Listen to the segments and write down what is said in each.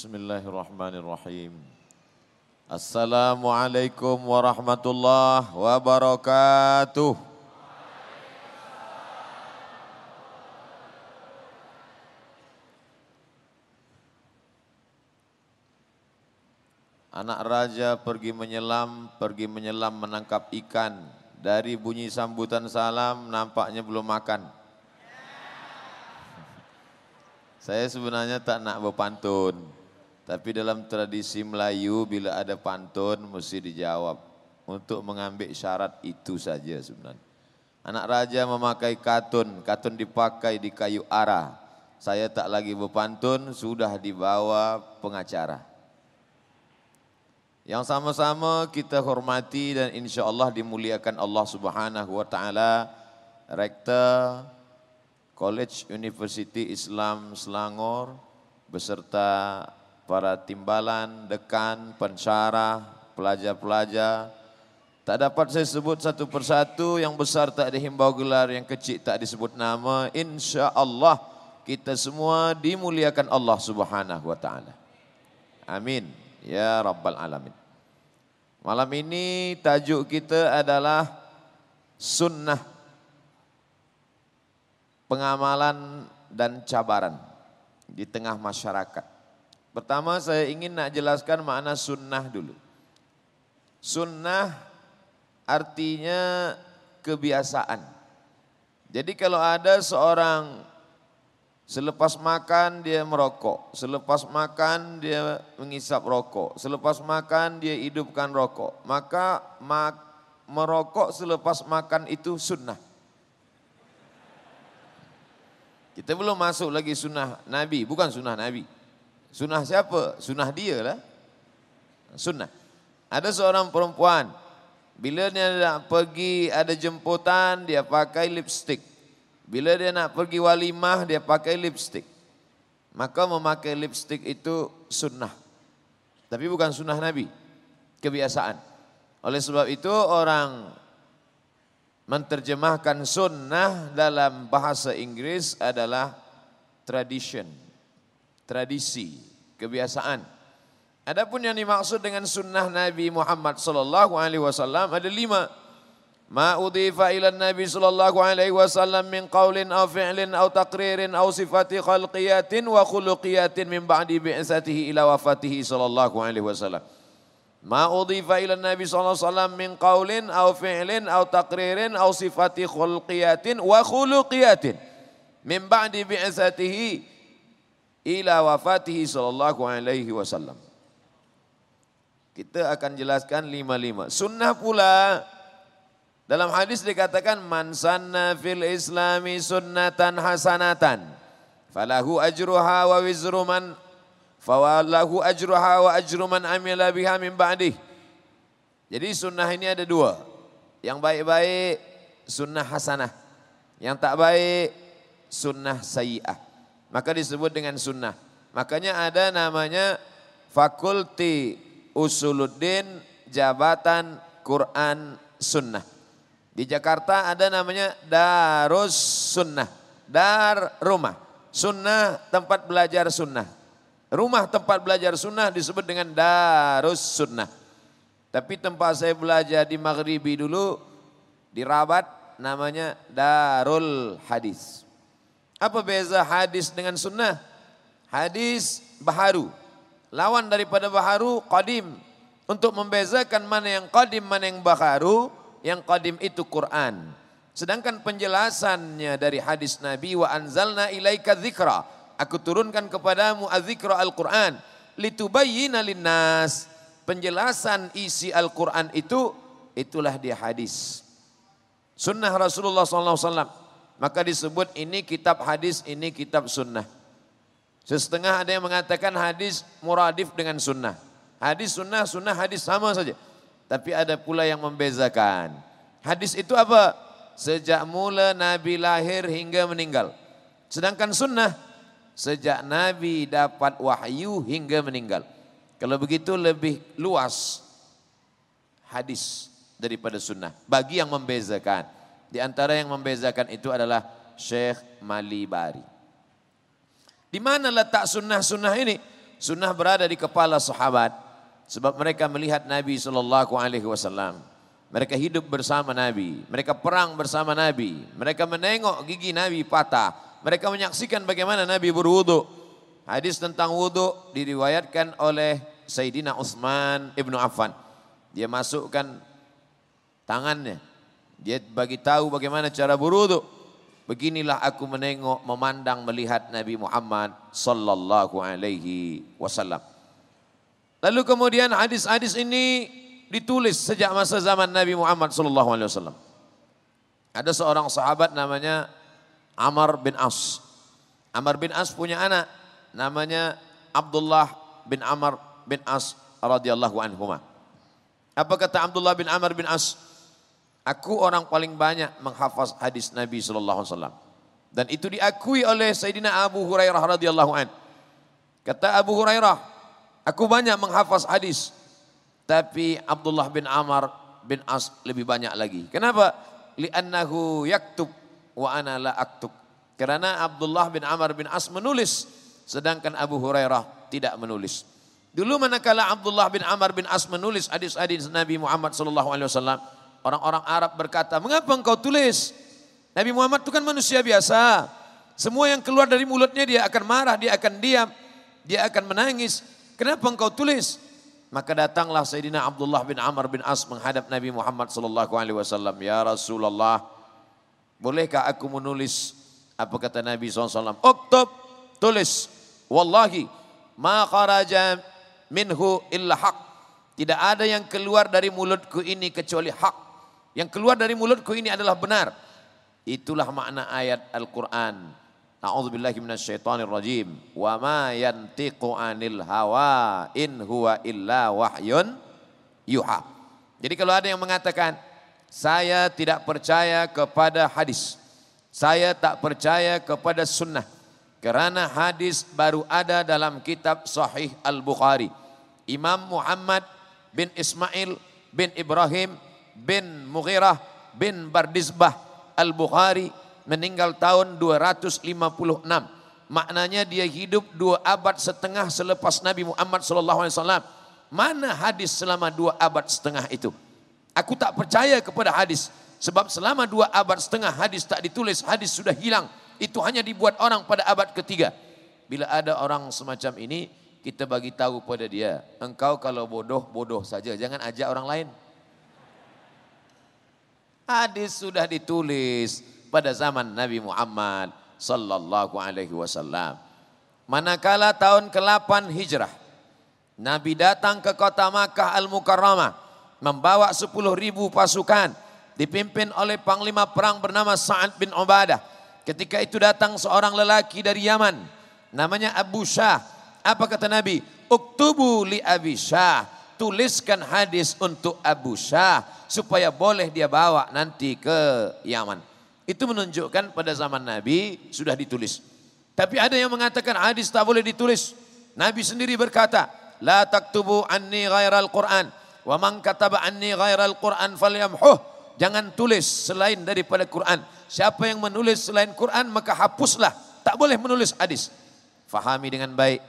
Bismillahirrahmanirrahim. Assalamualaikum warahmatullahi wabarakatuh. Anak raja pergi menyelam, pergi menyelam menangkap ikan. Dari bunyi sambutan salam nampaknya belum makan. Saya sebenarnya tak nak berpantun. Tapi dalam tradisi Melayu bila ada pantun mesti dijawab. Untuk mengambil syarat itu saja sebenarnya. Anak raja memakai katun, katun dipakai di kayu arah. Saya tak lagi berpantun, sudah dibawa pengacara. Yang sama-sama kita hormati dan insya Allah dimuliakan Allah subhanahu wa ta'ala. Rektor College University Islam Selangor beserta para timbalan, dekan, pensyarah, pelajar-pelajar. Tak dapat saya sebut satu persatu, yang besar tak dihimbau gelar, yang kecil tak disebut nama. Insya Allah kita semua dimuliakan Allah subhanahu wa ta'ala. Amin. Ya Rabbal Alamin. Malam ini tajuk kita adalah sunnah pengamalan dan cabaran di tengah masyarakat. Pertama saya ingin nak jelaskan makna sunnah dulu. Sunnah artinya kebiasaan. Jadi kalau ada seorang Selepas makan dia merokok, selepas makan dia mengisap rokok, selepas makan dia hidupkan rokok. Maka mak, merokok selepas makan itu sunnah. Kita belum masuk lagi sunnah Nabi, bukan sunnah Nabi. Sunnah siapa? Sunnah dia lah. Sunnah. Ada seorang perempuan, bila dia nak pergi ada jemputan, dia pakai lipstick. Bila dia nak pergi walimah, dia pakai lipstick. Maka memakai lipstick itu sunnah. Tapi bukan sunnah Nabi. Kebiasaan. Oleh sebab itu orang menterjemahkan sunnah dalam bahasa Inggris adalah tradition. tradisi, kebiasaan. Adapun yang dimaksud dengan sunnah Nabi Muhammad sallallahu alaihi wasallam ada lima. Ma udhifa ila Nabi sallallahu alaihi wasallam min qaulin aw fi'lin aw taqririn aw sifati khalqiyatin wa khuluqiyatin min ba'di bi'satihi ila wafatihi sallallahu alaihi wasallam. Ma udhifa ila Nabi sallallahu alaihi wasallam min qaulin aw fi'lin aw taqririn aw sifati khulqiyatin wa khuluqiyatin min ba'di bi'satihi ila wafatihi sallallahu alaihi wasallam. Kita akan jelaskan lima-lima. Sunnah pula dalam hadis dikatakan man sanna fil islami sunnatan hasanatan falahu ajruha wa wizru man fawalahu ajruha wa ajru man amila biha min ba'di. Jadi sunnah ini ada dua. Yang baik-baik sunnah hasanah. Yang tak baik sunnah sayi'ah. Maka disebut dengan sunnah. Makanya ada namanya Fakulti Usuluddin Jabatan Quran Sunnah. Di Jakarta ada namanya Darus Sunnah. Dar rumah. Sunnah tempat belajar sunnah. Rumah tempat belajar sunnah disebut dengan Darus Sunnah. Tapi tempat saya belajar di Maghribi dulu, di Rabat namanya Darul Hadis. Apa beza hadis dengan sunnah? Hadis baharu. Lawan daripada baharu, qadim. Untuk membezakan mana yang qadim, mana yang baharu, yang qadim itu Quran. Sedangkan penjelasannya dari hadis Nabi wa anzalna ilaika dzikra. Aku turunkan kepadamu adzikra Al-Qur'an litubayyana linnas. Penjelasan isi Al-Qur'an itu itulah dia hadis. Sunnah Rasulullah SAW. Maka disebut ini kitab hadis, ini kitab sunnah. Setengah ada yang mengatakan hadis muradif dengan sunnah. Hadis sunnah, sunnah hadis sama saja. Tapi ada pula yang membezakan. Hadis itu apa? Sejak mula Nabi lahir hingga meninggal. Sedangkan sunnah, sejak Nabi dapat wahyu hingga meninggal. Kalau begitu lebih luas hadis daripada sunnah. Bagi yang membezakan. Di antara yang membezakan itu adalah Syekh Malibari. Di mana letak sunnah-sunnah ini? Sunnah berada di kepala sahabat sebab mereka melihat Nabi Shallallahu Alaihi Wasallam. Mereka hidup bersama Nabi, mereka perang bersama Nabi, mereka menengok gigi Nabi patah, mereka menyaksikan bagaimana Nabi berwudu. Hadis tentang wudu diriwayatkan oleh Sayyidina Utsman ibnu Affan. Dia masukkan tangannya, dia bagi tahu bagaimana cara berwudu. Beginilah aku menengok, memandang, melihat Nabi Muhammad sallallahu alaihi wasallam. Lalu kemudian hadis-hadis ini ditulis sejak masa zaman Nabi Muhammad sallallahu alaihi wasallam. Ada seorang sahabat namanya Amr bin As. Amr bin As punya anak namanya Abdullah bin Amr bin As radhiyallahu anhuma. Apa kata Abdullah bin Amr bin As? Aku orang paling banyak menghafaz hadis Nabi sallallahu alaihi wasallam. Dan itu diakui oleh Sayyidina Abu Hurairah radhiyallahu an. Kata Abu Hurairah, aku banyak menghafaz hadis tapi Abdullah bin Amr bin As lebih banyak lagi. Kenapa? Li'annahu yaktub wa ana la aktub. Karena Abdullah bin Amr bin As menulis sedangkan Abu Hurairah tidak menulis. Dulu manakala Abdullah bin Amr bin As menulis hadis-hadis Nabi Muhammad sallallahu alaihi wasallam, orang-orang Arab berkata, "Mengapa engkau tulis? Nabi Muhammad itu kan manusia biasa. Semua yang keluar dari mulutnya dia akan marah, dia akan diam, dia akan menangis. Kenapa engkau tulis?" Maka datanglah Sayyidina Abdullah bin Amr bin As menghadap Nabi Muhammad sallallahu alaihi wasallam, "Ya Rasulullah, bolehkah aku menulis apa kata Nabi SAW? Uktub, tulis. Wallahi, ma kharaja minhu illa haq. Tidak ada yang keluar dari mulutku ini kecuali hak. Yang keluar dari mulutku ini adalah benar. Itulah makna ayat Al-Quran. A'udzu billahi minasyaitonir rajim. Wa ma yantiqu 'anil hawa in huwa illa wahyun yuha. Jadi kalau ada yang mengatakan saya tidak percaya kepada hadis. Saya tak percaya kepada sunnah. Kerana hadis baru ada dalam kitab Sahih Al-Bukhari. Imam Muhammad bin Ismail bin Ibrahim bin Mughirah bin Bardizbah Al-Bukhari meninggal tahun 256. Maknanya dia hidup dua abad setengah selepas Nabi Muhammad SAW. Mana hadis selama dua abad setengah itu? Aku tak percaya kepada hadis. Sebab selama dua abad setengah hadis tak ditulis, hadis sudah hilang. Itu hanya dibuat orang pada abad ketiga. Bila ada orang semacam ini, kita bagi tahu pada dia. Engkau kalau bodoh, bodoh saja. Jangan ajak orang lain. Hadis sudah ditulis pada zaman Nabi Muhammad sallallahu alaihi wasallam. Manakala tahun ke-8 Hijrah, Nabi datang ke kota Makkah Al-Mukarramah membawa 10 ribu pasukan dipimpin oleh panglima perang bernama Sa'ad bin Ubadah. Ketika itu datang seorang lelaki dari Yaman namanya Abu Shah. Apa kata Nabi? Uktubu li Abi Shah. Tuliskan hadis untuk Abu Shah supaya boleh dia bawa nanti ke Yaman. Itu menunjukkan pada zaman Nabi sudah ditulis. Tapi ada yang mengatakan hadis tak boleh ditulis. Nabi sendiri berkata, La taktubu anni ghairal Qur'an. Wa man kataba anni ghairal Qur'an falyamhuh. Jangan tulis selain daripada Quran. Siapa yang menulis selain Quran maka hapuslah. Tak boleh menulis hadis. Fahami dengan baik.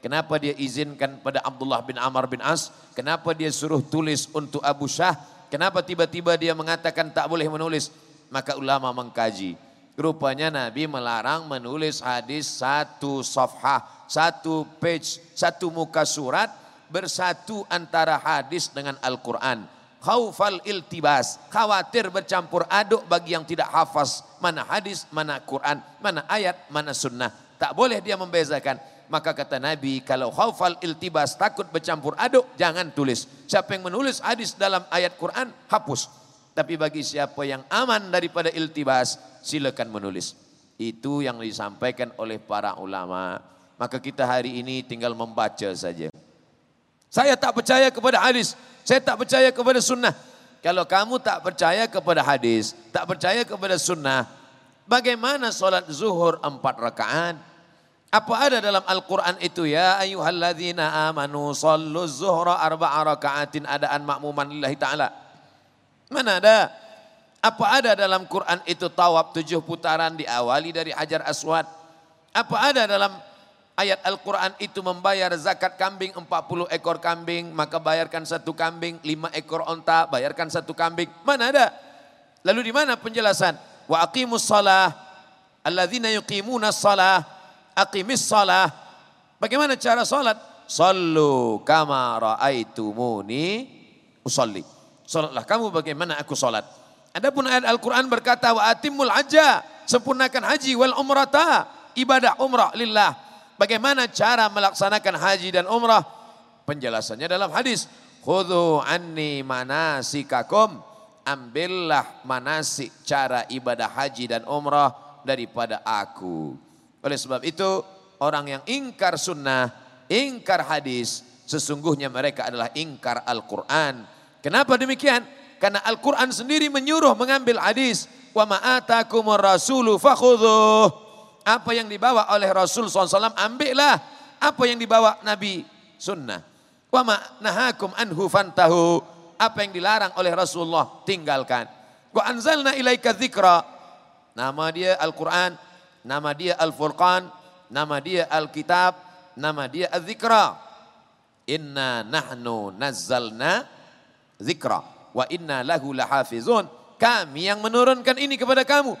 Kenapa dia izinkan pada Abdullah bin Amr bin As? Kenapa dia suruh tulis untuk Abu Shah? Kenapa tiba-tiba dia mengatakan tak boleh menulis? maka ulama mengkaji. Rupanya Nabi melarang menulis hadis satu safhah, satu page, satu muka surat bersatu antara hadis dengan Al-Quran. Khaufal iltibas, khawatir bercampur aduk bagi yang tidak hafaz mana hadis, mana Quran, mana ayat, mana sunnah. Tak boleh dia membezakan. Maka kata Nabi, kalau khaufal iltibas takut bercampur aduk, jangan tulis. Siapa yang menulis hadis dalam ayat Quran, hapus. Tapi bagi siapa yang aman daripada iltibas, silakan menulis. Itu yang disampaikan oleh para ulama. Maka kita hari ini tinggal membaca saja. Saya tak percaya kepada hadis. Saya tak percaya kepada sunnah. Kalau kamu tak percaya kepada hadis, tak percaya kepada sunnah, bagaimana solat zuhur empat rakaat? Apa ada dalam Al-Quran itu ya ayuhalladzina amanu sallu zuhra arba'a raka'atin adaan makmuman lillahi ta'ala. Mana ada? Apa ada dalam Quran itu tawab tujuh putaran diawali dari Hajar Aswad? Apa ada dalam ayat Al-Quran itu membayar zakat kambing 40 ekor kambing, maka bayarkan satu kambing, 5 ekor onta, bayarkan satu kambing. Mana ada? Lalu di mana penjelasan? Wa aqimus salah, alladzina yuqimuna salah, aqimis salah. Bagaimana cara salat? Sallu kama ra'aitumuni usalli. Salatlah kamu bagaimana aku salat. Adapun ayat Al-Quran berkata wa atimul aja, sempurnakan haji wal umrata, ibadah umrah lillah. Bagaimana cara melaksanakan haji dan umrah? Penjelasannya dalam hadis. Khudhu anni manasikakum. Ambillah manasik cara ibadah haji dan umrah daripada aku. Oleh sebab itu orang yang ingkar sunnah, ingkar hadis, sesungguhnya mereka adalah ingkar Al-Quran. Kenapa demikian? Karena Al-Quran sendiri menyuruh mengambil hadis. Wa ma'atakumur rasulu fakhudhuh. Apa yang dibawa oleh Rasul SAW ambillah. Apa yang dibawa Nabi sunnah. Wa ma'nahakum anhu fantahu. Apa yang dilarang oleh Rasulullah tinggalkan. Wa anzalna ilaika dzikra. Nama dia Al-Quran, nama dia Al-Furqan, nama dia Al-Kitab, nama dia Al-Dzikra. Inna nahnu nazzalna dzikra wa inna lahu lahafizun. Kami yang menurunkan ini kepada kamu.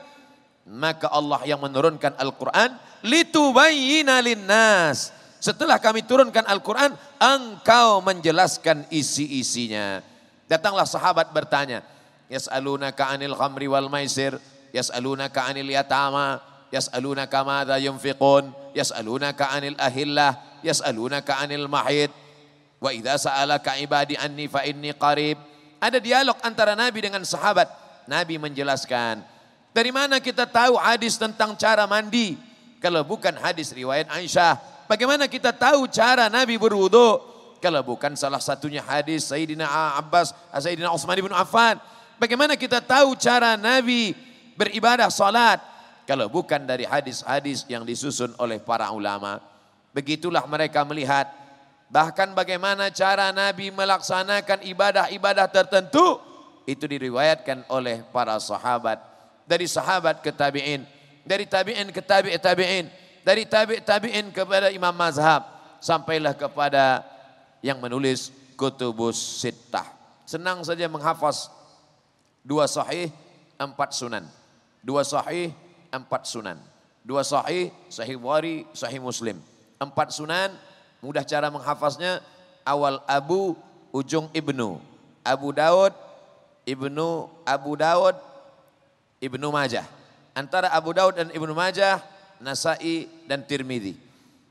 Maka Allah yang menurunkan Al-Quran litubayyina linnas. Setelah kami turunkan Al-Quran, engkau menjelaskan isi-isinya. Datanglah sahabat bertanya, Yas'alunaka anil khamri wal maisir, Yas'alunaka anil yatama, Yas'alunaka madha yunfiqun, Yas'alunaka anil ahillah, Yas'alunaka anil mahid. Wa idha sa'alaka ibadi anni fa inni qarib. Ada dialog antara Nabi dengan sahabat. Nabi menjelaskan, dari mana kita tahu hadis tentang cara mandi? Kalau bukan hadis riwayat Aisyah. Bagaimana kita tahu cara Nabi berwudu? Kalau bukan salah satunya hadis Sayyidina Abbas, Sayyidina Utsman bin Affan. Bagaimana kita tahu cara Nabi beribadah salat? Kalau bukan dari hadis-hadis yang disusun oleh para ulama. Begitulah mereka melihat Bahkan bagaimana cara Nabi melaksanakan ibadah-ibadah tertentu itu diriwayatkan oleh para sahabat. Dari sahabat ke tabi'in, dari tabi'in ke tabi' tabi'in, dari tabi' tabi'in kepada imam mazhab sampailah kepada yang menulis kutubus sittah. Senang saja menghafaz dua sahih, empat sunan. Dua sahih, empat sunan. Dua sahih, sahih Bukhari, sahih Muslim. Empat sunan, Mudah cara menghafaznya awal Abu ujung Ibnu. Abu Daud Ibnu Abu Daud Ibnu Majah. Antara Abu Daud dan Ibnu Majah, Nasai dan Tirmidzi.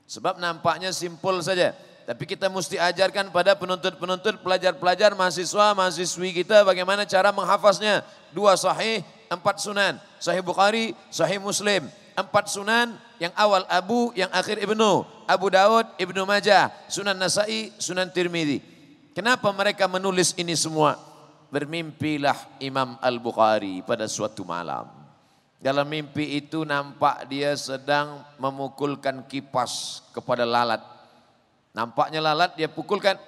Sebab nampaknya simpel saja. Tapi kita mesti ajarkan pada penuntut-penuntut, pelajar-pelajar, mahasiswa, mahasiswi kita bagaimana cara menghafaznya. Dua sahih, empat sunan. Sahih Bukhari, sahih Muslim. Empat sunan, yang awal Abu, yang akhir Ibnu. Abu Daud, Ibnu Majah, Sunan Nasai, Sunan Tirmidzi. Kenapa mereka menulis ini semua? Bermimpilah Imam Al-Bukhari pada suatu malam. Dalam mimpi itu nampak dia sedang memukulkan kipas kepada lalat. Nampaknya lalat dia pukulkan.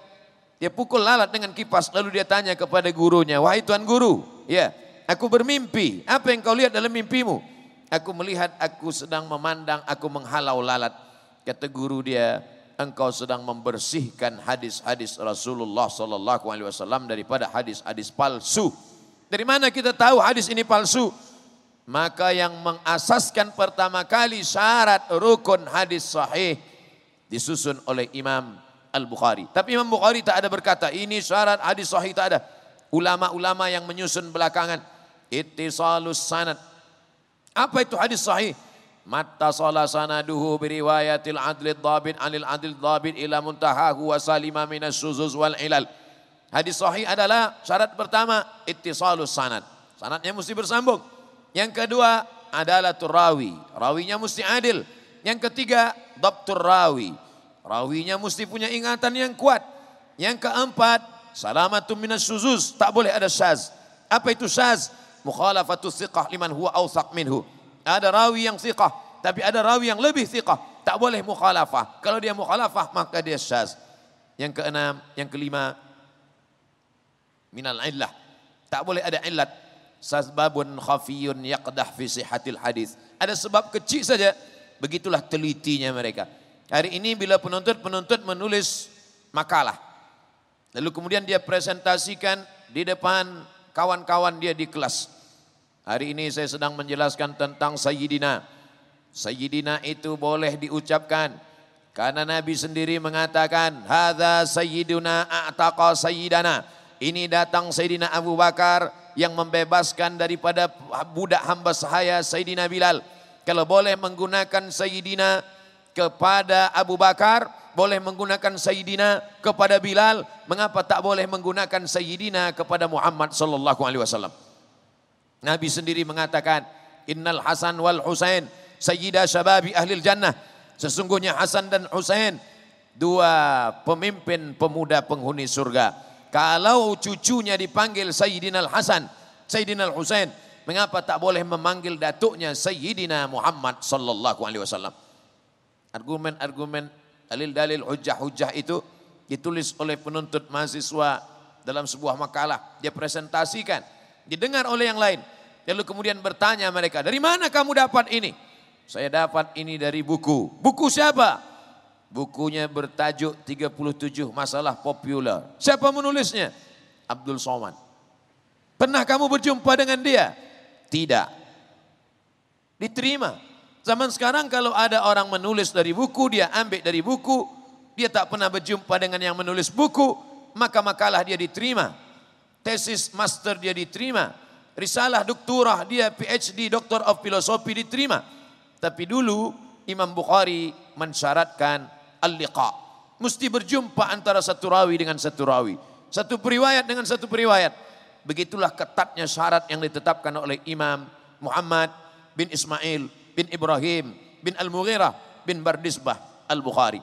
Dia pukul lalat dengan kipas lalu dia tanya kepada gurunya, "Wahai tuan guru, ya, aku bermimpi. Apa yang kau lihat dalam mimpimu?" Aku melihat aku sedang memandang, aku menghalau lalat. Kata guru dia, engkau sedang membersihkan hadis-hadis Rasulullah sallallahu alaihi wasallam daripada hadis-hadis palsu. Dari mana kita tahu hadis ini palsu? Maka yang mengasaskan pertama kali syarat rukun hadis sahih disusun oleh Imam Al-Bukhari. Tapi Imam Bukhari tak ada berkata ini syarat hadis sahih tak ada. Ulama-ulama yang menyusun belakangan ittisalus sanad. Apa itu hadis sahih? Matta sala sanaduhu biriwayatil adlid dhabit anil adlid dhabit ila muntahahu wa salima minas suzuz wal ilal. Hadis sahih adalah syarat pertama ittisalus sanad. Sanadnya mesti bersambung. Yang kedua adalah turawi. Rawinya mesti adil. Yang ketiga dhabtur rawi. Rawinya mesti punya ingatan yang kuat. Yang keempat salamatun minas suzuz. Tak boleh ada syaz. Apa itu syaz? Mukhalafatus siqah liman huwa awsaq minhu ada rawi yang siqah, tapi ada rawi yang lebih siqah. Tak boleh mukhalafah. Kalau dia mukhalafah maka dia syaz. Yang keenam, yang kelima, minal illah. Tak boleh ada illat. Sasbabun khafiyun yaqdah fi sihatil hadis. Ada sebab kecil saja, begitulah telitinya mereka. Hari ini bila penuntut-penuntut menulis makalah. Lalu kemudian dia presentasikan di depan kawan-kawan dia di kelas. Hari ini saya sedang menjelaskan tentang Sayyidina. Sayyidina itu boleh diucapkan karena Nabi sendiri mengatakan, "Hadza sayyiduna a'taqa sayyidana." Ini datang Sayyidina Abu Bakar yang membebaskan daripada budak hamba sahaya Sayyidina Bilal. Kalau boleh menggunakan Sayyidina kepada Abu Bakar, boleh menggunakan Sayyidina kepada Bilal, mengapa tak boleh menggunakan Sayyidina kepada Muhammad sallallahu alaihi wasallam? Nabi sendiri mengatakan, "Innal Hasan wal Husain sayyida syababi ahli jannah." Sesungguhnya Hasan dan Husain dua pemimpin pemuda penghuni surga. Kalau cucunya dipanggil Sayyidina Al-Hasan, Sayyidina Al-Husain, mengapa tak boleh memanggil datuknya Sayyidina Muhammad sallallahu alaihi wasallam? Argumen-argumen dalil-dalil hujah-hujah itu ditulis oleh penuntut mahasiswa dalam sebuah makalah. Dia presentasikan, didengar oleh yang lain. Lalu kemudian bertanya mereka, dari mana kamu dapat ini? Saya dapat ini dari buku. Buku siapa? Bukunya bertajuk 37 masalah populer. Siapa menulisnya? Abdul Somad. Pernah kamu berjumpa dengan dia? Tidak. Diterima. Zaman sekarang kalau ada orang menulis dari buku, dia ambil dari buku, dia tak pernah berjumpa dengan yang menulis buku, maka makalah dia diterima. Tesis master dia diterima. Risalah doktorah dia PhD, Doctor of Philosophy diterima. Tapi dulu Imam Bukhari mensyaratkan al-liqa. Mesti berjumpa antara satu rawi dengan satu rawi. Satu periwayat dengan satu periwayat. Begitulah ketatnya syarat yang ditetapkan oleh Imam Muhammad bin Ismail bin Ibrahim bin Al-Mughirah bin Bardisbah Al-Bukhari.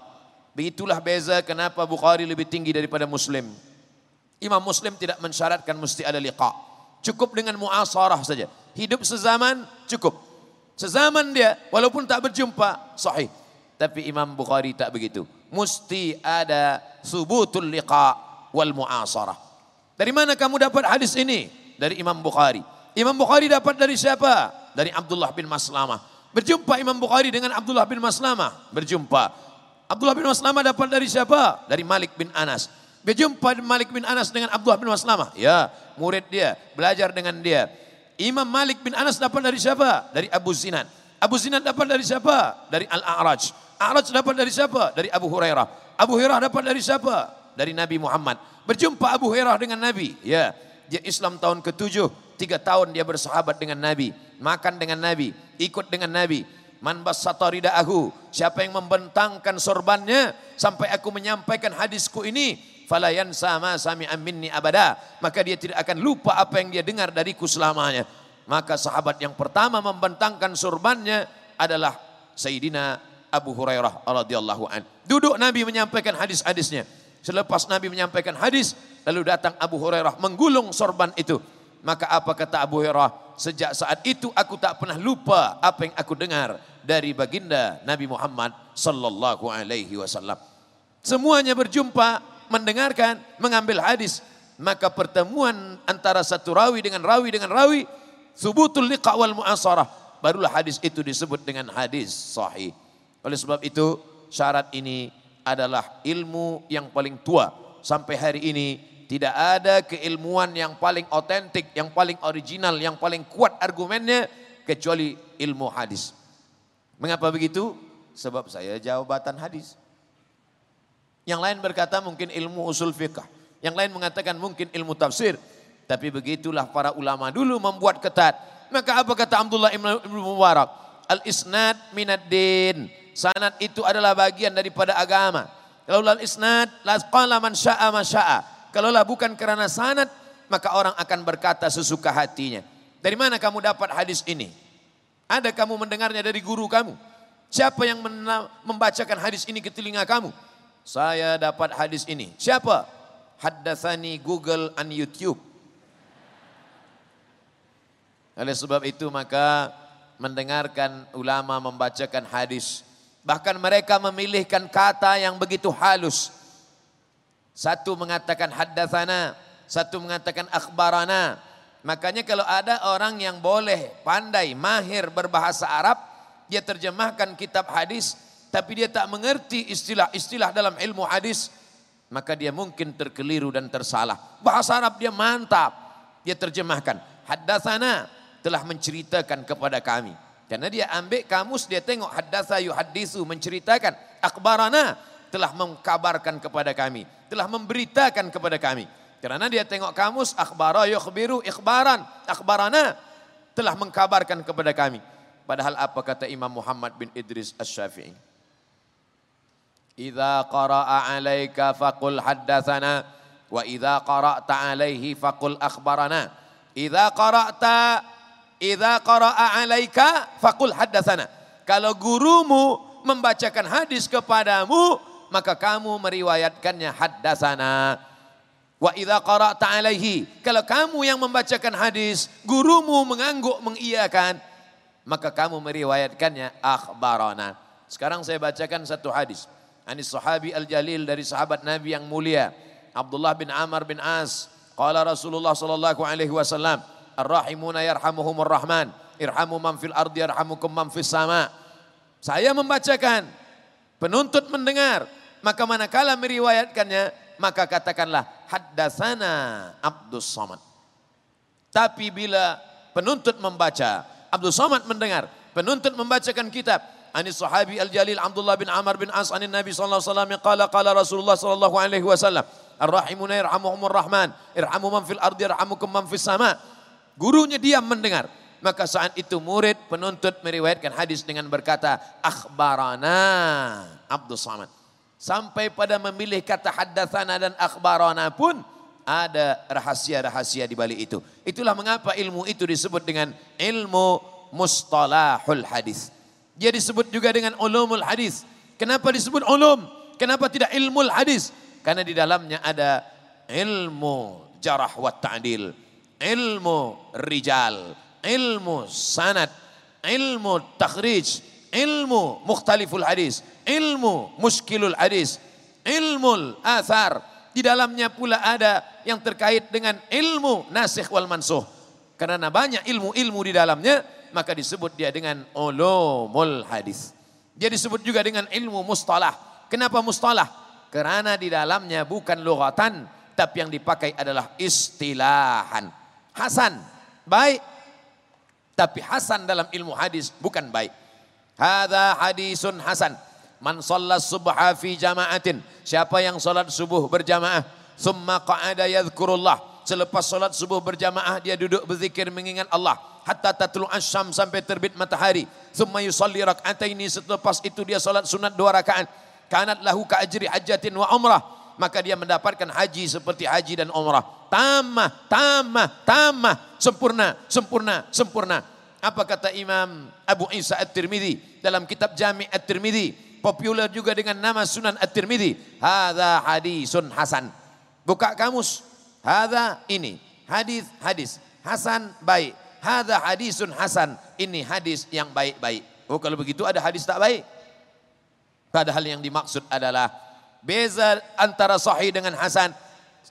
Begitulah beza kenapa Bukhari lebih tinggi daripada Muslim. Imam Muslim tidak mensyaratkan mesti ada liqa. Cukup dengan muasarah saja. Hidup sezaman cukup. Sezaman dia walaupun tak berjumpa sahih. Tapi Imam Bukhari tak begitu. Mesti ada subutul liqa wal muasarah. Dari mana kamu dapat hadis ini? Dari Imam Bukhari. Imam Bukhari dapat dari siapa? Dari Abdullah bin Maslamah. Berjumpa Imam Bukhari dengan Abdullah bin Maslamah. Berjumpa. Abdullah bin Maslamah dapat dari siapa? Dari Malik bin Anas. Berjumpa Malik bin Anas dengan Abdullah bin Maslamah. Ya, murid dia, belajar dengan dia. Imam Malik bin Anas dapat dari siapa? Dari Abu Zinad. Abu Zinad dapat dari siapa? Dari Al-A'raj. A'raj dapat dari siapa? Dari Abu Hurairah. Abu Hurairah dapat dari siapa? Dari Nabi Muhammad. Berjumpa Abu Hurairah dengan Nabi. Ya, dia Islam tahun ke-7. Tiga tahun dia bersahabat dengan Nabi makan dengan Nabi, ikut dengan Nabi. Man aku, siapa yang membentangkan sorbannya sampai aku menyampaikan hadisku ini, falayan sama sami minni abada, maka dia tidak akan lupa apa yang dia dengar dariku selamanya. Maka sahabat yang pertama membentangkan sorbannya adalah Sayyidina Abu Hurairah radhiyallahu an. Duduk Nabi menyampaikan hadis-hadisnya. Selepas Nabi menyampaikan hadis, lalu datang Abu Hurairah menggulung sorban itu. Maka apa kata Abu Hurairah? Sejak saat itu aku tak pernah lupa apa yang aku dengar dari baginda Nabi Muhammad sallallahu alaihi wasallam. Semuanya berjumpa, mendengarkan, mengambil hadis. Maka pertemuan antara satu rawi dengan rawi dengan rawi, subutul liqa wal muasarah. Barulah hadis itu disebut dengan hadis sahih. Oleh sebab itu syarat ini adalah ilmu yang paling tua sampai hari ini tidak ada keilmuan yang paling otentik, yang paling original, yang paling kuat argumennya kecuali ilmu hadis. Mengapa begitu? Sebab saya jawabatan hadis. Yang lain berkata mungkin ilmu usul fiqh. Yang lain mengatakan mungkin ilmu tafsir. Tapi begitulah para ulama dulu membuat ketat. Maka apa kata Abdullah Ibn Mubarak? Al-isnad minad din. Sanad itu adalah bagian daripada agama. Kalau al-isnad, la qala man sya'a ma sya'a. Kalaulah bukan karena sanad, maka orang akan berkata sesuka hatinya. Dari mana kamu dapat hadis ini? Ada kamu mendengarnya dari guru kamu? Siapa yang membacakan hadis ini ke telinga kamu? Saya dapat hadis ini. Siapa? Haddathani Google and YouTube. Oleh sebab itu maka mendengarkan ulama membacakan hadis. Bahkan mereka memilihkan kata yang begitu halus satu mengatakan haddatsana, satu mengatakan akhbarana. Makanya kalau ada orang yang boleh pandai, mahir berbahasa Arab, dia terjemahkan kitab hadis tapi dia tak mengerti istilah-istilah dalam ilmu hadis, maka dia mungkin terkeliru dan tersalah. Bahasa Arab dia mantap, dia terjemahkan. Haddatsana telah menceritakan kepada kami. Karena dia ambil kamus, dia tengok haddatsa yuhaddisu menceritakan. Akbarana telah mengkabarkan kepada kami, telah memberitakan kepada kami. Karena dia tengok kamus, akhbara yukhbiru ikhbaran, akhbarana telah mengkabarkan kepada kami. Padahal apa kata Imam Muhammad bin Idris Asy-Syafi'i? Idza qara'a 'alaika faqul haddatsana wa idza qara'ta 'alaihi faqul akhbarana. Idza qara'ta idza qara'a 'alaika faqul haddatsana. Kalau gurumu membacakan hadis kepadamu, maka kamu meriwayatkannya haddatsana. Wa idza qara'ta 'alaihi. Kalau kamu yang membacakan hadis, gurumu mengangguk mengiyakan, maka kamu meriwayatkannya akhbarana. Sekarang saya bacakan satu hadis anis sahabi al-jalil dari sahabat Nabi yang mulia Abdullah bin Amr bin As qala Rasulullah sallallahu alaihi wasallam ar-rahimuna yarhamuhumur rahman irhamu man fil ardi yarhamukum man fis sama saya membacakan penuntut mendengar maka manakala meriwayatkannya maka katakanlah haddatsana Abdus Samad tapi bila penuntut membaca Abdul Somad mendengar penuntut membacakan kitab Anis sahabi al-jalil Abdullah bin Amr bin As anin Nabi sallallahu alaihi wasallam qala qala Rasulullah sallallahu alaihi wasallam Ar-rahimuna yarhamuhumur rahman irhamu fil ardi yarhamukum man sama. Gurunya diam mendengar. Maka saat itu murid penuntut meriwayatkan hadis dengan berkata akhbarana Abdul Samad. Sampai pada memilih kata haddatsana dan akhbarana pun ada rahasia-rahasia di balik itu. Itulah mengapa ilmu itu disebut dengan ilmu mustalahul hadis. Dia disebut juga dengan ulumul hadis. Kenapa disebut ulum? Kenapa tidak ilmu hadis? Karena di dalamnya ada ilmu jarah wa ta'dil, ilmu rijal, ilmu sanad, ilmu takhrij, ilmu mukhtaliful hadis, ilmu muskilul hadis, ilmu athar. Di dalamnya pula ada yang terkait dengan ilmu nasikh wal mansuh. Karena banyak ilmu-ilmu di dalamnya, maka disebut dia dengan ulumul hadis. Dia disebut juga dengan ilmu mustalah. Kenapa mustalah? Karena di dalamnya bukan lughatan, tapi yang dipakai adalah istilahan. Hasan, baik. Tapi hasan dalam ilmu hadis bukan baik. Hada hadisun hasan. Man sallat subha fi jama'atin. Siapa yang salat subuh berjamaah. Thumma qa'ada yadhkurullah. Selepas salat subuh berjamaah dia duduk berzikir mengingat Allah hatta tatlu asyam sampai terbit matahari. Thumma yusalli rak'ataini selepas itu dia salat sunat dua rakaat. Kanat lahu ka ajri hajjatin wa umrah. Maka dia mendapatkan haji seperti haji dan umrah. Tamah, tamah, tamah. Sempurna, sempurna, sempurna. Apa kata Imam Abu Isa At-Tirmidhi dalam kitab Jami' At-Tirmidhi. Popular juga dengan nama Sunan At-Tirmidhi. Hadha hadisun hasan. Buka kamus. Hadha ini. Hadis, hadis. Hasan baik. Hada hadisun hasan. Ini hadis yang baik-baik. Oh kalau begitu ada hadis tak baik. Padahal yang dimaksud adalah beza antara sahih dengan hasan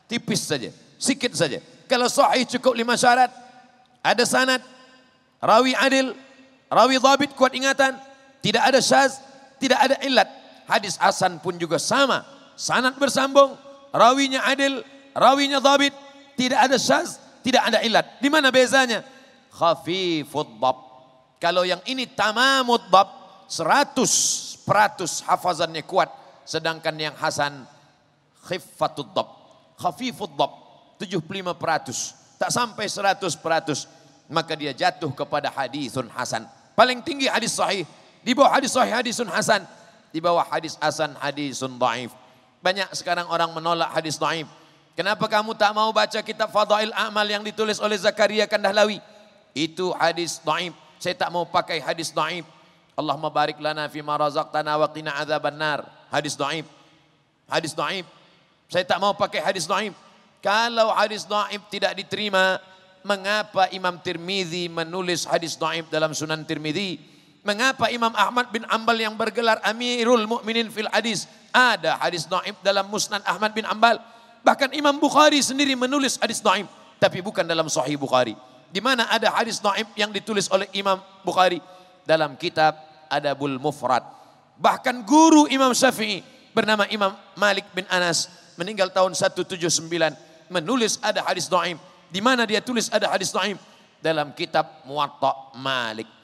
tipis saja, sikit saja. Kalau sahih cukup lima syarat, ada sanad, rawi adil, rawi dhabit kuat ingatan, tidak ada syaz, tidak ada ilat. Hadis hasan pun juga sama, sanad bersambung, rawinya adil, rawinya dhabit, tidak ada syaz, tidak ada ilat. Di mana bezanya? khafifud bab. Kalau yang ini tamamud bab, 100 peratus hafazannya kuat. Sedangkan yang Hasan khiffatud bab, khafifud bab, 75 peratus. Tak sampai 100 peratus. Maka dia jatuh kepada hadisun Hasan. Paling tinggi hadis sahih. Di bawah hadis sahih hadisun Hasan. Di bawah hadis Hasan hadisun daif. Banyak sekarang orang menolak hadis daif. Kenapa kamu tak mau baca kitab Fadail Amal yang ditulis oleh Zakaria Kandahlawi? Itu hadis dhaif. Saya tak mau pakai hadis dhaif. Allahumma barik lana fi ma razaqtana wa qina nar. Hadis dhaif. Hadis dhaif. Saya tak mau pakai hadis dhaif. Kalau hadis dhaif tidak diterima, mengapa Imam Tirmizi menulis hadis dhaif dalam Sunan Tirmizi? Mengapa Imam Ahmad bin Ambal yang bergelar Amirul Mukminin fil hadis ada hadis dhaif dalam Musnad Ahmad bin Ambal? Bahkan Imam Bukhari sendiri menulis hadis dhaif tapi bukan dalam Sahih Bukhari. Di mana ada hadis dhaif yang ditulis oleh Imam Bukhari dalam kitab Adabul Mufrad. Bahkan guru Imam Syafi'i bernama Imam Malik bin Anas meninggal tahun 179 menulis ada hadis dhaif. Di mana dia tulis ada hadis dhaif? Dalam kitab Muwatta Malik.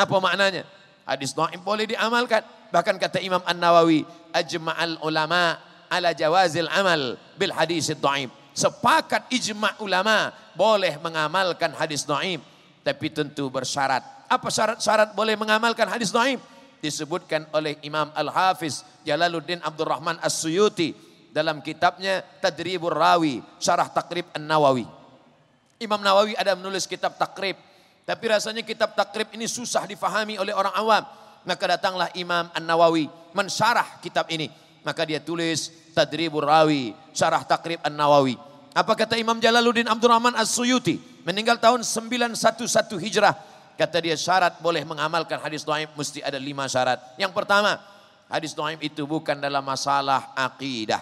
Apa maknanya? Hadis dhaif boleh diamalkan. Bahkan kata Imam An-Nawawi, ajma'al ulama ala jawazil amal bil hadis dhaif. Sepakat ijma' ulama boleh mengamalkan hadis dhaif tapi tentu bersyarat. Apa syarat-syarat boleh mengamalkan hadis dhaif? disebutkan oleh Imam Al-Hafiz Jalaluddin Abdurrahman As-Suyuti dalam kitabnya Tadribur Rawi, Syarah Takrib An-Nawawi. Imam Nawawi ada menulis kitab takrib, tapi rasanya kitab takrib ini susah difahami oleh orang awam. Maka datanglah Imam An-Nawawi mensyarah kitab ini. Maka dia tulis Tadribur Rawi, Syarah Takrib An-Nawawi. Apa kata Imam Jalaluddin Abdurrahman As-Suyuti? Meninggal tahun 911 Hijrah Kata dia syarat boleh mengamalkan hadis dhaif mesti ada lima syarat. Yang pertama, hadis dhaif itu bukan dalam masalah akidah.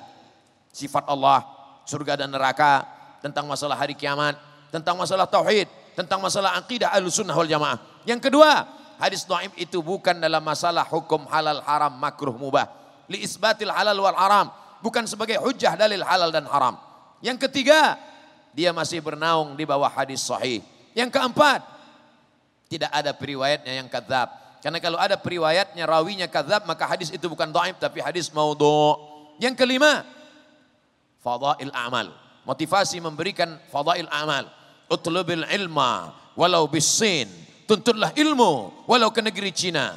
Sifat Allah, surga dan neraka, tentang masalah hari kiamat, tentang masalah tauhid, tentang masalah akidah sunnah wal jamaah. Yang kedua, hadis dhaif itu bukan dalam masalah hukum halal haram makruh mubah. Li isbatil halal wal haram, bukan sebagai hujah dalil halal dan haram. Yang ketiga, dia masih bernaung di bawah hadis sahih. Yang keempat, tidak ada periwayatnya yang kadzab. Karena kalau ada periwayatnya rawinya kadzab maka hadis itu bukan dhaif tapi hadis maudhu. Yang kelima, fadail amal. Motivasi memberikan fadail amal. Utlubil ilma walau bisin. Tuntutlah ilmu walau ke negeri Cina.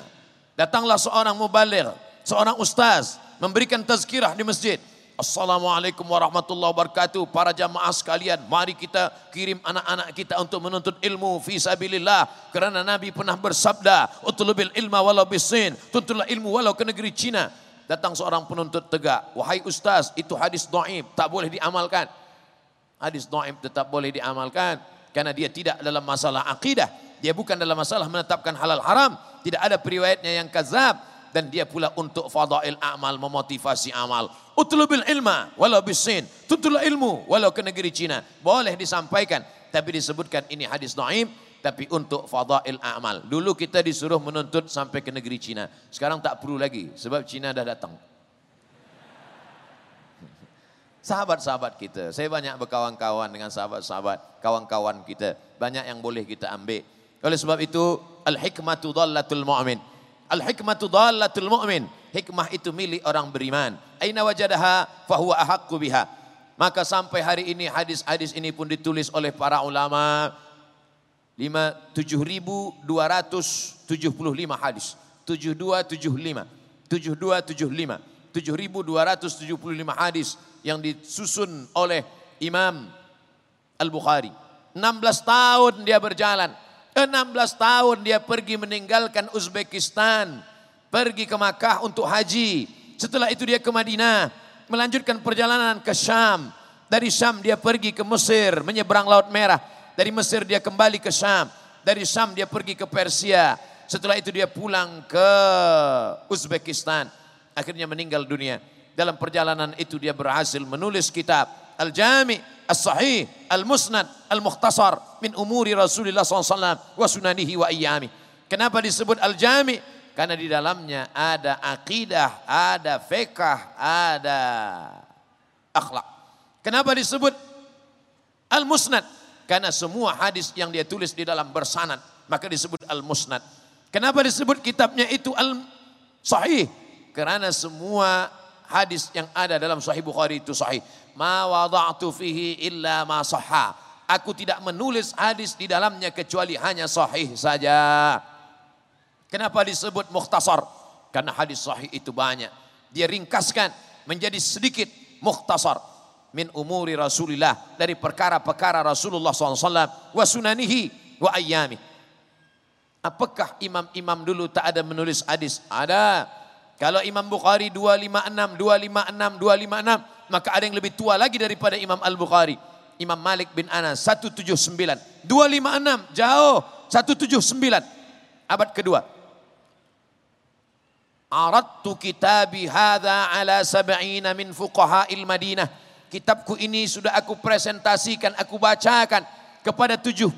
Datanglah seorang mubaligh, seorang ustaz memberikan tazkirah di masjid. Assalamualaikum warahmatullahi wabarakatuh. Para jamaah sekalian, mari kita kirim anak-anak kita untuk menuntut ilmu fi sabilillah. Kerana Nabi pernah bersabda, "Utlubil ilma walau bisin." Tuntutlah ilmu walau ke negeri Cina. Datang seorang penuntut tegak, "Wahai ustaz, itu hadis dhaif, tak boleh diamalkan." Hadis dhaif tetap boleh diamalkan karena dia tidak dalam masalah akidah. Dia bukan dalam masalah menetapkan halal haram. Tidak ada periwayatnya yang kazab dan dia pula untuk fadail amal memotivasi amal. Utlubil ilma walau bisin. Tuntutlah ilmu walau ke negeri Cina. Boleh disampaikan tapi disebutkan ini hadis dhaif tapi untuk fadail amal. Dulu kita disuruh menuntut sampai ke negeri Cina. Sekarang tak perlu lagi sebab Cina dah datang. Sahabat-sahabat kita, saya banyak berkawan-kawan dengan sahabat-sahabat, kawan-kawan kita. Banyak yang boleh kita ambil. Oleh sebab itu, al-hikmatu dhallatul mu'min. Al-hikmatu dhallatul mu'min. Hikmah itu milik orang beriman. Aina wajadaha fahuwa ahaqqu biha. Maka sampai hari ini hadis-hadis ini pun ditulis oleh para ulama 7275 hadis. 7275. 7275. 7275 hadis yang disusun oleh Imam Al-Bukhari. 16 tahun dia berjalan 16 tahun dia pergi meninggalkan Uzbekistan. Pergi ke Makkah untuk haji. Setelah itu dia ke Madinah. Melanjutkan perjalanan ke Syam. Dari Syam dia pergi ke Mesir. Menyeberang Laut Merah. Dari Mesir dia kembali ke Syam. Dari Syam dia pergi ke Persia. Setelah itu dia pulang ke Uzbekistan. Akhirnya meninggal dunia. Dalam perjalanan itu dia berhasil menulis kitab Al-Jami' as-sahih, al-musnad, al-mukhtasar min umuri Rasulullah SAW wa sunanihi wa iyami. Kenapa disebut al-jami? Karena di dalamnya ada akidah, ada fikah, ada akhlak. Kenapa disebut al-musnad? Karena semua hadis yang dia tulis di dalam bersanad, maka disebut al-musnad. Kenapa disebut kitabnya itu al-sahih? Karena semua hadis yang ada dalam sahih Bukhari itu sahih ma wada'tu fihi illa ma sahha. Aku tidak menulis hadis di dalamnya kecuali hanya sahih saja. Kenapa disebut mukhtasar? Karena hadis sahih itu banyak. Dia ringkaskan menjadi sedikit mukhtasar min umuri Rasulullah dari perkara-perkara Rasulullah SAW wa sunanihi wa ayyami. Apakah imam-imam dulu tak ada menulis hadis? Ada. Kalau Imam Bukhari 256, 256, 256 maka ada yang lebih tua lagi daripada Imam Al-Bukhari. Imam Malik bin Anas 179. 256 jauh 179. Abad kedua. Aradtu kitabi hadha ala sab'ina min fuqaha'il Madinah. Kitabku ini sudah aku presentasikan, aku bacakan kepada 70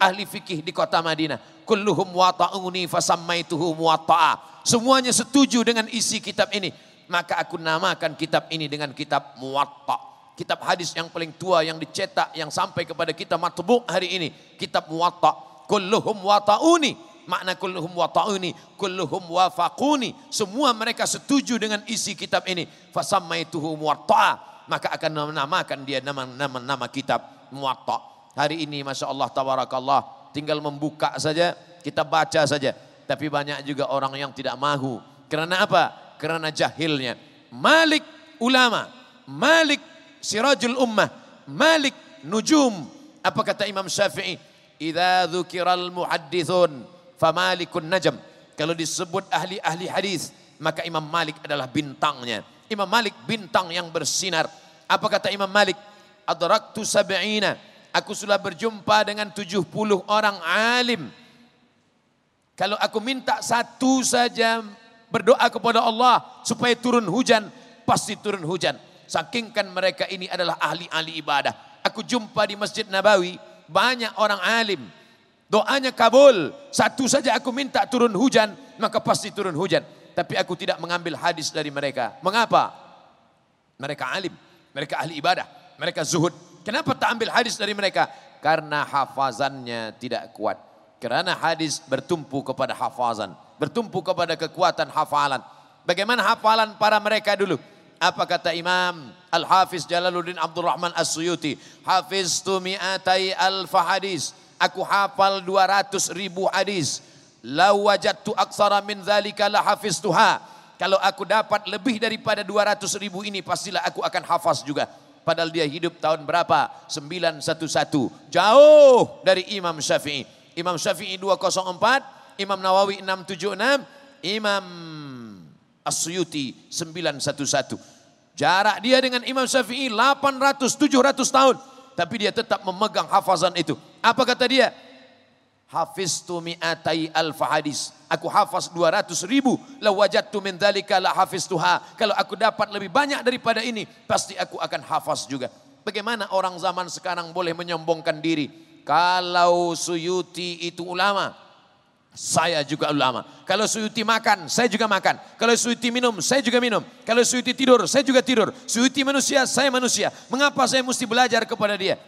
ahli fikih di kota Madinah. Kulluhum wata'uni fasammaituhu muwatta'a. Semuanya setuju dengan isi kitab ini. Maka aku namakan kitab ini dengan kitab muwatta' kitab hadis yang paling tua yang dicetak yang sampai kepada kita matbu' hari ini. Kitab muwatta. Kulluhum wata'uni. Makna kulluhum wata'uni. Kulluhum wafaquni. Semua mereka setuju dengan isi kitab ini. Fasammaituhu muwatta maka akan menamakan dia nama nama, nama kitab muwatta. Hari ini Masya Allah tabarakallah tinggal membuka saja kita baca saja tapi banyak juga orang yang tidak mahu kerana apa kerana jahilnya Malik ulama Malik sirajul ummah, malik nujum. Apa kata Imam Syafi'i? Idza dzukiral muhaddithun famalikun najam. Kalau disebut ahli-ahli hadis, maka Imam Malik adalah bintangnya. Imam Malik bintang yang bersinar. Apa kata Imam Malik? Adraktu sab'ina. Aku sudah berjumpa dengan 70 orang alim. Kalau aku minta satu saja berdoa kepada Allah supaya turun hujan, pasti turun hujan. Sakingkan mereka ini adalah ahli-ahli ibadah. Aku jumpa di Masjid Nabawi, banyak orang alim. Doanya kabul. Satu saja aku minta turun hujan, maka pasti turun hujan. Tapi aku tidak mengambil hadis dari mereka. Mengapa? Mereka alim, mereka ahli ibadah, mereka zuhud. Kenapa tak ambil hadis dari mereka? Karena hafazannya tidak kuat. Karena hadis bertumpu kepada hafazan, bertumpu kepada kekuatan hafalan. Bagaimana hafalan para mereka dulu? Apa kata Imam Al-Hafiz Jalaluddin Abdul Rahman As-Suyuti? Hafiz tu mi'atai alfa hadis. Aku hafal 200 ribu hadis. Lau wajadtu aksara min dhalika la hafiz tuha. Kalau aku dapat lebih daripada 200 ribu ini pastilah aku akan hafaz juga. Padahal dia hidup tahun berapa? 911. Jauh dari Imam Syafi'i. Imam Syafi'i 204, Imam Nawawi 676, Imam As-Suyuti 911. Jarak dia dengan Imam Syafi'i 800 700 tahun, tapi dia tetap memegang hafazan itu. Apa kata dia? Hafiztu mi'atai alfa hadis. Aku hafaz 200 ribu. La wajadtu min dhalika la hafiztuha. Kalau aku dapat lebih banyak daripada ini, pasti aku akan hafaz juga. Bagaimana orang zaman sekarang boleh menyombongkan diri? Kalau Suyuti itu ulama, saya juga ulama. Kalau Suyuti makan, saya juga makan. Kalau Suyuti minum, saya juga minum. Kalau Suyuti tidur, saya juga tidur. Suyuti manusia, saya manusia. Mengapa saya mesti belajar kepada dia?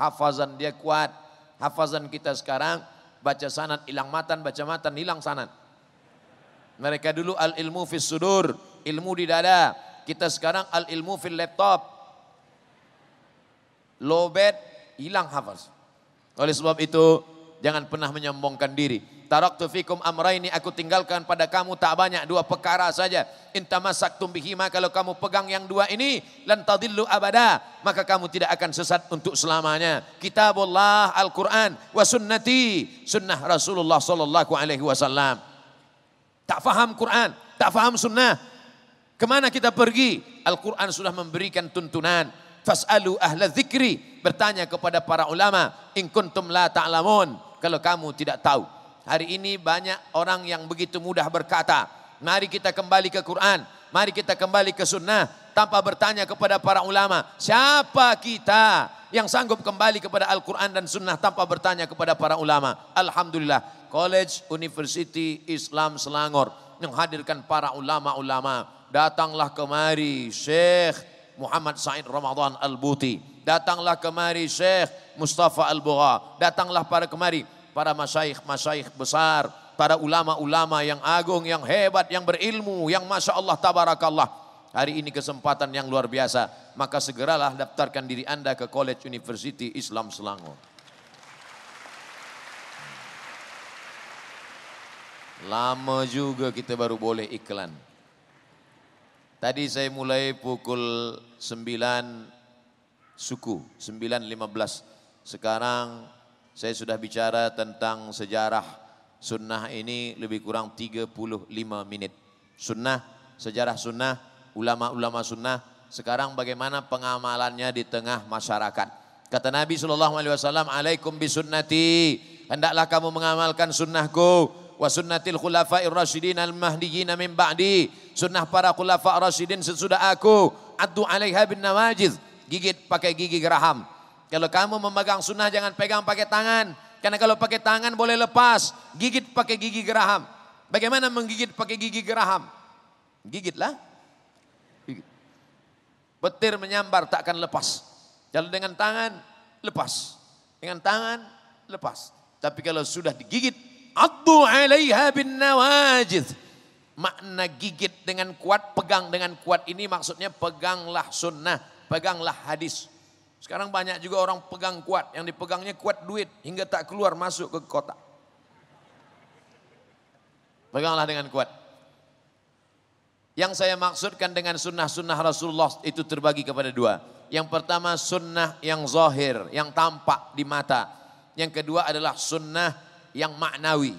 Hafazan dia kuat. Hafazan kita sekarang, baca sanat hilang matan, baca matan hilang sanat. Mereka dulu al ilmu fis sudur, ilmu di dada. Kita sekarang al ilmu fil laptop. Lobet, hilang hafaz. Oleh sebab itu, jangan pernah menyombongkan diri. Taraktu fikum amraini aku tinggalkan pada kamu tak banyak dua perkara saja. Intamasaktum bihima kalau kamu pegang yang dua ini lan tadillu abada maka kamu tidak akan sesat untuk selamanya. Kitabullah Al-Qur'an wa sunnati sunnah Rasulullah sallallahu alaihi wasallam. Tak faham Quran, tak faham sunnah. Ke mana kita pergi? Al-Quran sudah memberikan tuntunan. Fas'alu ahla dzikri. Bertanya kepada para ulama. In kuntum la ta'lamun. Kalau kamu tidak tahu. Hari ini banyak orang yang begitu mudah berkata, mari kita kembali ke Quran, mari kita kembali ke sunnah, tanpa bertanya kepada para ulama, siapa kita yang sanggup kembali kepada Al-Quran dan sunnah tanpa bertanya kepada para ulama. Alhamdulillah, College University Islam Selangor menghadirkan para ulama-ulama. Datanglah kemari Syekh Muhammad Said Ramadan Al-Buti. Datanglah kemari Syekh Mustafa Al-Bugha. Datanglah para kemari para masyaikh-masyaikh besar, para ulama-ulama yang agung, yang hebat, yang berilmu, yang Masya Allah tabarakallah. Hari ini kesempatan yang luar biasa. Maka segeralah daftarkan diri Anda ke College University Islam Selangor. Lama juga kita baru boleh iklan. Tadi saya mulai pukul 9 suku, 9.15. Sekarang saya sudah bicara tentang sejarah sunnah ini lebih kurang 35 menit. Sunnah, sejarah sunnah, ulama-ulama sunnah. Sekarang bagaimana pengamalannya di tengah masyarakat. Kata Nabi SAW, Alaikum bisunnati. Hendaklah kamu mengamalkan sunnahku. Wa sunnatil khulafa'ir rasyidin al-mahdiyyin min ba'di. Sunnah para khulafa' rasyidin sesudah aku. Addu alaiha bin nawajiz. Gigit pakai gigi geraham. Kalau kamu memegang sunnah jangan pegang pakai tangan. Karena kalau pakai tangan boleh lepas, gigit pakai gigi geraham. Bagaimana menggigit pakai gigi geraham? Gigitlah. Gigit. Petir menyambar tak akan lepas. Kalau dengan tangan, lepas. Dengan tangan, lepas. Tapi kalau sudah digigit, addu alaiha bin nawajid. Makna gigit dengan kuat, pegang dengan kuat ini maksudnya peganglah sunnah, peganglah hadis. Sekarang banyak juga orang pegang kuat, yang dipegangnya kuat duit hingga tak keluar masuk ke kota. Peganglah dengan kuat. Yang saya maksudkan dengan sunnah-sunnah Rasulullah itu terbagi kepada dua. Yang pertama sunnah yang zahir, yang tampak di mata. Yang kedua adalah sunnah yang maknawi.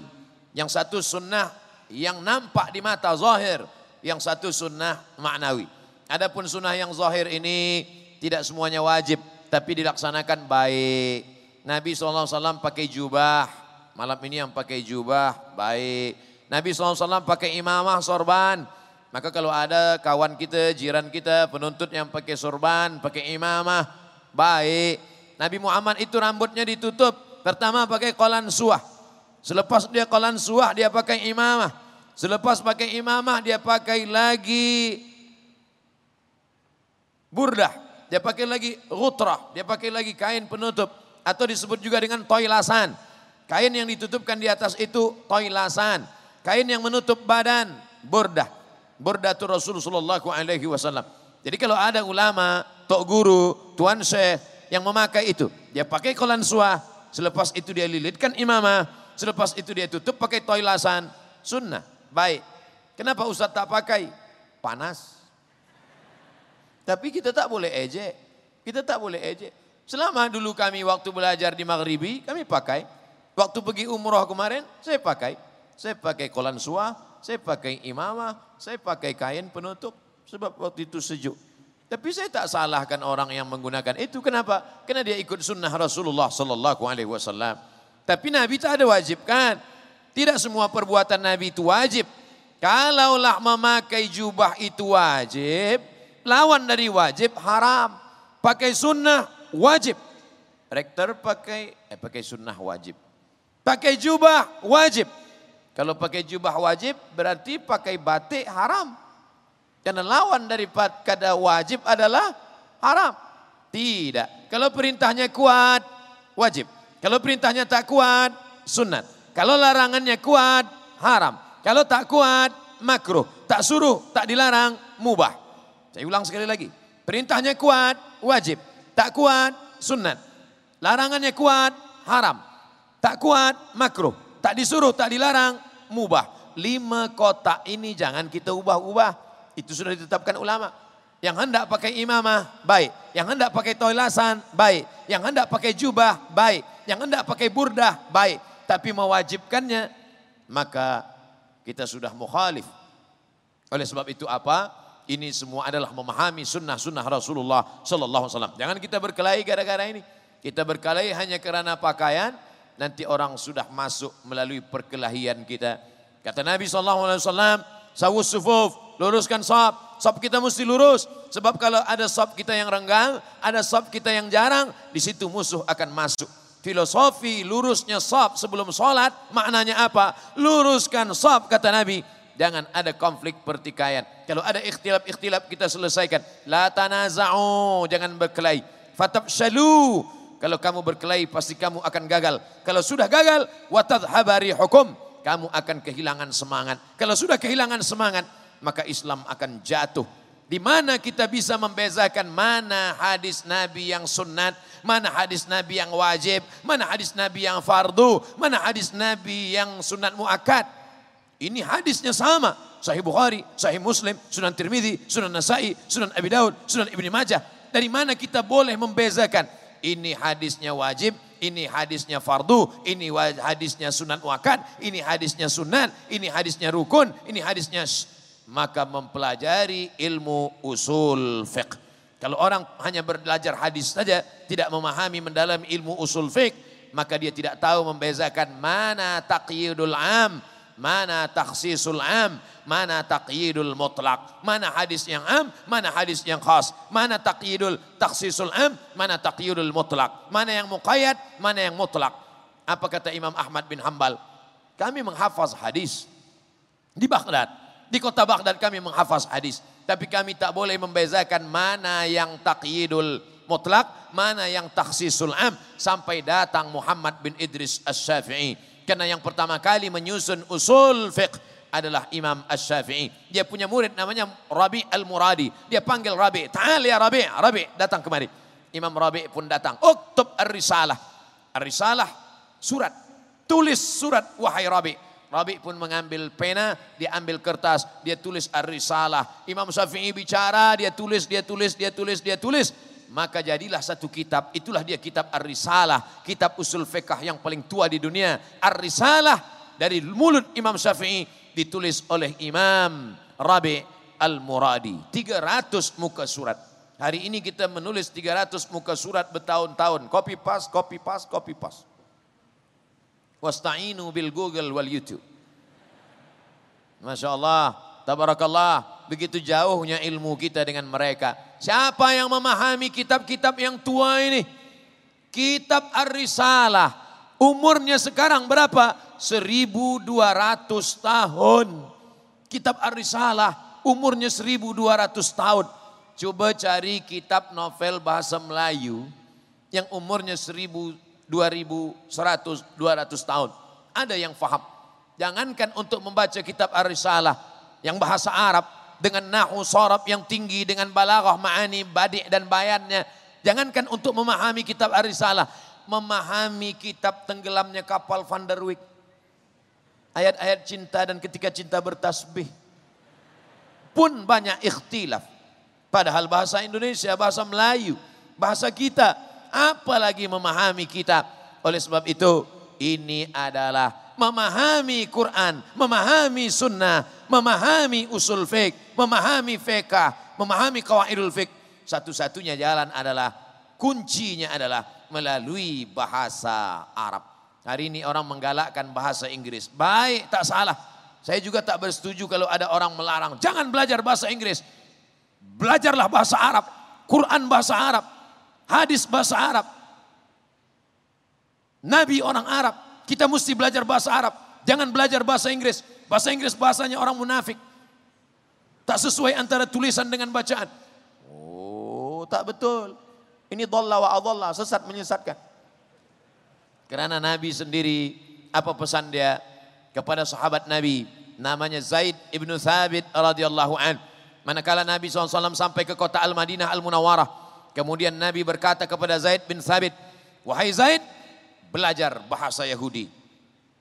Yang satu sunnah yang nampak di mata zahir. Yang satu sunnah maknawi. Adapun sunnah yang zahir ini tidak semuanya wajib tapi dilaksanakan baik. Nabi SAW pakai jubah, malam ini yang pakai jubah baik. Nabi SAW pakai imamah sorban. Maka kalau ada kawan kita, jiran kita, penuntut yang pakai sorban, pakai imamah, baik. Nabi Muhammad itu rambutnya ditutup. Pertama pakai kolan suah. Selepas dia kolan suah, dia pakai imamah. Selepas pakai imamah, dia pakai lagi burdah. Dia pakai lagi gutrah, dia pakai lagi kain penutup atau disebut juga dengan toilasan. Kain yang ditutupkan di atas itu toilasan. Kain yang menutup badan burdah. Burdah itu Rasulullah alaihi wasallam. Jadi kalau ada ulama, tok guru, tuan syekh yang memakai itu, dia pakai kolan suah, selepas itu dia lilitkan imamah, selepas itu dia tutup pakai toilasan, sunnah, baik. Kenapa Ustaz tak pakai? Panas. Tapi kita tak boleh ejek. Kita tak boleh ejek. Selama dulu kami waktu belajar di Maghribi, kami pakai. Waktu pergi umroh kemarin, saya pakai. Saya pakai kolan suah, saya pakai imamah, saya pakai kain penutup. Sebab waktu itu sejuk. Tapi saya tak salahkan orang yang menggunakan itu. Kenapa? Karena dia ikut sunnah Rasulullah Sallallahu Alaihi Wasallam. Tapi Nabi tak ada wajibkan. Tidak semua perbuatan Nabi itu wajib. Kalaulah memakai jubah itu wajib, lawan dari wajib haram. Pakai sunnah wajib. Rektor pakai eh pakai sunnah wajib. Pakai jubah wajib. Kalau pakai jubah wajib berarti pakai batik haram. Karena lawan daripada wajib adalah haram. Tidak. Kalau perintahnya kuat wajib. Kalau perintahnya tak kuat sunat. Kalau larangannya kuat haram. Kalau tak kuat makruh. Tak suruh, tak dilarang mubah. Saya ulang sekali lagi. Perintahnya kuat, wajib. Tak kuat, sunat. Larangannya kuat, haram. Tak kuat, makruh. Tak disuruh, tak dilarang, mubah. Lima kotak ini jangan kita ubah-ubah. Itu sudah ditetapkan ulama. Yang hendak pakai imamah, baik. Yang hendak pakai toilasan, baik. Yang hendak pakai jubah, baik. Yang hendak pakai burdah, baik. Tapi mewajibkannya, maka kita sudah mukhalif. Oleh sebab itu apa? Ini semua adalah memahami sunnah-sunnah Rasulullah Sallallahu Alaihi Wasallam. Jangan kita berkelahi gara-gara ini. Kita berkelahi hanya karena pakaian. Nanti orang sudah masuk melalui perkelahian kita. Kata Nabi Sallallahu Alaihi Wasallam, sawus sufuf, luruskan sab. Sab kita mesti lurus. Sebab kalau ada sab kita yang renggang, ada sab kita yang jarang, di situ musuh akan masuk. Filosofi lurusnya sab sebelum sholat maknanya apa? Luruskan sab kata Nabi Jangan ada konflik pertikaian. Kalau ada ikhtilaf-ikhtilaf kita selesaikan. La tanaza'u, jangan berkelahi. Fatabshalu, kalau kamu berkelahi pasti kamu akan gagal. Kalau sudah gagal, watadhabari hukum, kamu akan kehilangan semangat. Kalau sudah kehilangan semangat, maka Islam akan jatuh. Di mana kita bisa membezakan mana hadis Nabi yang sunnat, mana hadis Nabi yang wajib, mana hadis Nabi yang fardu, mana hadis Nabi yang sunat muakkad. Ini hadisnya sama. Sahih Bukhari, Sahih Muslim, Sunan Tirmidzi, Sunan Nasai, Sunan Abi Daud, Sunan Ibni Majah. Dari mana kita boleh membezakan? Ini hadisnya wajib, ini hadisnya fardu, ini hadisnya sunan wakad, ini hadisnya sunan, ini hadisnya rukun, ini hadisnya maka mempelajari ilmu usul fiqh. Kalau orang hanya belajar hadis saja, tidak memahami mendalami ilmu usul fiqh, maka dia tidak tahu membezakan mana taqyidul am, mana taksisul am, mana taqyidul mutlak, mana hadis yang am, mana hadis yang khas, mana taqyidul taksisul am, mana taqyidul mutlak, mana yang muqayyad, mana yang mutlak. Apa kata Imam Ahmad bin Hambal? Kami menghafaz hadis di Baghdad. Di kota Baghdad kami menghafaz hadis. Tapi kami tak boleh membezakan mana yang taqyidul mutlak, mana yang taksisul am. Sampai datang Muhammad bin Idris as-Syafi'i. Karena yang pertama kali menyusun usul fiqh adalah Imam Ash-Syafi'i. Dia punya murid namanya Rabi Al-Muradi. Dia panggil Rabi. Ta'al ya Rabi. Rabi datang kemari. Imam Rabi pun datang. Uktub Ar-Risalah. Ar-Risalah surat. Tulis surat wahai Rabi. Rabi pun mengambil pena, dia ambil kertas, dia tulis Ar-Risalah. Imam Syafi'i bicara, dia tulis, dia tulis, dia tulis, dia tulis. Maka jadilah satu kitab, itulah dia kitab Ar-Risalah. Kitab usul fiqah yang paling tua di dunia. Ar-Risalah dari mulut Imam Syafi'i ditulis oleh Imam Rabi Al-Muradi. 300 muka surat. Hari ini kita menulis 300 muka surat bertahun-tahun. Copy paste, copy paste, copy paste. Wasta'inu bil Google wal YouTube. Masya Allah, tabarakallah, begitu jauhnya ilmu kita dengan mereka. Siapa yang memahami kitab-kitab yang tua ini? Kitab Ar-Risalah, umurnya sekarang berapa? 1200 tahun. Kitab Ar-Risalah, umurnya 1200 tahun. Coba cari kitab novel bahasa Melayu yang umurnya 1000 2100, 200 tahun. Ada yang faham. Jangankan untuk membaca kitab Ar-Risalah yang bahasa Arab dengan nahu sorab yang tinggi dengan balaghah ma'ani badik dan bayannya. Jangankan untuk memahami kitab Ar-Risalah, memahami kitab tenggelamnya kapal Van der Wijk. Ayat-ayat cinta dan ketika cinta bertasbih pun banyak ikhtilaf. Padahal bahasa Indonesia, bahasa Melayu, bahasa kita apalagi memahami kitab. Oleh sebab itu, ini adalah memahami Quran, memahami sunnah, memahami usul fiqh, memahami fiqh, memahami kawaidul fiqh. Satu-satunya jalan adalah, kuncinya adalah melalui bahasa Arab. Hari ini orang menggalakkan bahasa Inggris. Baik, tak salah. Saya juga tak bersetuju kalau ada orang melarang. Jangan belajar bahasa Inggris. Belajarlah bahasa Arab. Quran bahasa Arab hadis bahasa Arab. Nabi orang Arab, kita mesti belajar bahasa Arab. Jangan belajar bahasa Inggris. Bahasa Inggris bahasanya orang munafik. Tak sesuai antara tulisan dengan bacaan. Oh, tak betul. Ini dhalla wa adalla, sesat menyesatkan. Karena Nabi sendiri, apa pesan dia kepada sahabat Nabi? Namanya Zaid ibnu Thabit radhiyallahu an. Manakala Nabi SAW sampai ke kota Al-Madinah Al-Munawwarah. Kemudian Nabi berkata kepada Zaid bin Thabit, "Wahai Zaid, belajar bahasa Yahudi."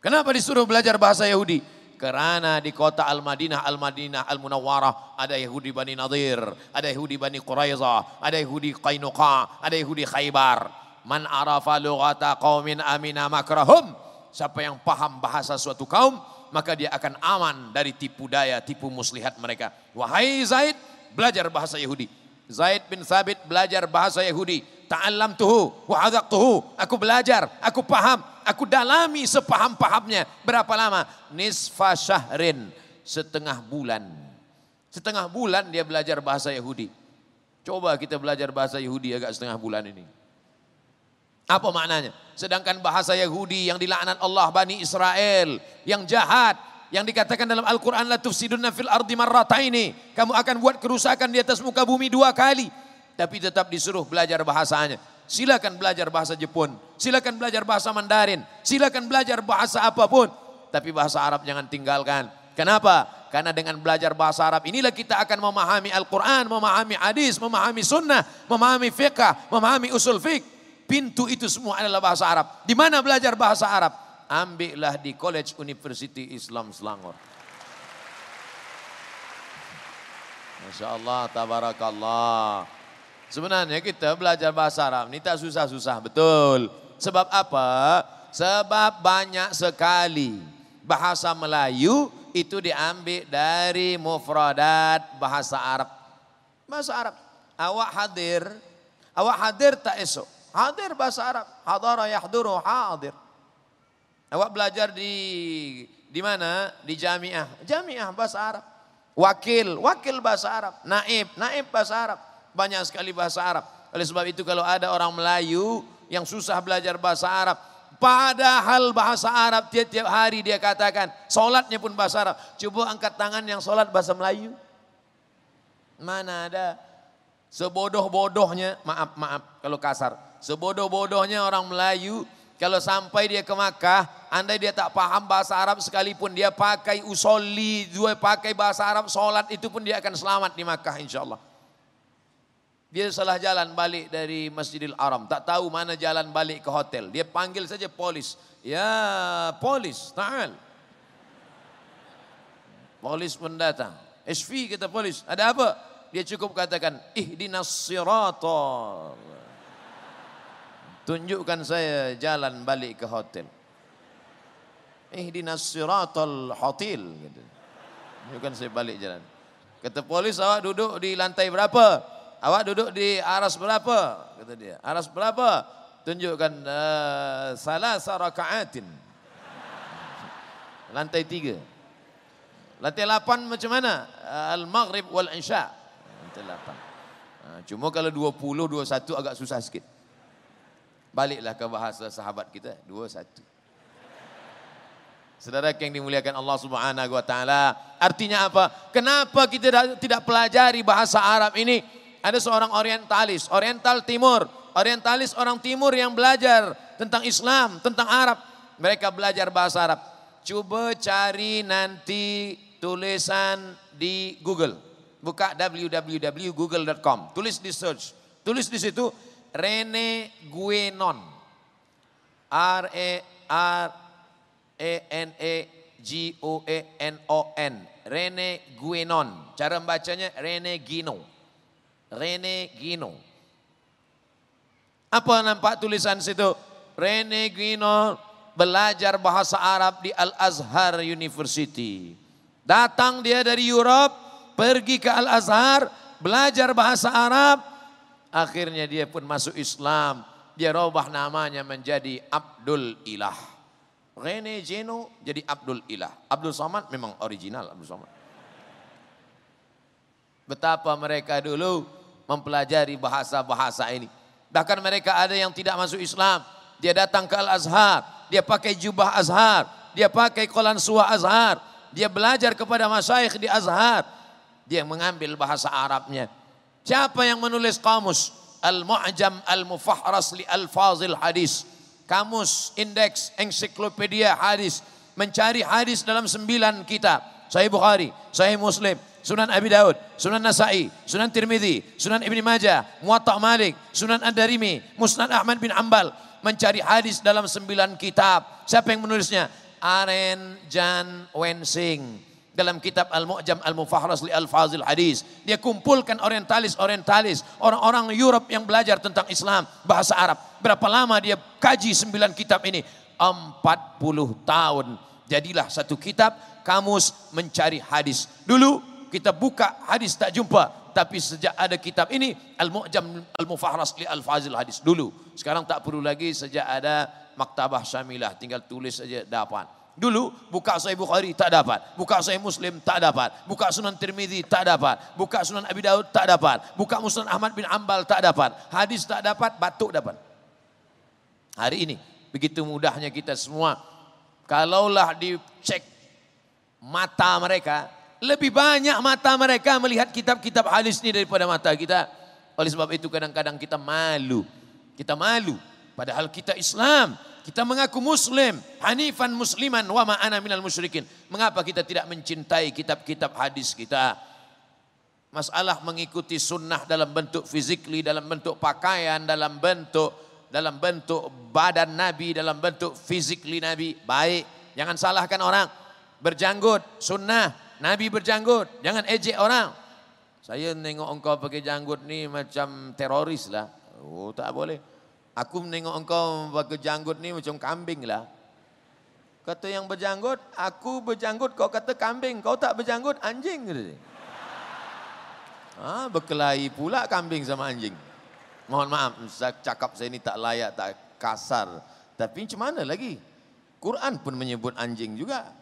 Kenapa disuruh belajar bahasa Yahudi? Karena di kota Al-Madinah, Al-Madinah Al-Munawwarah ada Yahudi Bani Nadir, ada Yahudi Bani Quraizah, ada Yahudi Qainuqa, ada Yahudi Khaybar. Man arafa lughata qaumin amina makrahum. Siapa yang paham bahasa suatu kaum, maka dia akan aman dari tipu daya, tipu muslihat mereka. Wahai Zaid, belajar bahasa Yahudi. Zaid bin Thabit belajar bahasa Yahudi. Ta'allam tuhu, wahazak tuhu. Aku belajar, aku paham, aku dalami sepaham-pahamnya. Berapa lama? Nisfa syahrin, setengah bulan. Setengah bulan dia belajar bahasa Yahudi. Coba kita belajar bahasa Yahudi agak setengah bulan ini. Apa maknanya? Sedangkan bahasa Yahudi yang dilaknat Allah Bani Israel, yang jahat, yang dikatakan dalam Al-Quran la tufsidunna fil ardi marrataini. Kamu akan buat kerusakan di atas muka bumi dua kali. Tapi tetap disuruh belajar bahasanya. Silakan belajar bahasa Jepun. Silakan belajar bahasa Mandarin. Silakan belajar bahasa apa pun. Tapi bahasa Arab jangan tinggalkan. Kenapa? Karena dengan belajar bahasa Arab inilah kita akan memahami Al-Quran, memahami hadis, memahami sunnah, memahami fiqh, memahami usul fiqh. Pintu itu semua adalah bahasa Arab. Di mana belajar bahasa Arab? ambillah di College University Islam Selangor. Masya Allah, tabarakallah. Sebenarnya kita belajar bahasa Arab ini tak susah-susah, betul. Sebab apa? Sebab banyak sekali bahasa Melayu itu diambil dari mufradat bahasa Arab. Bahasa Arab. Awak hadir, awak hadir tak esok. Hadir bahasa Arab. Hadara yahduru hadir. Awak belajar di di mana? Di jamiah. Jamiah bahasa Arab. Wakil, wakil bahasa Arab. Naib, naib bahasa Arab. Banyak sekali bahasa Arab. Oleh sebab itu kalau ada orang Melayu yang susah belajar bahasa Arab, Padahal bahasa Arab tiap-tiap hari dia katakan. Solatnya pun bahasa Arab. Coba angkat tangan yang solat bahasa Melayu. Mana ada. Sebodoh-bodohnya, maaf, maaf kalau kasar. Sebodoh-bodohnya orang Melayu, kalau sampai dia ke Makkah, andai dia tak paham bahasa Arab sekalipun, dia pakai usolli, dia pakai bahasa Arab, solat itu pun dia akan selamat di Makkah insya Allah. Dia salah jalan balik dari Masjidil Haram. Tak tahu mana jalan balik ke hotel. Dia panggil saja polis. Ya polis, ta'al. Polis pun datang. SV kata polis. Ada apa? Dia cukup katakan. Ihdinas siratal. Tunjukkan saya jalan balik ke hotel. Ihdinas siratal hotel. Tunjukkan saya balik jalan. Kata polis awak duduk di lantai berapa? Awak duduk di aras berapa? Kata dia. Aras berapa? Tunjukkan uh, salah sarakaatin. Lantai tiga. Lantai lapan macam mana? Uh, Al-Maghrib wal Isya. Lantai lapan. Uh, cuma kalau dua puluh, dua satu agak susah sikit. Baliklah ke bahasa sahabat kita. Dua satu. Saudara yang dimuliakan Allah Subhanahu wa taala, artinya apa? Kenapa kita tidak pelajari bahasa Arab ini? Ada seorang orientalis, oriental timur, orientalis orang timur yang belajar tentang Islam, tentang Arab. Mereka belajar bahasa Arab. Coba cari nanti tulisan di Google. Buka www.google.com. Tulis di search. Tulis di situ Rene Guenon. R E R E N E G O E N O N. Rene Guenon. Cara membacanya Rene Gino. Rene Gino. Apa nampak tulisan situ? Rene Gino belajar bahasa Arab di Al-Azhar University. Datang dia dari Europe, pergi ke Al-Azhar, belajar bahasa Arab. Akhirnya dia pun masuk Islam. Dia robah namanya menjadi Abdul Ilah. Rene Gino jadi Abdul Ilah. Abdul Somad memang original Abdul Somad. Betapa mereka dulu mempelajari bahasa-bahasa ini. Bahkan mereka ada yang tidak masuk Islam. Dia datang ke Al-Azhar. Dia pakai jubah Azhar. Dia pakai kolan suah Azhar. Dia belajar kepada masyayikh di Azhar. Dia mengambil bahasa Arabnya. Siapa yang menulis kamus? Al-Mu'jam Al-Mufahras li Al-Fazil Hadis. Kamus, indeks, ensiklopedia hadis. Mencari hadis dalam sembilan kitab. Sahih Bukhari, Sahih Muslim, Sunan Abi Daud, Sunan Nasai, Sunan Tirmidzi, Sunan Ibni Majah, Muwatta Malik, Sunan Ad-Darimi, Musnad Ahmad bin Ambal mencari hadis dalam sembilan kitab. Siapa yang menulisnya? Aren Jan Wensing dalam kitab Al-Mu'jam Al-Mufahras li Al-Fazil Hadis. Dia kumpulkan orientalis-orientalis, orang-orang Europe yang belajar tentang Islam, bahasa Arab. Berapa lama dia kaji sembilan kitab ini? 40 tahun. Jadilah satu kitab kamus mencari hadis. Dulu kita buka hadis tak jumpa. Tapi sejak ada kitab ini, Al-Mu'jam Al-Mufahras li Al-Fazil hadis dulu. Sekarang tak perlu lagi sejak ada Maktabah Syamilah. Tinggal tulis saja dapat. Dulu buka Sahih Bukhari tak dapat, buka Sahih Muslim tak dapat, buka Sunan Tirmidzi tak dapat, buka Sunan Abi Daud tak dapat, buka Musnad Ahmad bin Ambal tak dapat, hadis tak dapat, batuk dapat. Hari ini begitu mudahnya kita semua kalaulah dicek mata mereka lebih banyak mata mereka melihat kitab-kitab hadis ini daripada mata kita. Oleh sebab itu kadang-kadang kita malu. Kita malu. Padahal kita Islam. Kita mengaku Muslim. Hanifan musliman wa ma'ana minal musyrikin. Mengapa kita tidak mencintai kitab-kitab hadis kita? Masalah mengikuti sunnah dalam bentuk fizikli, dalam bentuk pakaian, dalam bentuk dalam bentuk badan Nabi, dalam bentuk fizikli Nabi. Baik, jangan salahkan orang. Berjanggut, sunnah, Nabi berjanggut, jangan ejek orang. Saya nengok engkau pakai janggut ni macam teroris lah. Oh tak boleh. Aku menengok engkau pakai janggut ni macam kambing lah. Kata yang berjanggut, aku berjanggut, kau kata kambing, kau tak berjanggut, anjing. Ah, berkelahi pula kambing sama anjing. Mohon maaf, saya cakap saya ini tak layak, tak kasar. Tapi macam mana lagi? Quran pun menyebut anjing juga.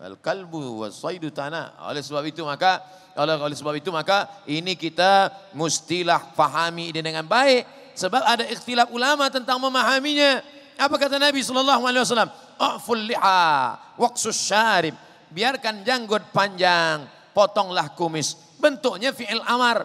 Ah. Al-kalbu wasaidu tanah. Oleh sebab itu maka oleh, oleh sebab itu maka ini kita mustilah fahami ini dengan baik sebab ada ikhtilaf ulama tentang memahaminya. Apa kata Nabi sallallahu alaihi wasallam? A'ful liha waqsus syarib. Biarkan janggut panjang, potonglah kumis. Bentuknya fi'il amar.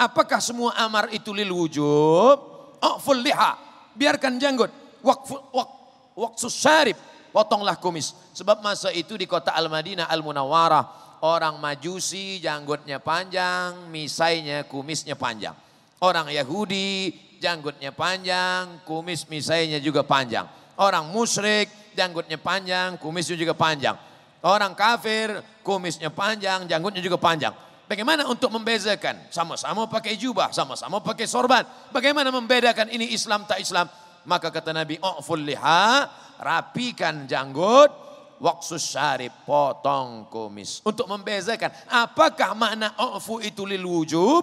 Apakah semua amar itu lil wujub? A'ful liha. Biarkan janggut. Waqful waq, waqsus syarib. Potonglah kumis. Sebab masa itu di kota Al-Madinah Al-Munawwarah. Orang majusi janggutnya panjang, misainya kumisnya panjang. Orang Yahudi janggutnya panjang, kumis misainya juga panjang. Orang musyrik janggutnya panjang, kumisnya juga panjang. Orang kafir kumisnya panjang, janggutnya juga panjang. Bagaimana untuk membezakan? Sama-sama pakai jubah, sama-sama pakai sorban. Bagaimana membedakan ini Islam tak Islam? Maka kata Nabi, "U'ful liha, rapikan janggut, waksus syarib, potong kumis." Untuk membezakan, apakah makna u'fu itu lil wujub?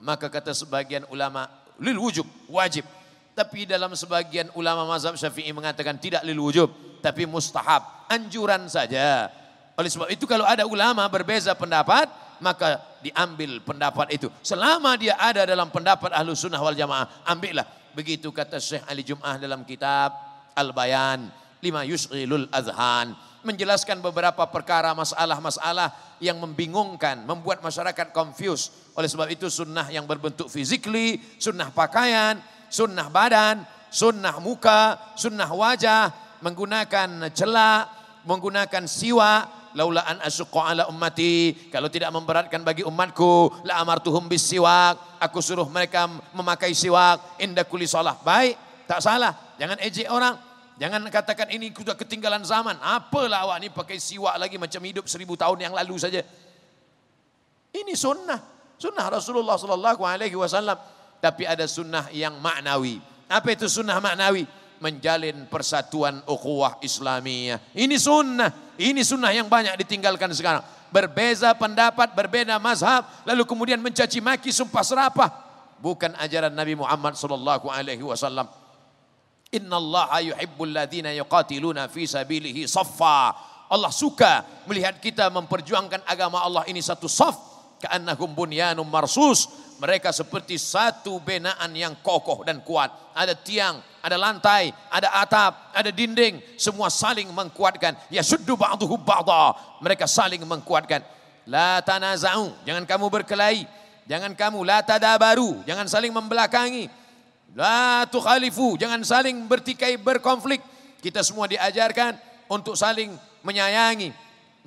Maka kata sebagian ulama, lil wujub, wajib. Tapi dalam sebagian ulama mazhab syafi'i mengatakan tidak lil wujub, tapi mustahab, anjuran saja. Oleh sebab itu kalau ada ulama berbeza pendapat, maka diambil pendapat itu. Selama dia ada dalam pendapat ahlu sunnah wal jamaah, ambillah. Begitu kata Syekh Ali Jum'ah dalam kitab Al-Bayan, lima yus'ilul azhan. Menjelaskan beberapa perkara masalah-masalah yang membingungkan, membuat masyarakat confused. Oleh sebab itu sunnah yang berbentuk fizikli, sunnah pakaian, sunnah badan, sunnah muka, sunnah wajah, menggunakan celak, menggunakan siwa, laula an asyqa ala ummati kalau tidak memberatkan bagi umatku la amartuhum bisiwak aku suruh mereka memakai siwak inda kulli salah baik tak salah. Jangan ejek orang jangan katakan ini sudah ketinggalan zaman apalah awak ni pakai siwak lagi macam hidup seribu tahun yang lalu saja ini sunnah sunnah Rasulullah sallallahu alaihi wasallam tapi ada sunnah yang maknawi apa itu sunnah maknawi menjalin persatuan ukhuwah Islamiyah. Ini sunnah, ini sunnah yang banyak ditinggalkan sekarang. Berbeza pendapat, berbeda mazhab, lalu kemudian mencaci maki sumpah serapah. Bukan ajaran Nabi Muhammad sallallahu alaihi wasallam. Inna Allah yuhibbul ladhina yuqatiluna fi sabilihi saffa. Allah suka melihat kita memperjuangkan agama Allah ini satu saf. Ka'annahum bunyanum marsus. Mereka seperti satu benaan yang kokoh dan kuat. Ada tiang, ada lantai, ada atap, ada dinding, semua saling menguatkan. Ya suddu ba'duhu. Mereka saling menguatkan. La tanaza'u, jangan kamu berkelahi. Jangan kamu la tadabaru, jangan saling membelakangi. La tukhalifu, jangan saling bertikai berkonflik. Kita semua diajarkan untuk saling menyayangi,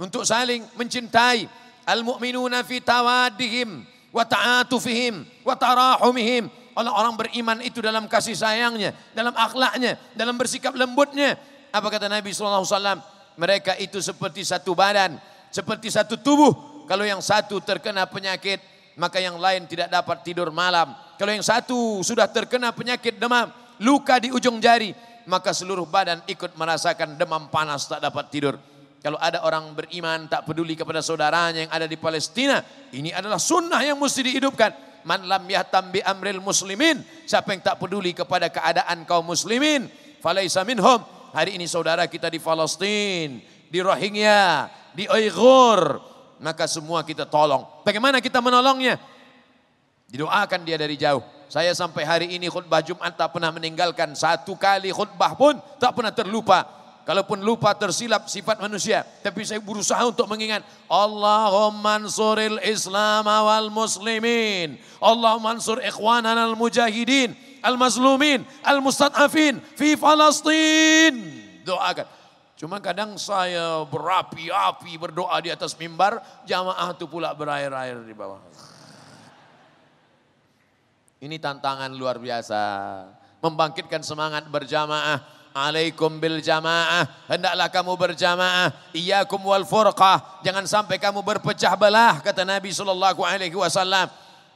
untuk saling mencintai. Al-mu'minuna fi tawadihim wa ta'atufihim wa tarahumihim Orang-orang beriman itu dalam kasih sayangnya, dalam akhlaknya, dalam bersikap lembutnya. Apa kata Nabi SAW? Mereka itu seperti satu badan, seperti satu tubuh. Kalau yang satu terkena penyakit, maka yang lain tidak dapat tidur malam. Kalau yang satu sudah terkena penyakit demam, luka di ujung jari, maka seluruh badan ikut merasakan demam panas tak dapat tidur. Kalau ada orang beriman tak peduli kepada saudaranya yang ada di Palestina, ini adalah sunnah yang mesti dihidupkan. Man lam yahtam bi amril muslimin siapa yang tak peduli kepada keadaan kaum muslimin falaisa minhum. Hari ini saudara kita di Palestina di Rohingya di Uyghur maka semua kita tolong. Bagaimana kita menolongnya didoakan dia dari jauh saya sampai hari ini khutbah Jumat tak pernah meninggalkan satu kali khutbah pun tak pernah terlupa Kalaupun lupa tersilap sifat manusia. Tapi saya berusaha untuk mengingat. Allahumma ansuril islam wal muslimin. Allahumma ansur ikhwanan al mujahidin. Al mazlumin. Al mustad'afin. Fi Falastin. Doakan. Cuma kadang saya berapi-api berdoa di atas mimbar. Jamaah itu pula berair-air di bawah. Ini tantangan luar biasa. Membangkitkan semangat berjamaah. Alaikum bil jamaah. Hendaklah kamu berjamaah. Iyyakum wal furqah. Jangan sampai kamu berpecah belah kata Nabi sallallahu alaihi wasallam.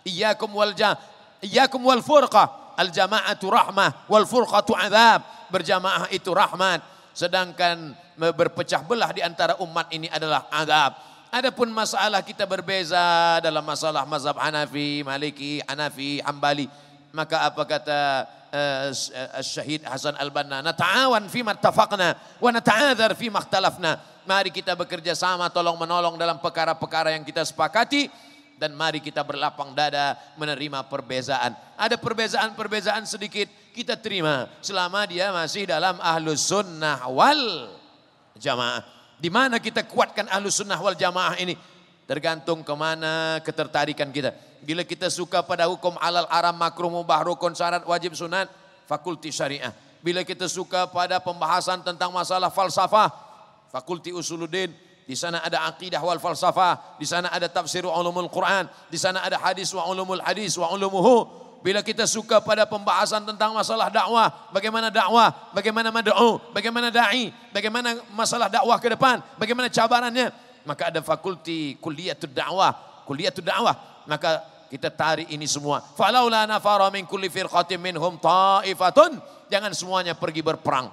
Iyyakum wal ja iyyakum wal furqah. Al jamaatu rahmah wal furqatu azab berjamaah itu rahmat. Sedangkan berpecah belah di antara umat ini adalah azab adapun masalah kita berbeza dalam masalah mazhab Hanafi Maliki Hanafi Hambali maka apa kata Syahid Hasan Al-Banna? Nata'awan fima tafaqna wa nata'adzar fima mari kita bekerja sama tolong menolong dalam perkara-perkara yang kita sepakati dan mari kita berlapang dada menerima perbezaan. Ada perbezaan-perbezaan sedikit kita terima selama dia masih dalam ahlus sunnah wal jamaah. Di mana kita kuatkan ahlus sunnah wal jamaah ini? Tergantung ke mana ketertarikan kita. Bila kita suka pada hukum halal, aram, makruh, mubah, rukun, syarat, wajib, sunat, fakulti syariah. Bila kita suka pada pembahasan tentang masalah falsafah, fakulti usuluddin, di sana ada akidah wal falsafah, di sana ada tafsir ulumul Quran, di sana ada hadis wa ulumul hadis wa ulumuhu. Bila kita suka pada pembahasan tentang masalah dakwah, bagaimana dakwah, bagaimana mad'u, bagaimana dai, bagaimana masalah dakwah ke depan, bagaimana cabarannya, maka ada fakulti kuliatul dakwah, kuliatul dakwah, maka kita tarik ini semua. Falaula nafara min kulli firqatin minhum ta'ifatun. Jangan semuanya pergi berperang.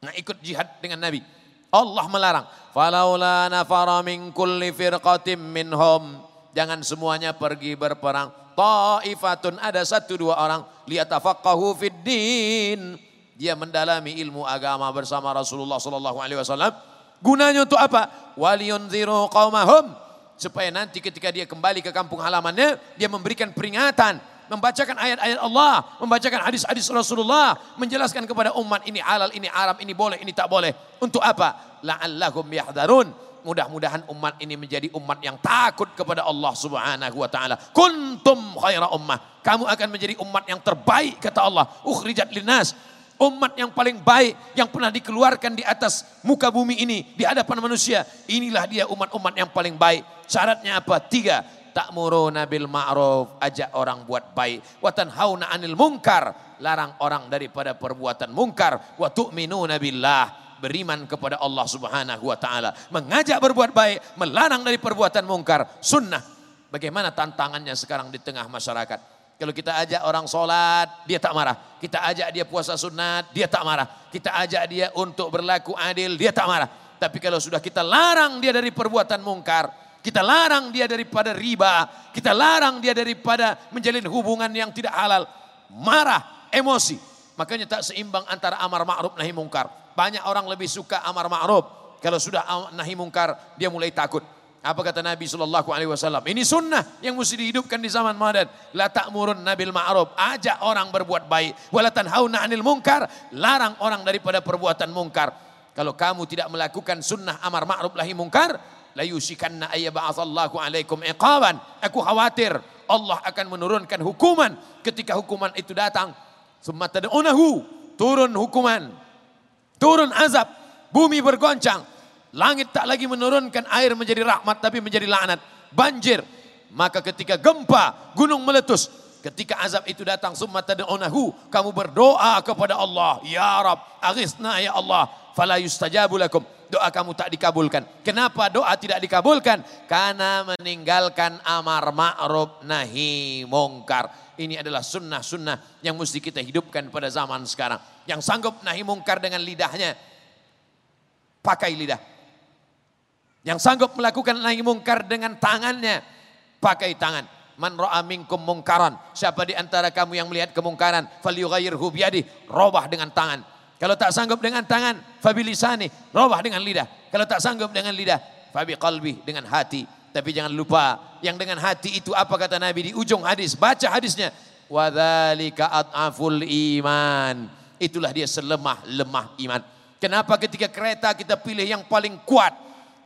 Nah ikut jihad dengan Nabi. Allah melarang. Falaula nafara min kulli firqatin minhum. Jangan semuanya pergi berperang. Ta'ifatun ada satu dua orang. Liatafaqahu fid din. Dia mendalami ilmu agama bersama Rasulullah sallallahu alaihi wasallam Gunanya untuk apa? Waliyunziru qaumahum. Supaya nanti ketika dia kembali ke kampung halamannya, dia memberikan peringatan. Membacakan ayat-ayat Allah, membacakan hadis-hadis Rasulullah, menjelaskan kepada umat ini halal, ini haram, ini boleh, ini tak boleh. Untuk apa? La'allahum yahdharun. Mudah-mudahan umat ini menjadi umat yang takut kepada Allah Subhanahu wa taala. Kuntum khaira ummah. Kamu akan menjadi umat yang terbaik kata Allah. Ukhrijat linnas umat yang paling baik yang pernah dikeluarkan di atas muka bumi ini di hadapan manusia. Inilah dia umat-umat yang paling baik. Syaratnya apa? Tiga. Ta'muruna bil ma'ruf, ajak orang buat baik. Wa tanhauna 'anil munkar, larang orang daripada perbuatan mungkar. Wa tu'minuna billah, beriman kepada Allah Subhanahu wa taala. Mengajak berbuat baik, melarang dari perbuatan mungkar. Sunnah. Bagaimana tantangannya sekarang di tengah masyarakat? Kalau kita ajak orang sholat, dia tak marah. Kita ajak dia puasa sunat, dia tak marah. Kita ajak dia untuk berlaku adil, dia tak marah. Tapi kalau sudah kita larang dia dari perbuatan mungkar, kita larang dia daripada riba, kita larang dia daripada menjalin hubungan yang tidak halal, marah, emosi. Makanya tak seimbang antara amar ma'ruf nahi mungkar. Banyak orang lebih suka amar ma'ruf. Kalau sudah nahi mungkar, dia mulai takut. Apa kata Nabi Shallallahu Alaihi Wasallam? Ini sunnah yang mesti dihidupkan di zaman modern. La ta'murun nabil ma'ruf. Ajak orang berbuat baik. Walatan hauna anil mungkar. Larang orang daripada perbuatan mungkar. Kalau kamu tidak melakukan sunnah amar ma'ruf lahi mungkar. La yusikanna ayyaba'athallahu alaikum iqaban. Aku khawatir Allah akan menurunkan hukuman. Ketika hukuman itu datang. Summa tad'unahu. Turun hukuman. Turun azab. Bumi bergoncang Langit tak lagi menurunkan air menjadi rahmat tapi menjadi laknat. Banjir. Maka ketika gempa, gunung meletus. Ketika azab itu datang, summa tad'unahu. Kamu berdoa kepada Allah. Ya Rab, aghisna ya Allah. Fala yustajabu lakum. Doa kamu tak dikabulkan. Kenapa doa tidak dikabulkan? Karena meninggalkan amar ma'ruf nahi mungkar. Ini adalah sunnah-sunnah yang mesti kita hidupkan pada zaman sekarang. Yang sanggup nahi mungkar dengan lidahnya. Pakai lidah. Yang sanggup melakukan nahi mungkar dengan tangannya, pakai tangan. Man ra'a minkum mungkaran. Siapa di antara kamu yang melihat kemungkaran, falyughayyirhu biyadi, robah dengan tangan. Kalau tak sanggup dengan tangan, fabilisani, robah dengan lidah. Kalau tak sanggup dengan lidah, fabi qalbi dengan hati. Tapi jangan lupa, yang dengan hati itu apa kata Nabi di ujung hadis, baca hadisnya. Wadzalika at'aful iman. Itulah dia selemah-lemah iman. Kenapa ketika kereta kita pilih yang paling kuat,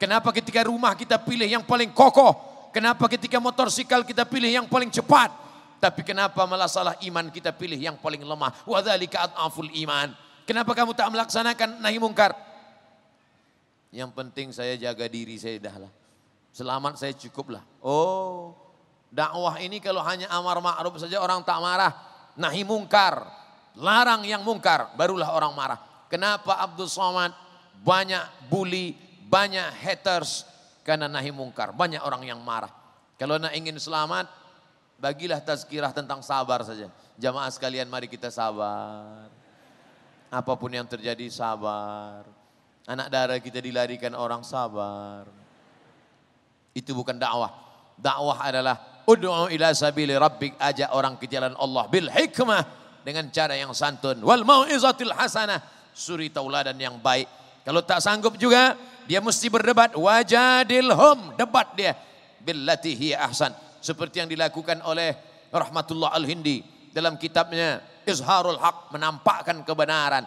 Kenapa ketika rumah kita pilih yang paling kokoh? Kenapa ketika motorsikal kita pilih yang paling cepat? Tapi kenapa malah salah iman kita pilih yang paling lemah? Wadzalika adaful iman. Kenapa kamu tak melaksanakan nahi mungkar? Yang penting saya jaga diri saya dah lah. Selamat saya cukup lah. Oh, dakwah ini kalau hanya amar ma'ruf saja orang tak marah. Nahi mungkar, larang yang mungkar, barulah orang marah. Kenapa Abdul Somad banyak bully, banyak haters karena nahi mungkar. Banyak orang yang marah. Kalau nak ingin selamat, bagilah tazkirah tentang sabar saja. Jamaah sekalian mari kita sabar. Apa pun yang terjadi sabar. Anak darah kita dilarikan orang sabar. Itu bukan dakwah. Dakwah adalah ud'u ila sabili rabbik ajak orang ke jalan Allah bil hikmah dengan cara yang santun wal mau'izatil hasanah suri tauladan yang baik. Kalau tak sanggup juga dia mesti berdebat wajadilhum debat dia billati hiya ahsan seperti yang dilakukan oleh Rahmatullah Al-Hindi dalam kitabnya Izharul Haq menampakkan kebenaran.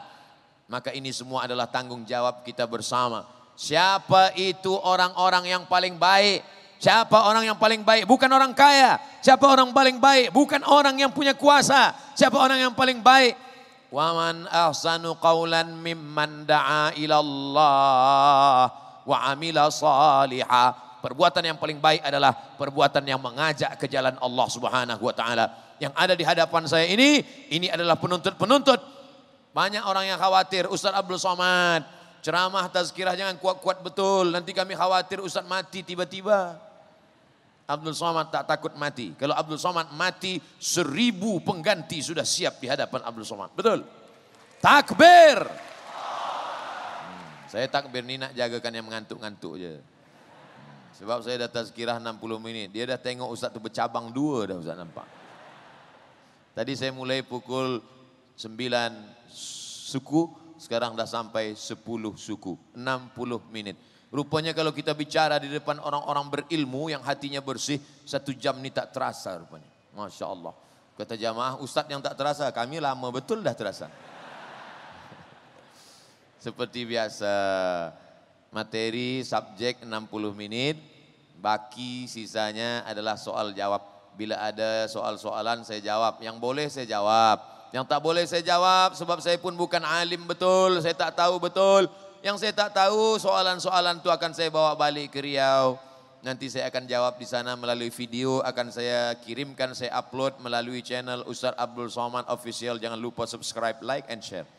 Maka ini semua adalah tanggung jawab kita bersama. Siapa itu orang-orang yang paling baik? Siapa orang yang paling baik? Bukan orang kaya. Siapa orang paling baik? Bukan orang yang punya kuasa. Siapa orang yang paling baik? Waman ahsanu qawlan mimman da'a ilallah wa amila salihah. Perbuatan yang paling baik adalah perbuatan yang mengajak ke jalan Allah Subhanahu wa taala. Yang ada di hadapan saya ini, ini adalah penuntut-penuntut. Banyak orang yang khawatir, Ustaz Abdul Somad, ceramah tazkirah jangan kuat-kuat betul, nanti kami khawatir Ustaz mati tiba-tiba. Abdul Somad tak takut mati. Kalau Abdul Somad mati, seribu pengganti sudah siap di hadapan Abdul Somad. Betul? Takbir. Hmm, saya takbir ni nak jagakan yang mengantuk-ngantuk je. Hmm, sebab saya dah tazkirah 60 minit. Dia dah tengok Ustaz tu bercabang dua dah Ustaz nampak. Tadi saya mulai pukul 9 suku, sekarang dah sampai 10 suku. 60 minit. Rupanya kalau kita bicara di depan orang-orang berilmu yang hatinya bersih, satu jam ini tak terasa rupanya. Masya Allah. Kata jamaah, ustadz yang tak terasa, kami lama betul dah terasa. Seperti biasa, materi subjek 60 menit, baki sisanya adalah soal jawab. Bila ada soal-soalan saya jawab, yang boleh saya jawab. Yang tak boleh saya jawab sebab saya pun bukan alim betul, saya tak tahu betul. Yang saya tak tahu soalan-soalan itu akan saya bawa balik ke Riau. Nanti saya akan jawab di sana melalui video akan saya kirimkan, saya upload melalui channel Ustaz Abdul Somad Official. Jangan lupa subscribe, like and share.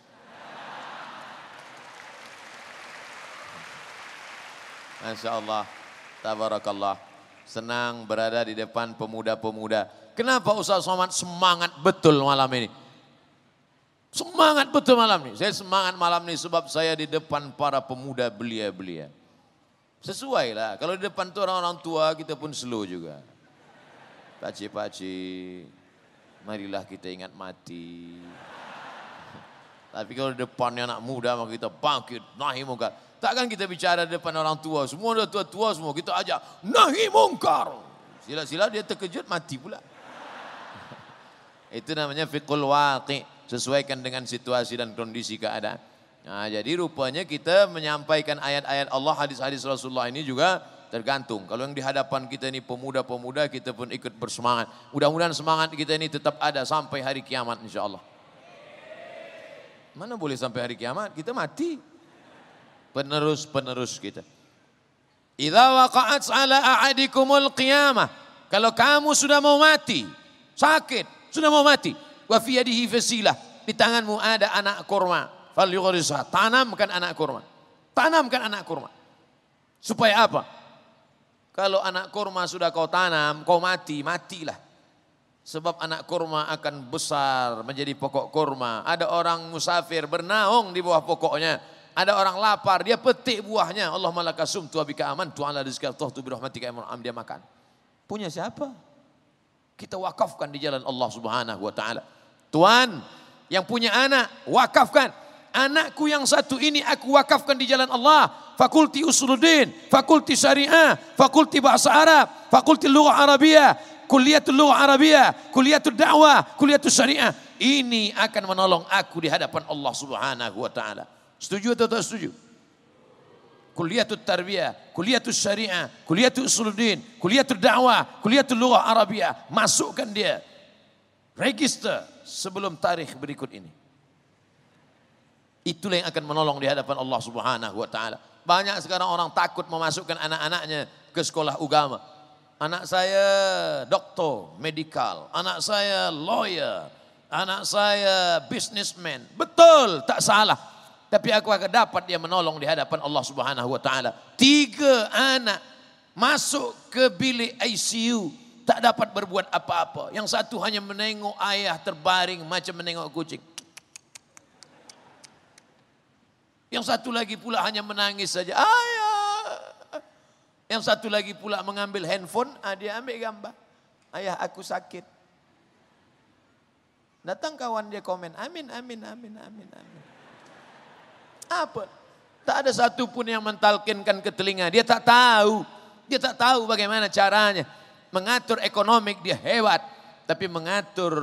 Masya Allah, tabarakallah. Senang berada di depan pemuda-pemuda. Kenapa Ustaz Somad semangat betul malam ini? Semangat betul malam ini. Saya semangat malam ini sebab saya di depan para pemuda belia-belia. Sesuai lah. Kalau di depan tu orang-orang tua kita pun slow juga. Paci-paci. Marilah kita ingat mati. Tapi kalau di depannya anak muda maka kita bangkit. Nahi mungkar. Takkan kita bicara di depan orang tua. Semua udah tua-tua semua. Kita ajak nahi mungkar. Sila-sila dia terkejut mati pula. Itu namanya fiqhul waqi' sesuaikan dengan situasi dan kondisi keadaan. Nah, jadi rupanya kita menyampaikan ayat-ayat Allah, hadis-hadis Rasulullah ini juga tergantung. Kalau yang di hadapan kita ini pemuda-pemuda, kita pun ikut bersemangat. Mudah-mudahan semangat kita ini tetap ada sampai hari kiamat insya Allah. Mana boleh sampai hari kiamat? Kita mati. Penerus-penerus kita. Idza waqa'at ala a'adikumul qiyamah. Kalau kamu sudah mau mati, sakit, sudah mau mati, wa fi yadihi fasilah. Di tanganmu ada anak kurma. Falyughrisa. Tanamkan anak kurma. Tanamkan anak kurma. Supaya apa? Kalau anak kurma sudah kau tanam, kau mati, matilah. Sebab anak kurma akan besar menjadi pokok kurma. Ada orang musafir bernaung di bawah pokoknya. Ada orang lapar, dia petik buahnya. Allah malakasum tuha bika aman, tuha ala rizka toh tu birahmatika dia makan. Punya siapa? Kita wakafkan di jalan Allah subhanahu wa ta'ala. Tuan yang punya anak, wakafkan. Anakku yang satu ini aku wakafkan di jalan Allah. Fakulti Usuluddin, Fakulti Syariah, Fakulti Bahasa Arab, Fakulti Lughah Arabia, Kuliatul Lughah Arabia, Kuliatul Da'wah, Kuliatul Syariah. Ini akan menolong aku di hadapan Allah Subhanahu wa taala. Setuju atau tak setuju? Kuliatul Tarbiyah, Kuliatul Syariah, Kuliatul Usuluddin, Kuliatul Da'wah, Kuliatul Lughah Arabia. Masukkan dia. Register sebelum tarikh berikut ini. Itulah yang akan menolong di hadapan Allah Subhanahu wa taala. Banyak sekarang orang takut memasukkan anak-anaknya ke sekolah agama. Anak saya doktor, medikal, anak saya lawyer, anak saya businessman. Betul, tak salah. Tapi aku akan dapat dia menolong di hadapan Allah Subhanahu wa taala. Tiga anak masuk ke bilik ICU tak dapat berbuat apa-apa. Yang satu hanya menengok ayah terbaring macam menengok kucing. Yang satu lagi pula hanya menangis saja. Ayah. Yang satu lagi pula mengambil handphone, ah, dia ambil gambar. Ayah aku sakit. Datang kawan dia komen, amin, amin, amin, amin, amin. Apa? Tak ada satu pun yang mentalkinkan ke telinga. Dia tak tahu. Dia tak tahu bagaimana caranya mengatur ekonomi dia hebat. tapi mengatur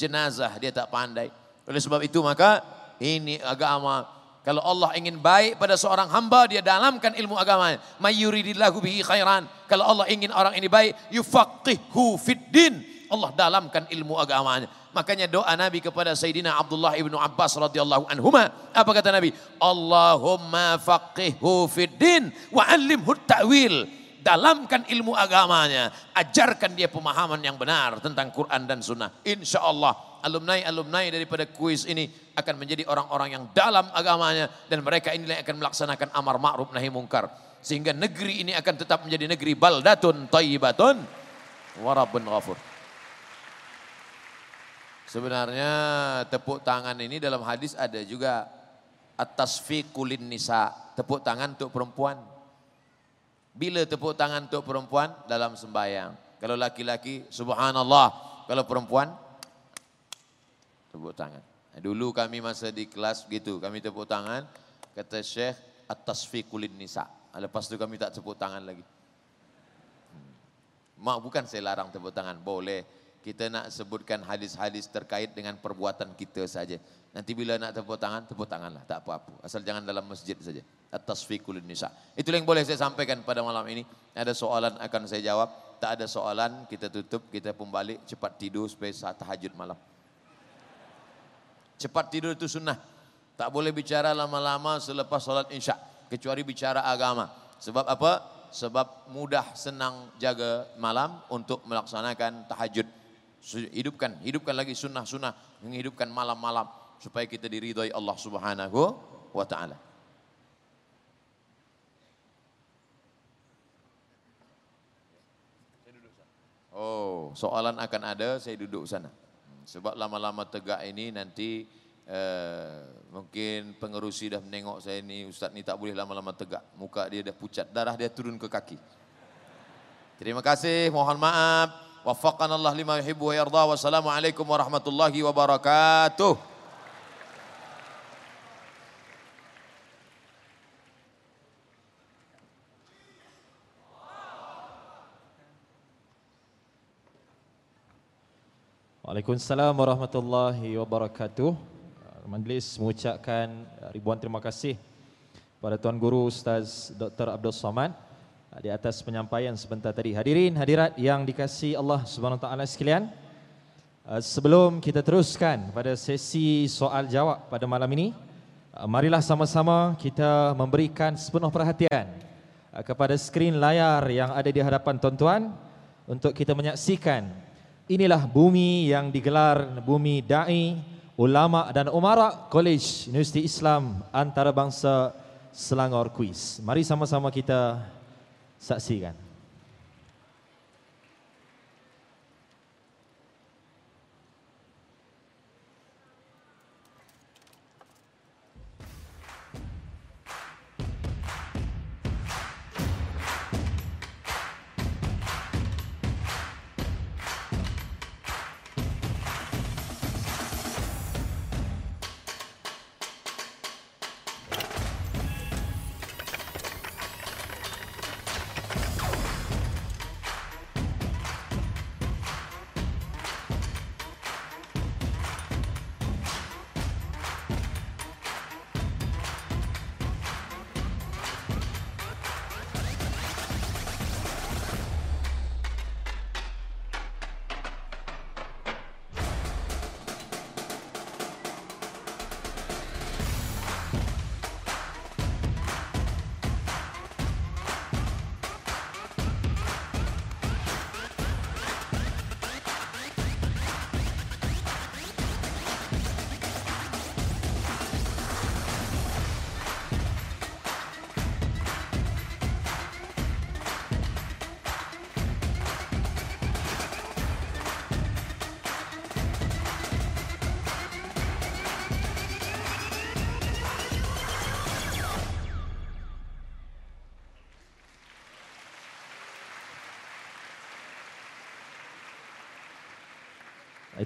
jenazah dia tak pandai. Oleh sebab itu maka ini agama kalau Allah ingin baik pada seorang hamba dia dalamkan ilmu agamanya. Mayyuridillahu bihi khairan. Kalau Allah ingin orang ini baik, yufaqihu fid din. Allah dalamkan ilmu agamanya. Makanya doa Nabi kepada Sayyidina Abdullah ibnu Abbas radhiyallahu anhuma. Apa kata Nabi? Allahumma faqihhu fid din wa alimhu ta'wil dalamkan ilmu agamanya, ajarkan dia pemahaman yang benar tentang Quran dan Sunnah. Insya Allah alumni-alumni daripada kuis ini akan menjadi orang-orang yang dalam agamanya dan mereka inilah yang akan melaksanakan amar ma'ruf nahi mungkar. Sehingga negeri ini akan tetap menjadi negeri baldatun tayyibatun warabun ghafur. Sebenarnya tepuk tangan ini dalam hadis ada juga atas kulin nisa, tepuk tangan untuk perempuan. Bila tepuk tangan untuk perempuan? Dalam sembahyang. Kalau laki-laki, subhanallah. Kalau perempuan, tepuk tangan. Dulu kami masa di kelas begitu, kami tepuk tangan. Kata Syekh, atas fikulin nisa. Lepas itu kami tak tepuk tangan lagi. Hmm. Mak bukan saya larang tepuk tangan, boleh. Kita nak sebutkan hadis-hadis terkait dengan perbuatan kita saja. Nanti bila nak tepuk tangan, tepuk tanganlah, tak apa-apa. Asal jangan dalam masjid saja. At-tasfiqul nisa. Itu yang boleh saya sampaikan pada malam ini. Ada soalan akan saya jawab. Tak ada soalan, kita tutup, kita pun balik cepat tidur supaya saat tahajud malam. Cepat tidur itu sunnah. Tak boleh bicara lama-lama selepas solat insya. Kecuali bicara agama. Sebab apa? Sebab mudah senang jaga malam untuk melaksanakan tahajud. Hidupkan, hidupkan lagi sunnah-sunnah. Menghidupkan malam-malam. Supaya kita diridhoi Allah subhanahu wa ta'ala. Oh, soalan akan ada, saya duduk sana. Sebab lama-lama tegak ini nanti uh, mungkin pengerusi dah menengok saya ni, Ustaz ni tak boleh lama-lama tegak. Muka dia dah pucat, darah dia turun ke kaki. Terima kasih, mohon maaf. Wafaqan Allah lima yuhibbu wa yarda. Wassalamualaikum warahmatullahi wabarakatuh. Waalaikumsalam warahmatullahi wabarakatuh. Majlis mengucapkan ribuan terima kasih pada Tuan Guru Ustaz Dr. Abdul Somad di atas penyampaian sebentar tadi. Hadirin hadirat yang dikasihi Allah Subhanahu taala sekalian. Sebelum kita teruskan pada sesi soal jawab pada malam ini, marilah sama-sama kita memberikan sepenuh perhatian kepada skrin layar yang ada di hadapan tuan-tuan untuk kita menyaksikan inilah bumi yang digelar bumi dai ulama dan umara College Universiti Islam Antarabangsa Selangor Quiz. Mari sama-sama kita saksikan.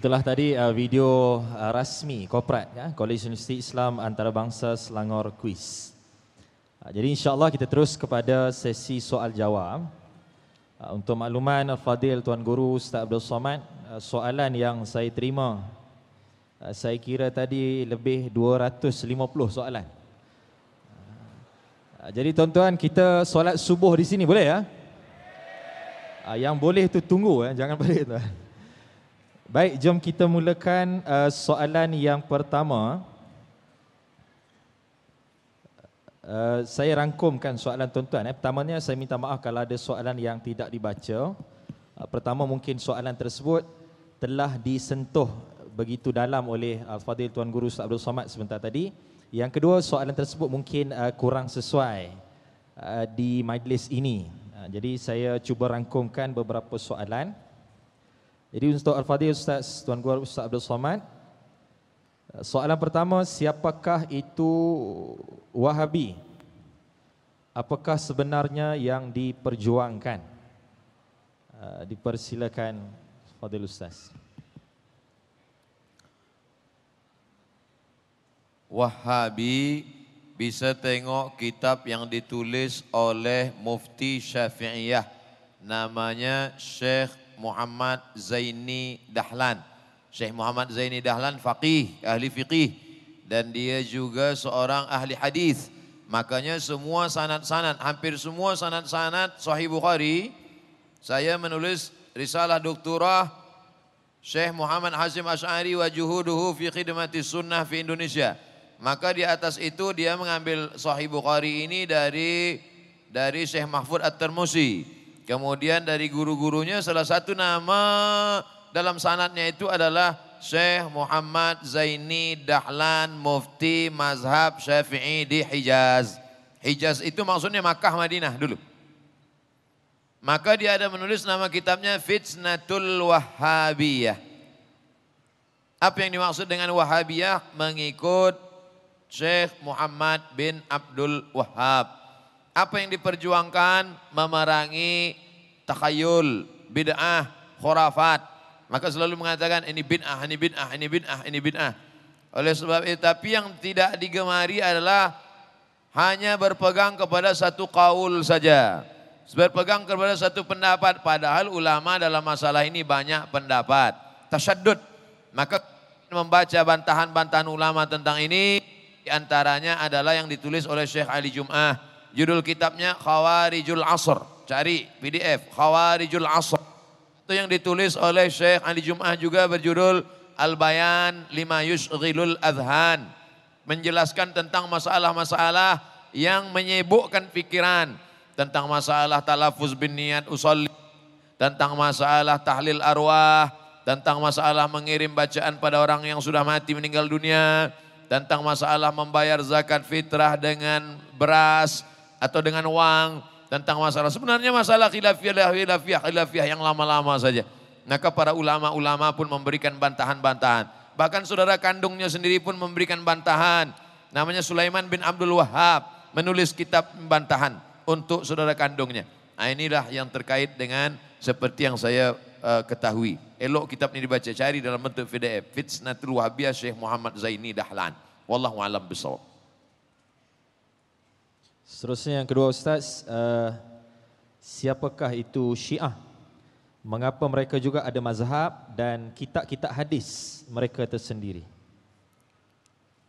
Itulah tadi uh, video uh, rasmi korporat ya, College Universiti Islam Antarabangsa Selangor Quiz. Uh, jadi insyaAllah kita terus kepada sesi soal jawab. Uh, untuk makluman Al-Fadil Tuan Guru Ustaz Abdul Somad, uh, soalan yang saya terima. Uh, saya kira tadi lebih 250 soalan. Uh, jadi tuan-tuan kita solat subuh di sini boleh ya? Uh, yang boleh tu tunggu eh, jangan balik tuan. Baik, jom kita mulakan uh, soalan yang pertama. Uh, saya rangkumkan soalan tuan-tuan. Eh. Pertamanya saya minta maaf kalau ada soalan yang tidak dibaca. Uh, pertama mungkin soalan tersebut telah disentuh begitu dalam oleh Al-Fadhil Tuan Guru Ustaz Abdul Somad sebentar tadi. Yang kedua soalan tersebut mungkin uh, kurang sesuai uh, di majlis ini. Uh, jadi saya cuba rangkumkan beberapa soalan. Jadi untuk Al-Fadhil Ustaz Tuan Guru Ustaz Abdul Somad. Soalan pertama, siapakah itu Wahabi? Apakah sebenarnya yang diperjuangkan? Uh, dipersilakan Fadil Ustaz. Wahabi bisa tengok kitab yang ditulis oleh Mufti Syafi'iyah. Namanya Syekh Muhammad Zaini Dahlan. Syekh Muhammad Zaini Dahlan faqih, ahli fiqih dan dia juga seorang ahli hadis. Makanya semua sanad-sanad, hampir semua sanad-sanad Sahih Bukhari saya menulis risalah doktorah Syekh Muhammad Hasim Ash'ari wa juhuduhu fi khidmati sunnah fi Indonesia. Maka di atas itu dia mengambil Sahih Bukhari ini dari dari Syekh Mahfud At-Tirmuzi. Kemudian dari guru-gurunya salah satu nama dalam sanatnya itu adalah Syekh Muhammad Zaini Dahlan Mufti Mazhab Syafi'i di Hijaz. Hijaz itu maksudnya Makkah Madinah dulu. Maka dia ada menulis nama kitabnya Fitnatul Wahhabiyah. Apa yang dimaksud dengan Wahhabiyah? Mengikut Syekh Muhammad bin Abdul Wahhab. Apa yang diperjuangkan? Memerangi takhayul, bid'ah, khurafat. Maka selalu mengatakan ini bid'ah, ini bid'ah, ini bid'ah, ini bid'ah. Oleh sebab itu, tapi yang tidak digemari adalah hanya berpegang kepada satu kaul saja. Berpegang kepada satu pendapat, padahal ulama dalam masalah ini banyak pendapat. Tasyadud. Maka membaca bantahan-bantahan ulama tentang ini, di antaranya adalah yang ditulis oleh Syekh Ali Jum'ah. Judul kitabnya Khawarijul Asr. Cari PDF, Khawarijul Asr itu yang ditulis oleh Syekh Ali Jum'ah juga berjudul Al-Bayan Lima Yushghilul Adhan. Menjelaskan tentang masalah-masalah yang menyibukkan pikiran. Tentang masalah talafuz bin niat usalli. Tentang masalah tahlil arwah. Tentang masalah mengirim bacaan pada orang yang sudah mati meninggal dunia. Tentang masalah membayar zakat fitrah dengan beras atau dengan uang tentang masalah. Sebenarnya masalah khilafiyah, khilafiyah, khilafiyah yang lama-lama saja. Maka para ulama-ulama pun memberikan bantahan-bantahan. Bahkan saudara kandungnya sendiri pun memberikan bantahan. Namanya Sulaiman bin Abdul Wahab menulis kitab bantahan untuk saudara kandungnya. Nah inilah yang terkait dengan seperti yang saya uh, ketahui. Elok kitab ini dibaca, cari dalam bentuk PDF. Fitnatul Wahabiyah Syekh Muhammad Zaini Dahlan. Wallahu alam. Seterusnya yang kedua Ustaz, uh, siapakah itu Syiah? Mengapa mereka juga ada mazhab dan kitab-kitab hadis mereka tersendiri?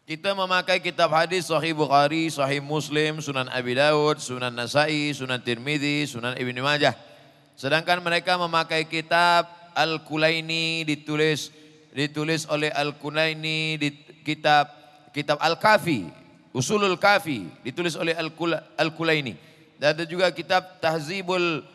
Kita memakai kitab hadis Sahih Bukhari, Sahih Muslim, Sunan Abi Dawud, Sunan Nasai, Sunan Tirmidzi, Sunan Ibnu Majah. Sedangkan mereka memakai kitab Al-Kulaini ditulis ditulis oleh Al-Kulaini di kitab kitab Al-Kafi Usulul Kafi ditulis oleh Al-Kulaini. Dan ada juga kitab Tahzibul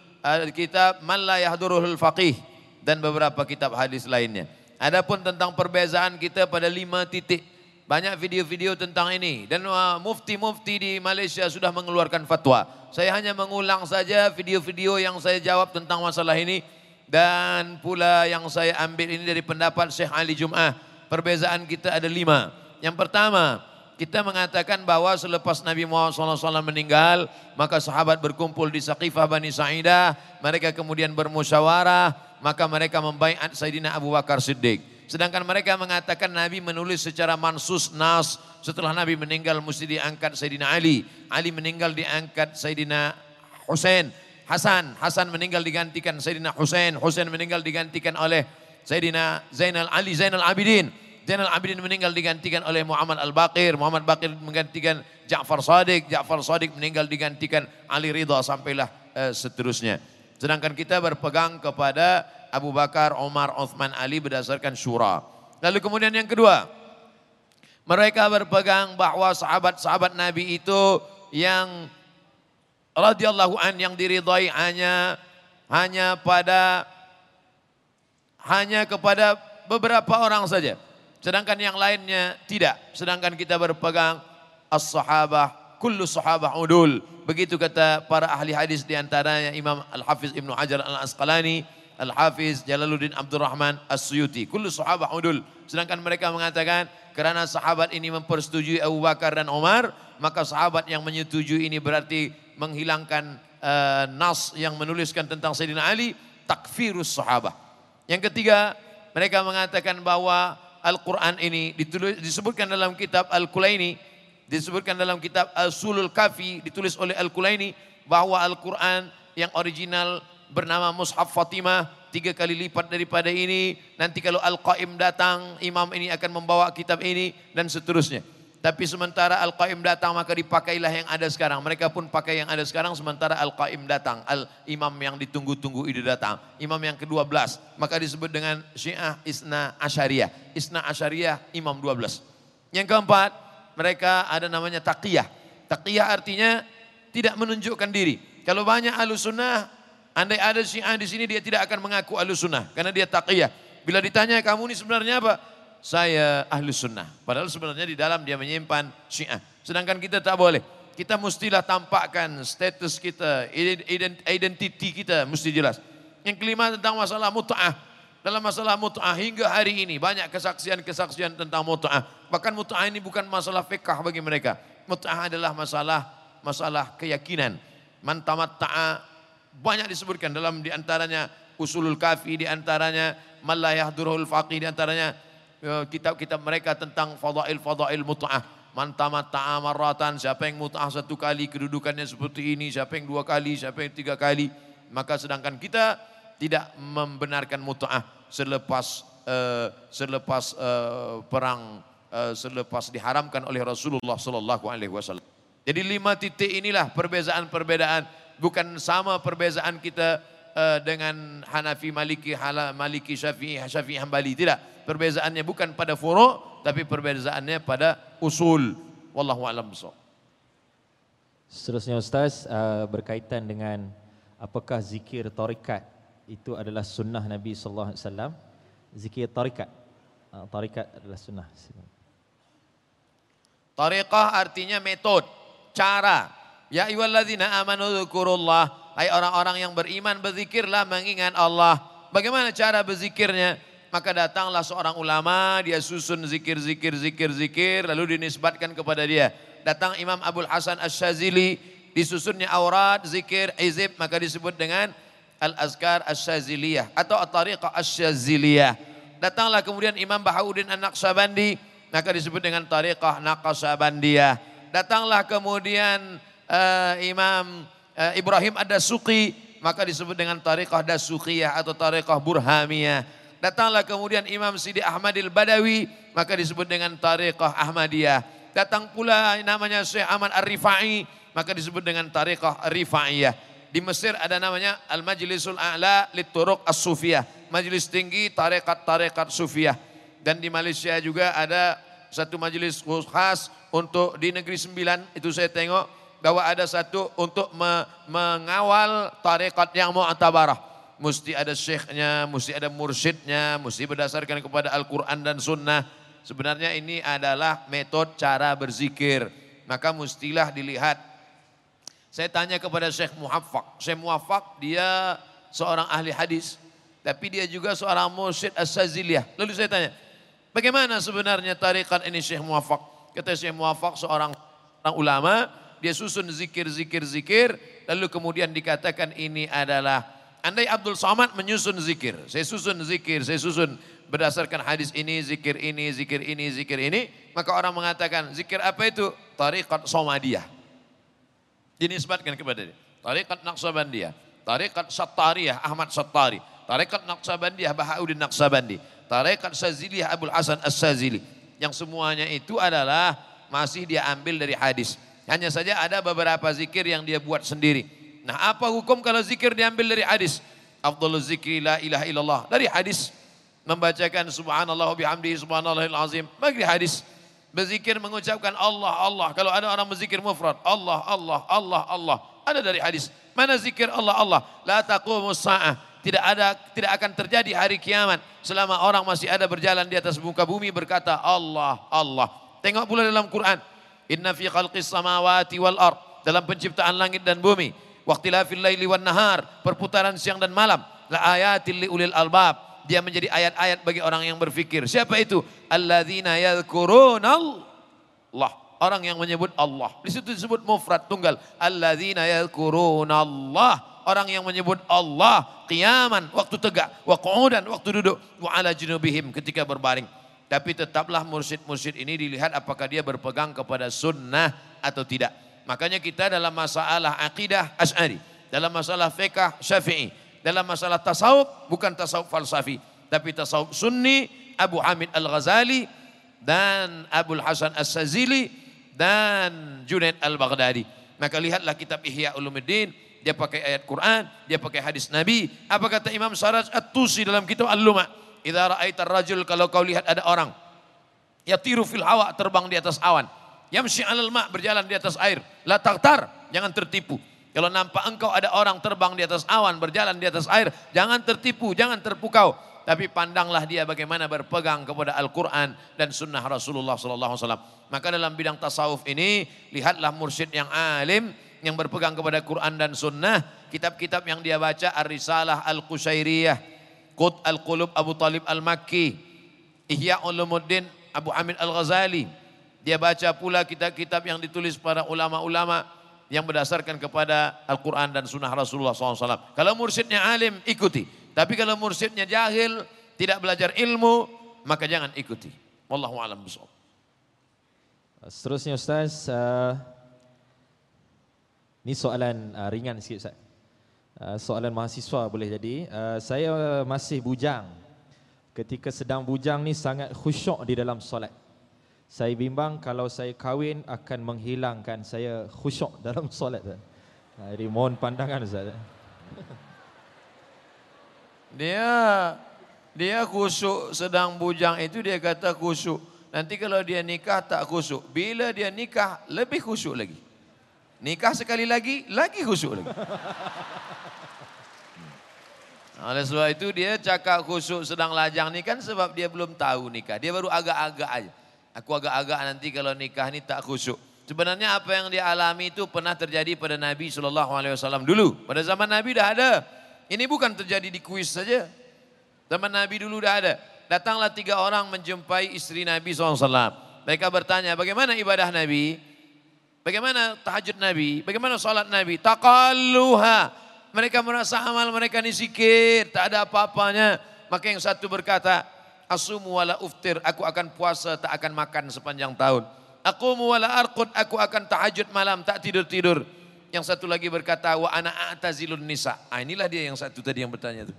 kitab Man la yahduruhul faqih dan beberapa kitab hadis lainnya. Adapun tentang perbezaan kita pada lima titik banyak video-video tentang ini dan mufti-mufti di Malaysia sudah mengeluarkan fatwa. Saya hanya mengulang saja video-video yang saya jawab tentang masalah ini dan pula yang saya ambil ini dari pendapat Syekh Ali Jum'ah. Perbezaan kita ada lima. Yang pertama, kita mengatakan bahwa selepas Nabi Muhammad SAW meninggal, maka sahabat berkumpul di Saqifah Bani Sa'idah, mereka kemudian bermusyawarah, maka mereka membaiat Sayyidina Abu Bakar Siddiq. Sedangkan mereka mengatakan Nabi menulis secara mansus nas, setelah Nabi meninggal mesti diangkat Sayyidina Ali. Ali meninggal diangkat Sayyidina Hussein. Hasan, Hasan meninggal digantikan Sayyidina Hussein, Hussein meninggal digantikan oleh Sayyidina Zainal Ali Zainal Abidin. Zainal Abidin meninggal digantikan oleh Muhammad Al-Baqir. Muhammad Baqir menggantikan Ja'far Sadiq. Ja'far Sadiq meninggal digantikan Ali Ridha sampailah uh, seterusnya. Sedangkan kita berpegang kepada Abu Bakar, Omar, Uthman, Ali berdasarkan syura. Lalu kemudian yang kedua, mereka berpegang bahwa sahabat-sahabat Nabi itu yang radhiyallahu an yang diridhai hanya hanya pada hanya kepada beberapa orang saja. Sedangkan yang lainnya tidak. Sedangkan kita berpegang as-sahabah, kullu sahabah udul. Begitu kata para ahli hadis di antaranya Imam Al-Hafiz Ibnu Hajar Al-Asqalani, Al-Hafiz Jalaluddin Abdurrahman As-Suyuti. Kullu sahabah udul. Sedangkan mereka mengatakan kerana sahabat ini mempersetujui Abu Bakar dan Umar, maka sahabat yang menyetujui ini berarti menghilangkan uh, nas yang menuliskan tentang Sayyidina Ali, takfirus sahabah. Yang ketiga, mereka mengatakan bahwa Al-Quran ini ditulis, disebutkan dalam kitab Al-Kulaini, disebutkan dalam kitab Al-Sulul Kafi, ditulis oleh Al-Kulaini, bahwa Al-Quran yang original bernama Mushaf Fatimah, tiga kali lipat daripada ini. Nanti kalau Al-Qaim datang, imam ini akan membawa kitab ini, dan seterusnya. Tapi sementara Al-Qaim datang maka dipakailah yang ada sekarang. Mereka pun pakai yang ada sekarang sementara Al-Qaim datang. Al-Imam yang ditunggu-tunggu itu datang. Imam yang ke-12. Maka disebut dengan Syiah Isna Asyariah. Isna Asyariah Imam 12. Yang keempat, mereka ada namanya taqiyah. Taqiyah artinya tidak menunjukkan diri. Kalau banyak ahlu sunnah, andai ada syiah di sini dia tidak akan mengaku ahlu sunnah. Karena dia taqiyah. Bila ditanya kamu ini sebenarnya apa? Saya ahli sunnah. Padahal sebenarnya di dalam dia menyimpan syiah. Sedangkan kita tak boleh. Kita mestilah tampakkan status kita, identiti kita mesti jelas. Yang kelima tentang masalah mut'ah. Dalam masalah mut'ah hingga hari ini banyak kesaksian-kesaksian tentang mut'ah. Bahkan mut'ah ini bukan masalah fiqh bagi mereka. Mut'ah adalah masalah masalah keyakinan. Man tamatta'a banyak disebutkan dalam di antaranya usulul kafi di antaranya malayah durul faqih di antaranya Ya, kitab-kitab mereka tentang fadail-fadail mut'ah. Mantamat ta'amaratan, siapa yang mut'ah satu kali kedudukannya seperti ini, siapa yang dua kali, siapa yang tiga kali. Maka sedangkan kita tidak membenarkan mut'ah selepas uh, selepas uh, perang uh, selepas diharamkan oleh Rasulullah sallallahu alaihi wasallam. Jadi lima titik inilah perbezaan-perbedaan bukan sama perbezaan kita uh, dengan Hanafi, Maliki, Hala, Maliki, Syafi'i, Syafi'i, Hambali tidak Perbezaannya bukan pada furu, tapi perbezaannya pada usul. Wallahu a'lam bishawab. Seterusnya Ustaz uh, berkaitan dengan apakah zikir tarikat itu adalah sunnah Nabi sallallahu alaihi wasallam? Zikir tarikat. Uh, tarikat adalah sunnah. Tariqah artinya metode, cara. Ya ayyuhalladzina amanu dzkurullah. Hai orang-orang yang beriman berzikirlah mengingat Allah. Bagaimana cara berzikirnya? Maka datanglah seorang ulama, dia susun zikir, zikir, zikir, zikir, lalu dinisbatkan kepada dia. Datang Imam Abdul Hasan Ash-Shazili, disusunnya aurat, zikir, izib, maka disebut dengan Al-Azkar Ash-Shaziliyah atau At-Tariqah Ash-Shaziliyah. Datanglah kemudian Imam Bahauddin An-Naqsabandi, maka disebut dengan Tariqah Naqsabandiyah. Datanglah kemudian uh, Imam uh, Ibrahim Ad-Dasuqi, maka disebut dengan Tariqah Dasuqiyah atau Tariqah Burhamiyah. Datanglah kemudian Imam Sidi Ahmadil Badawi, maka disebut dengan Tariqah Ahmadiyah. Datang pula namanya Syekh Ahmad Ar-Rifai, maka disebut dengan Tariqah Rifaiyah. Di Mesir ada namanya Al-Majlisul A'la Litturuq As-Sufiyah. Majlis tinggi tarekat-tarekat Sufiyah. Dan di Malaysia juga ada satu majlis khas untuk di Negeri Sembilan, itu saya tengok bahwa ada satu untuk me mengawal tarekat yang mu'tabarah mesti ada syekhnya, mesti ada mursyidnya, mesti berdasarkan kepada Al-Quran dan Sunnah. Sebenarnya ini adalah metode cara berzikir. Maka mestilah dilihat. Saya tanya kepada Syekh Muhaffaq. Syekh Muhaffaq dia seorang ahli hadis. Tapi dia juga seorang mursyid as-saziliyah. Lalu saya tanya, bagaimana sebenarnya tarikat ini Syekh Muhaffaq? Kata Syekh Muhaffaq seorang, seorang ulama, dia susun zikir-zikir-zikir, lalu kemudian dikatakan ini adalah Andai Abdul Somad menyusun zikir, saya susun zikir, saya susun berdasarkan hadis ini, zikir ini, zikir ini, zikir ini, maka orang mengatakan zikir apa itu? Tariqat Somadiyah. Dinisbatkan kepada dia. Tariqat Naqsabandiyah. Tariqat Sattariyah, Ahmad Sattari. tarekat Naqsabandiyah Bahauddin Naqsabandi, tarekat Saziliyah Abdul Hasan As-Sazili. Yang semuanya itu adalah masih dia ambil dari hadis. Hanya saja ada beberapa zikir yang dia buat sendiri. Nah apa hukum kalau zikir diambil dari hadis? Abdul zikri la ilaha illallah. Dari hadis. Membacakan subhanallah bihamdihi subhanallahil azim. Bagi hadis. Berzikir mengucapkan Allah, Allah. Kalau ada orang berzikir mufrad. Allah, Allah, Allah, Allah. Ada dari hadis. Mana zikir Allah, Allah. La taqumus sa'ah. Tidak ada, tidak akan terjadi hari kiamat. Selama orang masih ada berjalan di atas muka bumi berkata Allah, Allah. Tengok pula dalam Quran. Inna fi khalqis samawati wal ard. Dalam penciptaan langit dan bumi. Waktilafil laili wan nahar. Perputaran siang dan malam. La ayatil li ulil albab dia menjadi ayat-ayat bagi orang yang berfikir. Siapa itu? Alladzina Allah. Orang yang menyebut Allah. Di situ disebut mufrad tunggal. Alladzina Allah. Orang yang menyebut Allah qiyaman waktu tegak, wa qu'udan waktu duduk, wa ala junubihim ketika berbaring. Tapi tetaplah mursyid-mursyid ini dilihat apakah dia berpegang kepada sunnah atau tidak. Makanya kita dalam masalah akidah Asy'ari, dalam masalah fiqh Syafi'i, dalam masalah tasawuf bukan tasawuf falsafi tapi tasawuf sunni Abu Hamid Al-Ghazali dan Abu Hasan As-Sazili dan Junaid Al-Baghdadi. Maka lihatlah kitab Ihya Ulumuddin dia pakai ayat Quran dia pakai hadis Nabi. Apa kata Imam Saraj At-Tusi dalam kitab Al-Luma idza ra'aita rajul kalau kau lihat ada orang yatiru fil hawa terbang di atas awan yamshi 'alal ma' berjalan di atas air la taqtar jangan tertipu kalau nampak engkau ada orang terbang di atas awan, berjalan di atas air, jangan tertipu, jangan terpukau. Tapi pandanglah dia bagaimana berpegang kepada Al-Quran dan sunnah Rasulullah SAW. Maka dalam bidang tasawuf ini, lihatlah mursyid yang alim, yang berpegang kepada Quran dan sunnah. Kitab-kitab yang dia baca, Ar-Risalah Al-Qusairiyah, Qut Al-Qulub Abu Talib Al-Makki, Ihya Ulumuddin Abu Hamid Al-Ghazali. Dia baca pula kitab-kitab yang ditulis para ulama-ulama yang berdasarkan kepada Al-Quran dan Sunnah Rasulullah SAW. Kalau mursyidnya alim, ikuti. Tapi kalau mursyidnya jahil, tidak belajar ilmu, maka jangan ikuti. Wallahu a'lam bishawab. Seterusnya Ustaz, uh, ini soalan uh, ringan sikit Ustaz. Uh, soalan mahasiswa boleh jadi. Uh, saya masih bujang. Ketika sedang bujang ni sangat khusyuk di dalam solat. Saya bimbang kalau saya kahwin akan menghilangkan saya khusyuk dalam solat. Jadi mohon pandangan Ustaz. Dia dia khusyuk sedang bujang itu dia kata khusyuk. Nanti kalau dia nikah tak khusyuk. Bila dia nikah lebih khusyuk lagi. Nikah sekali lagi, lagi khusyuk lagi. Oleh sebab itu dia cakap khusyuk sedang lajang ni kan sebab dia belum tahu nikah. Dia baru agak-agak aja. Aku agak-agak nanti kalau nikah ni tak khusyuk. Sebenarnya apa yang dia alami itu pernah terjadi pada Nabi SAW dulu. Pada zaman Nabi dah ada. Ini bukan terjadi di kuis saja. Zaman Nabi dulu dah ada. Datanglah tiga orang menjumpai istri Nabi SAW. Mereka bertanya, bagaimana ibadah Nabi? Bagaimana tahajud Nabi? Bagaimana salat Nabi? Taqalluha. Mereka merasa amal mereka ni sikit, tak ada apa-apanya. Maka yang satu berkata, asumu wala uftir, aku akan puasa tak akan makan sepanjang tahun. Aku wala arqud, aku akan tahajud malam tak tidur-tidur. Yang satu lagi berkata wa ana a'tazilun nisa. Ah inilah dia yang satu tadi yang bertanya itu.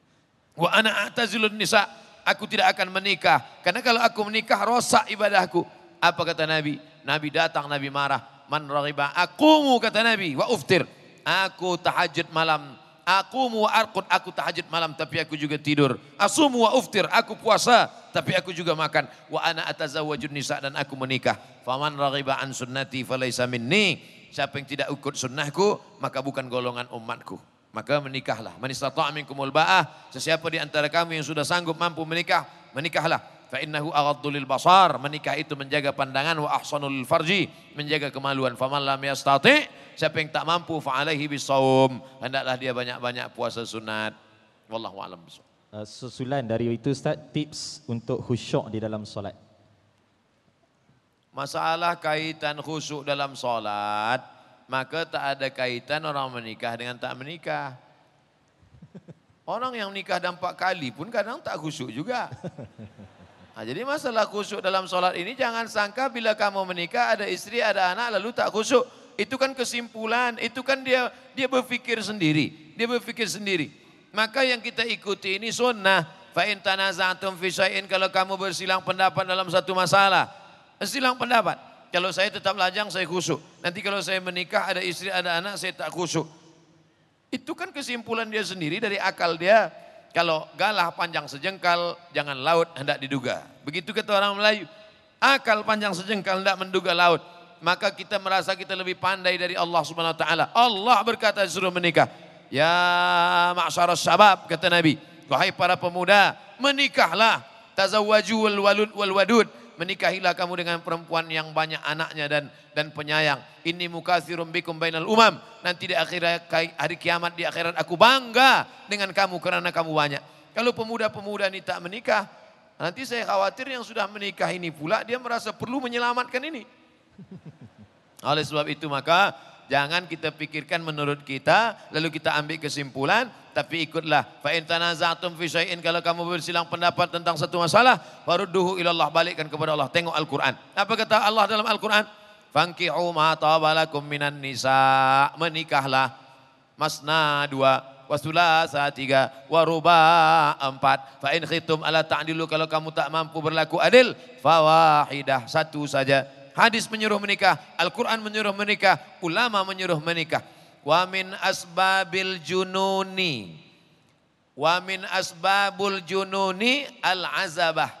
Wa ana a'tazilun nisa, aku tidak akan menikah karena kalau aku menikah rosak ibadahku. Apa kata Nabi? Nabi datang Nabi marah. Man raghiba aqumu kata Nabi wa uftir. Aku tahajud malam Aku wa arqud, aku tahajud malam tapi aku juga tidur. Asumu wa uftir, aku puasa tapi aku juga makan. Wa ana atazawwajun nisa dan aku menikah. Faman raghiba an sunnati falaysa minni. Siapa yang tidak ikut sunnahku, maka bukan golongan umatku. Maka menikahlah. Man istata'a minkumul ba'ah. Sesiapa di antara kamu yang sudah sanggup mampu menikah, menikahlah. Fa innahu aghaddu lil basar. Menikah itu menjaga pandangan wa ahsanul farji, menjaga kemaluan. Faman lam yastati' Siapa yang tak mampu fa'alaihi bisawm. Hendaklah dia banyak-banyak puasa sunat. Wallahu a'lam uh, Susulan dari itu Ustaz, tips untuk khusyuk di dalam solat. Masalah kaitan khusyuk dalam solat, maka tak ada kaitan orang menikah dengan tak menikah. Orang yang menikah dah empat kali pun kadang tak khusyuk juga. Nah, jadi masalah khusyuk dalam solat ini jangan sangka bila kamu menikah ada istri, ada anak lalu tak khusyuk itu kan kesimpulan, itu kan dia dia berpikir sendiri, dia berpikir sendiri. Maka yang kita ikuti ini sunnah. Fa in tanaza'tum fi syai'in kalau kamu bersilang pendapat dalam satu masalah. Silang pendapat. Kalau saya tetap lajang saya khusyuk. Nanti kalau saya menikah ada istri ada anak saya tak khusyuk. Itu kan kesimpulan dia sendiri dari akal dia. Kalau galah panjang sejengkal jangan laut hendak diduga. Begitu kata orang Melayu. Akal panjang sejengkal hendak menduga laut. Maka kita merasa kita lebih pandai dari Allah Subhanahu wa taala. Allah berkata disuruh menikah. Ya ma'syaras syabab kata Nabi. Wahai para pemuda, menikahlah. Tazawwaju wal walud wal wadud. Menikahilah kamu dengan perempuan yang banyak anaknya dan dan penyayang. Ini mukatsirum bikum bainal umam. Nanti di akhir hari kiamat di akhirat aku bangga dengan kamu karena kamu banyak. Kalau pemuda-pemuda ini tak menikah, nanti saya khawatir yang sudah menikah ini pula dia merasa perlu menyelamatkan ini. Oleh sebab itu maka Jangan kita pikirkan menurut kita, lalu kita ambil kesimpulan, tapi ikutlah. Fa in tanaza'tum fi syai'in kalau kamu bersilang pendapat tentang satu masalah, farudduhu ilallah, balikkan kepada Allah. Tengok Al-Qur'an. Apa kata Allah dalam Al-Qur'an? Fankihu ma tabalakum minan nisa. Menikahlah. Masna dua, wasulasa tiga, waruba empat. Fa in khitum ala ta'dilu kalau kamu tak mampu berlaku adil, fawahidah satu saja Hadis menyuruh menikah, Al-Quran menyuruh menikah, ulama menyuruh menikah. Wa min asbabil jununi. Wa min asbabul jununi al-azabah.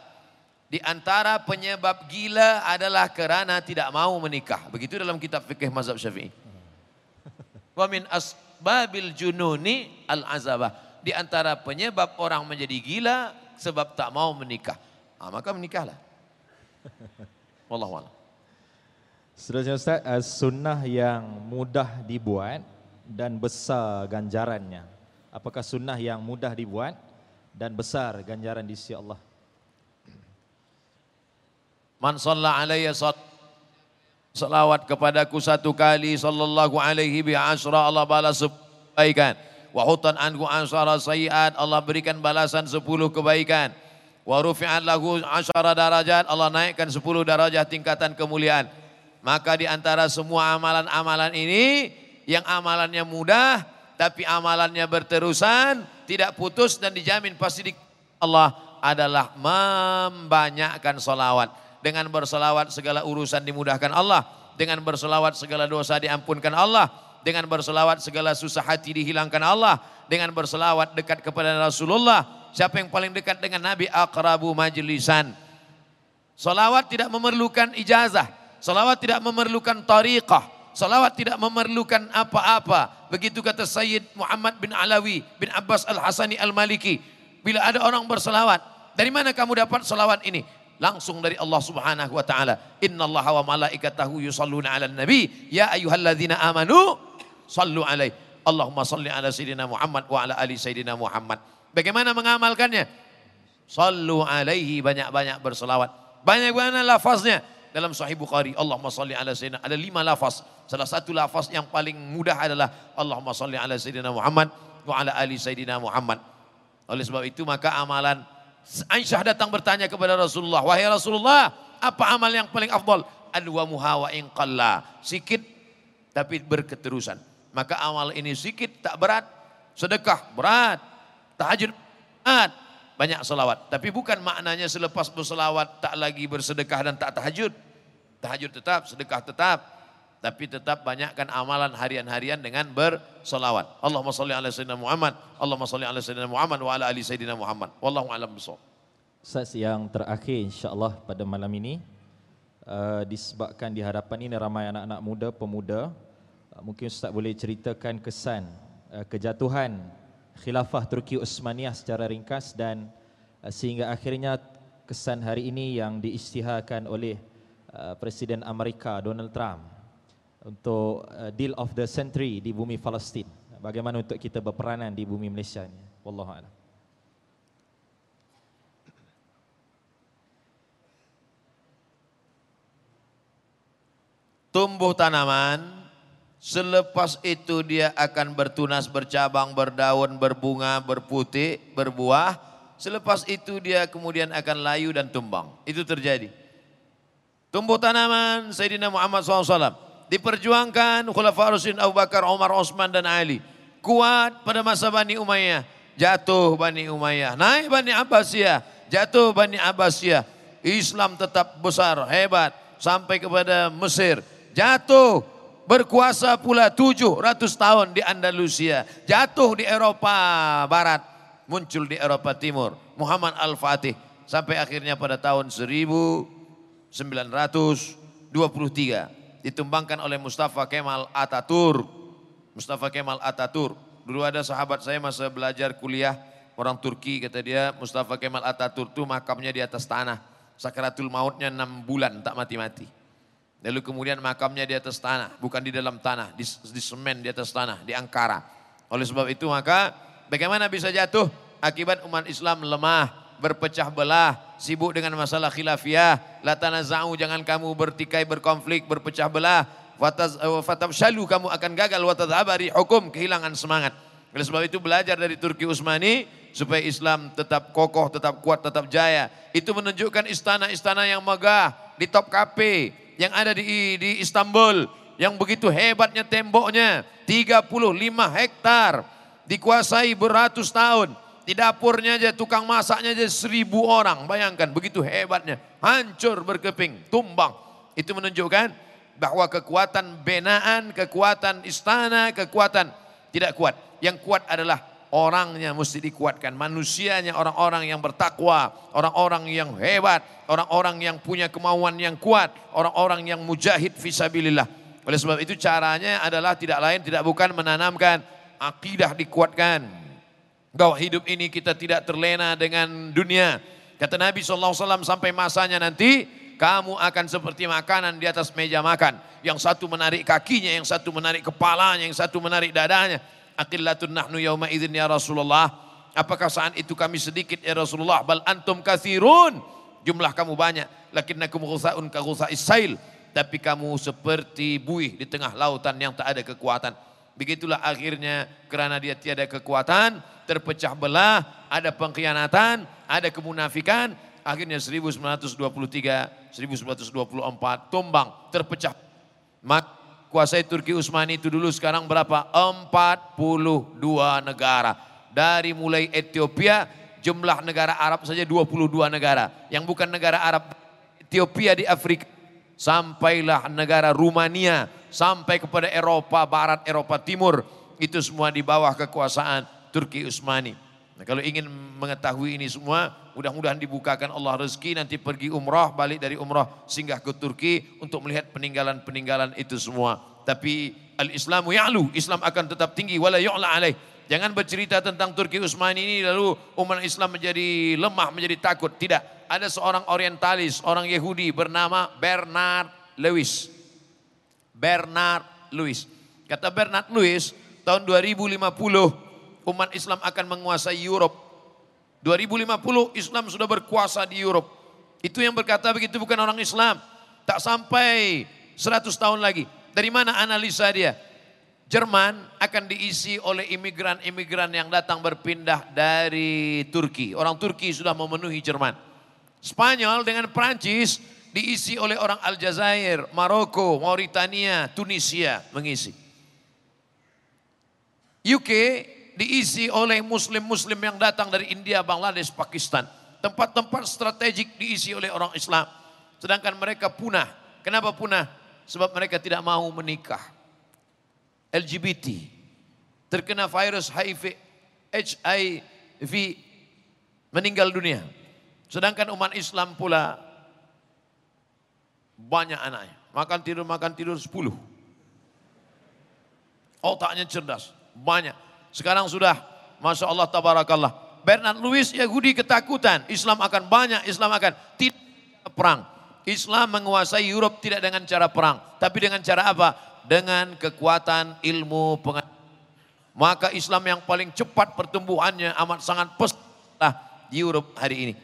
Di antara penyebab gila adalah kerana tidak mau menikah. Begitu dalam kitab fikih mazhab syafi'i. Wa min asbabil jununi al-azabah. Di antara penyebab orang menjadi gila sebab tak mau menikah. Nah, maka menikahlah. Wallahualam. Seterusnya Ustaz, uh, sunnah yang mudah dibuat dan besar ganjarannya. Apakah sunnah yang mudah dibuat dan besar ganjaran di sisi Allah? Man salla alayya salawat kepadaku satu kali sallallahu alaihi bi asra Allah balas kebaikan. Wa hutan anhu asara sayiat Allah berikan balasan sepuluh kebaikan. Wa rufi'at lahu asara darajat Allah naikkan sepuluh darajat tingkatan kemuliaan. Maka di antara semua amalan-amalan ini yang amalannya mudah tapi amalannya berterusan, tidak putus dan dijamin pasti di Allah adalah membanyakkan solawat. Dengan bersolawat segala urusan dimudahkan Allah. Dengan bersolawat segala dosa diampunkan Allah. Dengan bersolawat segala susah hati dihilangkan Allah. Dengan bersolawat dekat kepada Rasulullah. Siapa yang paling dekat dengan Nabi? Akrabu majlisan. Solawat tidak memerlukan ijazah. Salawat tidak memerlukan tariqah. Salawat tidak memerlukan apa-apa. Begitu kata Sayyid Muhammad bin Alawi bin Abbas Al-Hasani Al-Maliki. Bila ada orang bersalawat, dari mana kamu dapat salawat ini? Langsung dari Allah Subhanahu wa taala. Innallaha wa malaikatahu yusalluna 'alan nabi, ya ayyuhalladzina amanu sallu alaihi. Allahumma salli ala sayyidina Muhammad wa ala ali sayyidina Muhammad. Bagaimana mengamalkannya? Sallu alaihi banyak-banyak bersalawat. Banyak-banyak lafaznya dalam Sahih Bukhari Allahumma salli ala sayyidina ada lima lafaz. Salah satu lafaz yang paling mudah adalah Allahumma salli ala sayyidina Muhammad wa ala ali sayyidina Muhammad. Oleh sebab itu maka amalan Aisyah datang bertanya kepada Rasulullah wahai Rasulullah apa amal yang paling afdal? Adwa muhawa in qalla. Sikit tapi berketerusan. Maka amal ini sikit tak berat. Sedekah berat. Tahajud berat. Banyak selawat. Tapi bukan maknanya selepas berselawat tak lagi bersedekah dan tak tahajud. Tahajud tetap, sedekah tetap. Tapi tetap banyakkan amalan harian-harian dengan bersolawat. Allahumma salli ala Sayyidina Muhammad. Allahumma salli ala Sayyidina Muhammad wa ala ali Sayyidina Muhammad. Wallahu alam bisawab. Ustaz yang terakhir insyaAllah pada malam ini. Uh, disebabkan di hadapan ini ramai anak-anak muda, pemuda. Uh, mungkin Ustaz boleh ceritakan kesan uh, kejatuhan khilafah Turki Utsmaniyah secara ringkas dan uh, sehingga akhirnya kesan hari ini yang diisytiharkan oleh Uh, Presiden Amerika Donald Trump untuk uh, deal of the century di bumi Palestin. Bagaimana untuk kita berperanan di bumi Malaysia ini? Wallahu a'lam. Tumbuh tanaman, selepas itu dia akan bertunas, bercabang, berdaun, berbunga, berputih, berbuah. Selepas itu dia kemudian akan layu dan tumbang. Itu terjadi. Tumbuh tanaman Sayyidina Muhammad SAW. Diperjuangkan Khulafa Rasulullah Abu Bakar, Umar, Osman dan Ali. Kuat pada masa Bani Umayyah. jatuh Bani Umayyah. Naik Bani Abbasiyah, jatuh Bani Abbasiyah. Islam tetap besar, hebat sampai kepada Mesir. Jatuh berkuasa pula 700 tahun di Andalusia. Jatuh di Eropa Barat, muncul di Eropa Timur. Muhammad Al-Fatih sampai akhirnya pada tahun 1923 ditumbangkan oleh Mustafa Kemal Ataturk. Mustafa Kemal Ataturk. Dulu ada sahabat saya masa belajar kuliah orang Turki kata dia Mustafa Kemal Ataturk itu makamnya di atas tanah. Sakaratul mautnya enam bulan tak mati-mati. Lalu kemudian makamnya di atas tanah, bukan di dalam tanah, di, di semen di atas tanah, di Ankara. Oleh sebab itu maka bagaimana bisa jatuh? Akibat umat Islam lemah, berpecah belah, sibuk dengan masalah khilafiyah, la tanaza'u jangan kamu bertikai berkonflik, berpecah belah, fatabshalu kamu akan gagal wa tadhabari hukum kehilangan semangat. Oleh sebab itu belajar dari Turki Utsmani supaya Islam tetap kokoh, tetap kuat, tetap jaya. Itu menunjukkan istana-istana yang megah di top yang ada di di Istanbul yang begitu hebatnya temboknya 35 hektar dikuasai beratus tahun di dapurnya aja tukang masaknya aja seribu orang. Bayangkan begitu hebatnya. Hancur berkeping, tumbang. Itu menunjukkan bahwa kekuatan benaan, kekuatan istana, kekuatan tidak kuat. Yang kuat adalah orangnya mesti dikuatkan. Manusianya orang-orang yang bertakwa, orang-orang yang hebat, orang-orang yang punya kemauan yang kuat, orang-orang yang mujahid visabilillah. Oleh sebab itu caranya adalah tidak lain tidak bukan menanamkan akidah dikuatkan bahwa hidup ini kita tidak terlena dengan dunia. Kata Nabi SAW sampai masanya nanti kamu akan seperti makanan di atas meja makan. Yang satu menarik kakinya, yang satu menarik kepalanya, yang satu menarik dadanya. Akillatun nahnu yauma idzin ya Rasulullah. Apakah saat itu kami sedikit ya Rasulullah? Bal antum kathirun. Jumlah kamu banyak. Lakinnakum ghusaun ka ghusa'is sail. Tapi kamu seperti buih di tengah lautan yang tak ada kekuatan. Begitulah akhirnya kerana dia tiada kekuatan, terpecah belah, ada pengkhianatan, ada kemunafikan, akhirnya 1923, 1924 tumbang, terpecah. Mak kuasai Turki Utsmani itu dulu sekarang berapa? 42 negara. Dari mulai Ethiopia, jumlah negara Arab saja 22 negara. Yang bukan negara Arab, Ethiopia di Afrika. Sampailah negara Rumania, sampai kepada Eropa Barat, Eropa Timur. Itu semua di bawah kekuasaan Turki Utsmani. Nah, kalau ingin mengetahui ini semua, mudah-mudahan dibukakan Allah rezeki nanti pergi umrah, balik dari umrah singgah ke Turki untuk melihat peninggalan-peninggalan itu semua. Tapi al-Islamu ya'lu, Islam akan tetap tinggi wala yu'la alaih. Jangan bercerita tentang Turki Utsmani ini lalu umat Islam menjadi lemah, menjadi takut. Tidak. Ada seorang orientalis, orang Yahudi bernama Bernard Lewis. Bernard Lewis. Kata Bernard Lewis, tahun 2050 umat Islam akan menguasai Europe. 2050 Islam sudah berkuasa di Europe. Itu yang berkata begitu bukan orang Islam. Tak sampai 100 tahun lagi. Dari mana analisa dia? Jerman akan diisi oleh imigran-imigran yang datang berpindah dari Turki. Orang Turki sudah memenuhi Jerman. Spanyol dengan Perancis diisi oleh orang Aljazair, Maroko, Mauritania, Tunisia mengisi. UK diisi oleh muslim-muslim yang datang dari India, Bangladesh, Pakistan. Tempat-tempat strategik diisi oleh orang Islam. Sedangkan mereka punah. Kenapa punah? Sebab mereka tidak mau menikah. LGBT. Terkena virus HIV, HIV meninggal dunia. Sedangkan umat Islam pula banyak anaknya. Makan tidur, makan tidur sepuluh. Otaknya cerdas, banyak. Sekarang sudah, Masya Allah, Tabarakallah. Bernard Lewis Yahudi ketakutan. Islam akan banyak, Islam akan tidak perang. Islam menguasai Europe tidak dengan cara perang. Tapi dengan cara apa? Dengan kekuatan ilmu pengetahuan. Maka Islam yang paling cepat pertumbuhannya amat sangat pesah di Europe hari ini.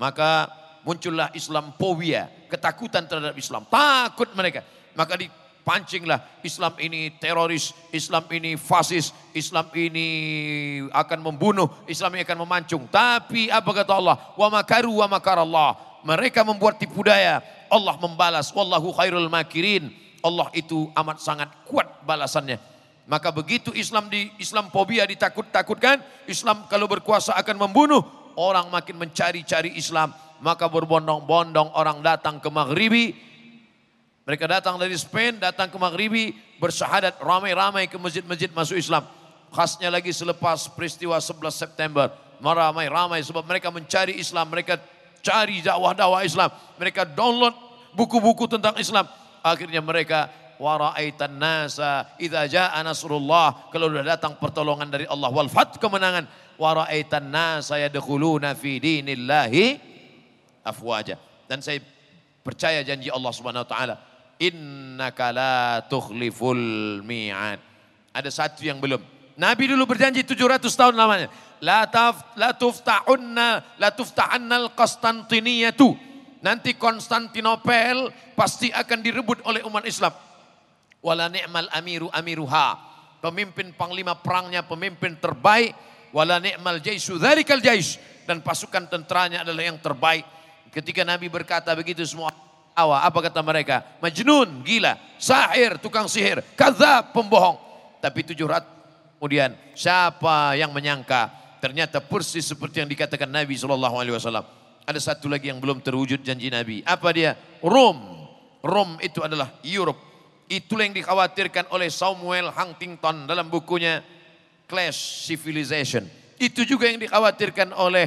Maka muncullah Islam Islamophobia, ketakutan terhadap Islam. Takut mereka. Maka di pancinglah Islam ini teroris, Islam ini fasis, Islam ini akan membunuh, Islam ini akan memancung. Tapi apa kata Allah? Wa makaru wa makarallah. Mereka membuat tipu daya, Allah membalas. Wallahu khairul makirin. Allah itu amat sangat kuat balasannya. Maka begitu Islam di Islamophobia ditakut-takutkan, Islam kalau berkuasa akan membunuh, orang makin mencari-cari Islam, maka berbondong-bondong orang datang ke Maghribi. Mereka datang dari Spain, datang ke Maghribi, bersyahadat ramai-ramai ke masjid-masjid masuk Islam. Khasnya lagi selepas peristiwa 11 September, ramai-ramai sebab mereka mencari Islam, mereka cari dakwah-dakwah Islam, mereka download buku-buku tentang Islam. Akhirnya mereka waraitan nasa idza jaa nasrullah kalau sudah datang pertolongan dari Allah wal fat kemenangan waraitan nasa yadkhuluna fi dinillahi afwaja. Dan saya percaya janji Allah Subhanahu wa taala innaka la tukhliful mi'ad. Ada satu yang belum. Nabi dulu berjanji 700 tahun lamanya la taf la tuftahunna la tuftahanna al-Qastantiniyatu nanti Konstantinopel pasti akan direbut oleh umat Islam. Wala ni'mal amiru amiruha. Pemimpin panglima perangnya pemimpin terbaik. Wala ni'mal jaisu dzalikal jais dan pasukan tenteranya adalah yang terbaik. Ketika Nabi berkata begitu semua awal apa kata mereka? Majnun, gila, sahir, tukang sihir, kadzab, pembohong. Tapi 700 kemudian siapa yang menyangka ternyata persis seperti yang dikatakan Nabi sallallahu alaihi wasallam. Ada satu lagi yang belum terwujud janji Nabi. Apa dia? Rom. Rom itu adalah Europe Itulah yang dikhawatirkan oleh Samuel Huntington dalam bukunya Clash Civilization. Itu juga yang dikhawatirkan oleh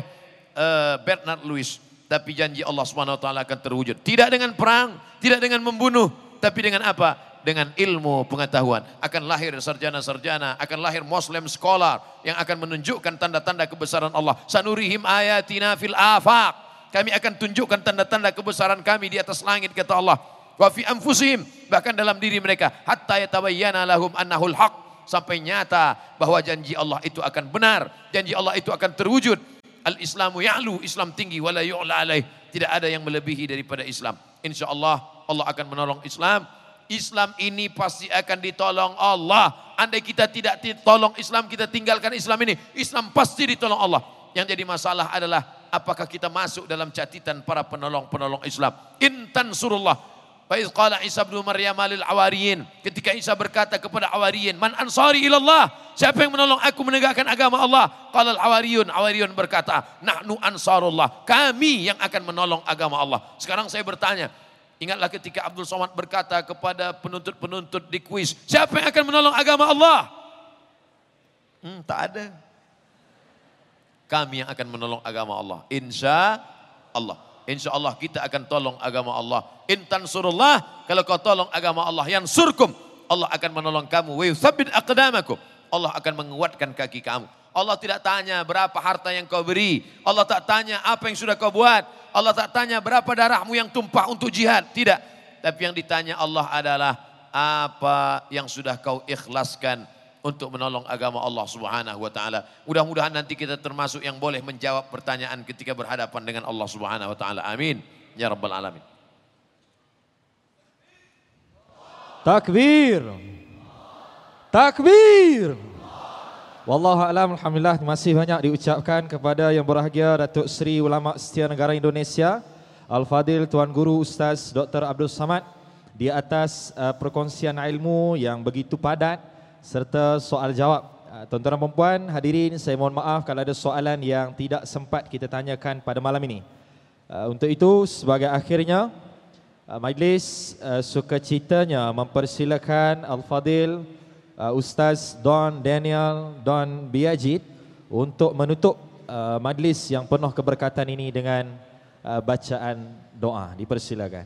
uh, Bernard Lewis. Tapi janji Allah SWT akan terwujud. Tidak dengan perang, tidak dengan membunuh. Tapi dengan apa? Dengan ilmu pengetahuan. Akan lahir sarjana-sarjana, akan lahir Muslim scholar yang akan menunjukkan tanda-tanda kebesaran Allah. Sanurihim ayatina fil afaq. Kami akan tunjukkan tanda-tanda kebesaran kami di atas langit kata Allah wa fi anfusihim bahkan dalam diri mereka hatta yatabayyana lahum annahul haq sampai nyata bahwa janji Allah itu akan benar janji Allah itu akan terwujud. Al islamu ya'lu Islam tinggi wala yu'la alaih. Tidak ada yang melebihi daripada Islam. Insyaallah Allah akan menolong Islam. Islam ini pasti akan ditolong Allah. Andai kita tidak ditolong Islam kita tinggalkan Islam ini Islam pasti ditolong Allah. Yang jadi masalah adalah apakah kita masuk dalam catatan para penolong-penolong Islam. Intan surullah Faiz qala Isa bin Maryam lil awariyin. Ketika Isa berkata kepada awariyin, "Man ansari ilallah?" Siapa yang menolong aku menegakkan agama Allah? Qala al awariyun, awariyun berkata, "Nahnu ansarullah." Kami yang akan menolong agama Allah. Sekarang saya bertanya, ingatlah ketika Abdul Somad berkata kepada penuntut-penuntut di kuis, "Siapa yang akan menolong agama Allah?" Hmm, tak ada. Kami yang akan menolong agama Allah. Insya Allah. Insya Allah kita akan tolong agama Allah. Intan surullah, kalau kau tolong agama Allah, yang surkum, Allah akan menolong kamu. Allah akan menguatkan kaki kamu. Allah tidak tanya berapa harta yang kau beri. Allah tak tanya apa yang sudah kau buat. Allah tak tanya berapa darahmu yang tumpah untuk jihad. Tidak. Tapi yang ditanya Allah adalah apa yang sudah kau ikhlaskan untuk menolong agama Allah Subhanahu wa taala. Mudah-mudahan nanti kita termasuk yang boleh menjawab pertanyaan ketika berhadapan dengan Allah Subhanahu wa taala. Amin. Ya rabbal alamin. Takbir. Takbir. Wallahu a'lam alhamdulillah terima kasih banyak diucapkan kepada yang berbahagia Datuk Seri Ulama Setia Negara Indonesia Al-Fadil Tuan Guru Ustaz Dr. Abdul Samad di atas uh, perkongsian ilmu yang begitu padat serta soal jawab. Ah, tuan-tuan dan puan hadirin, saya mohon maaf kalau ada soalan yang tidak sempat kita tanyakan pada malam ini. Ah, untuk itu, sebagai akhirnya, ah, majlis sukacitanya mempersilakan Al-Fadil Ustaz Don Daniel Don Biajid untuk menutup majlis yang penuh keberkatan ini dengan bacaan doa. Dipersilakan.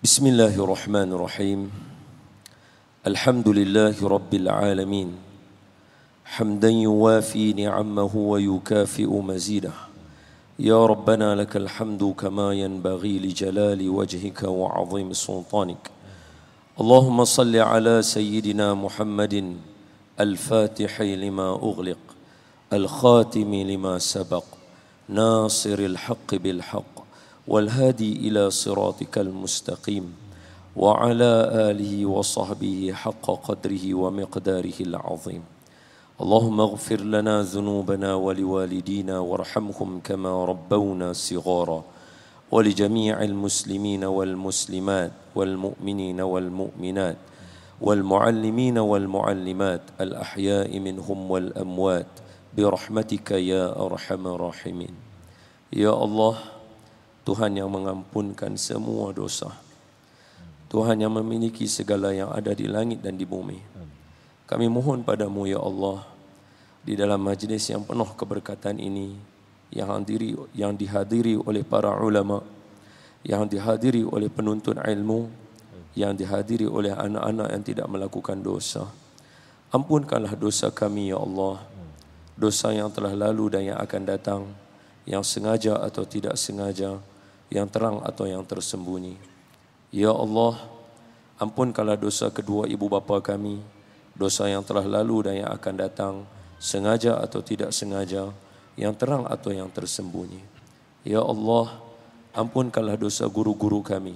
بسم الله الرحمن الرحيم. الحمد لله رب العالمين. حمدا يوافي نعمه ويكافئ مزيده. يا ربنا لك الحمد كما ينبغي لجلال وجهك وعظيم سلطانك. اللهم صل على سيدنا محمد الفاتح لما أغلق الخاتم لما سبق ناصر الحق بالحق والهادي إلى صراطك المستقيم وعلى آله وصحبه حق قدره ومقداره العظيم. اللهم اغفر لنا ذنوبنا ولوالدينا وارحمهم كما ربونا صغارا ولجميع المسلمين والمسلمات والمؤمنين والمؤمنات والمعلمين والمعلمات الأحياء منهم والأموات برحمتك يا أرحم الراحمين. يا الله Tuhan yang mengampunkan semua dosa. Tuhan yang memiliki segala yang ada di langit dan di bumi. Kami mohon padamu ya Allah Di dalam majlis yang penuh keberkatan ini Yang dihadiri, yang dihadiri oleh para ulama Yang dihadiri oleh penuntut ilmu Yang dihadiri oleh anak-anak yang tidak melakukan dosa. Ampunkanlah dosa kami ya Allah Dosa yang telah lalu dan yang akan datang Yang sengaja atau tidak sengaja yang terang atau yang tersembunyi. Ya Allah, ampunkanlah dosa kedua ibu bapa kami, dosa yang telah lalu dan yang akan datang, sengaja atau tidak sengaja, yang terang atau yang tersembunyi. Ya Allah, ampunkanlah dosa guru-guru kami,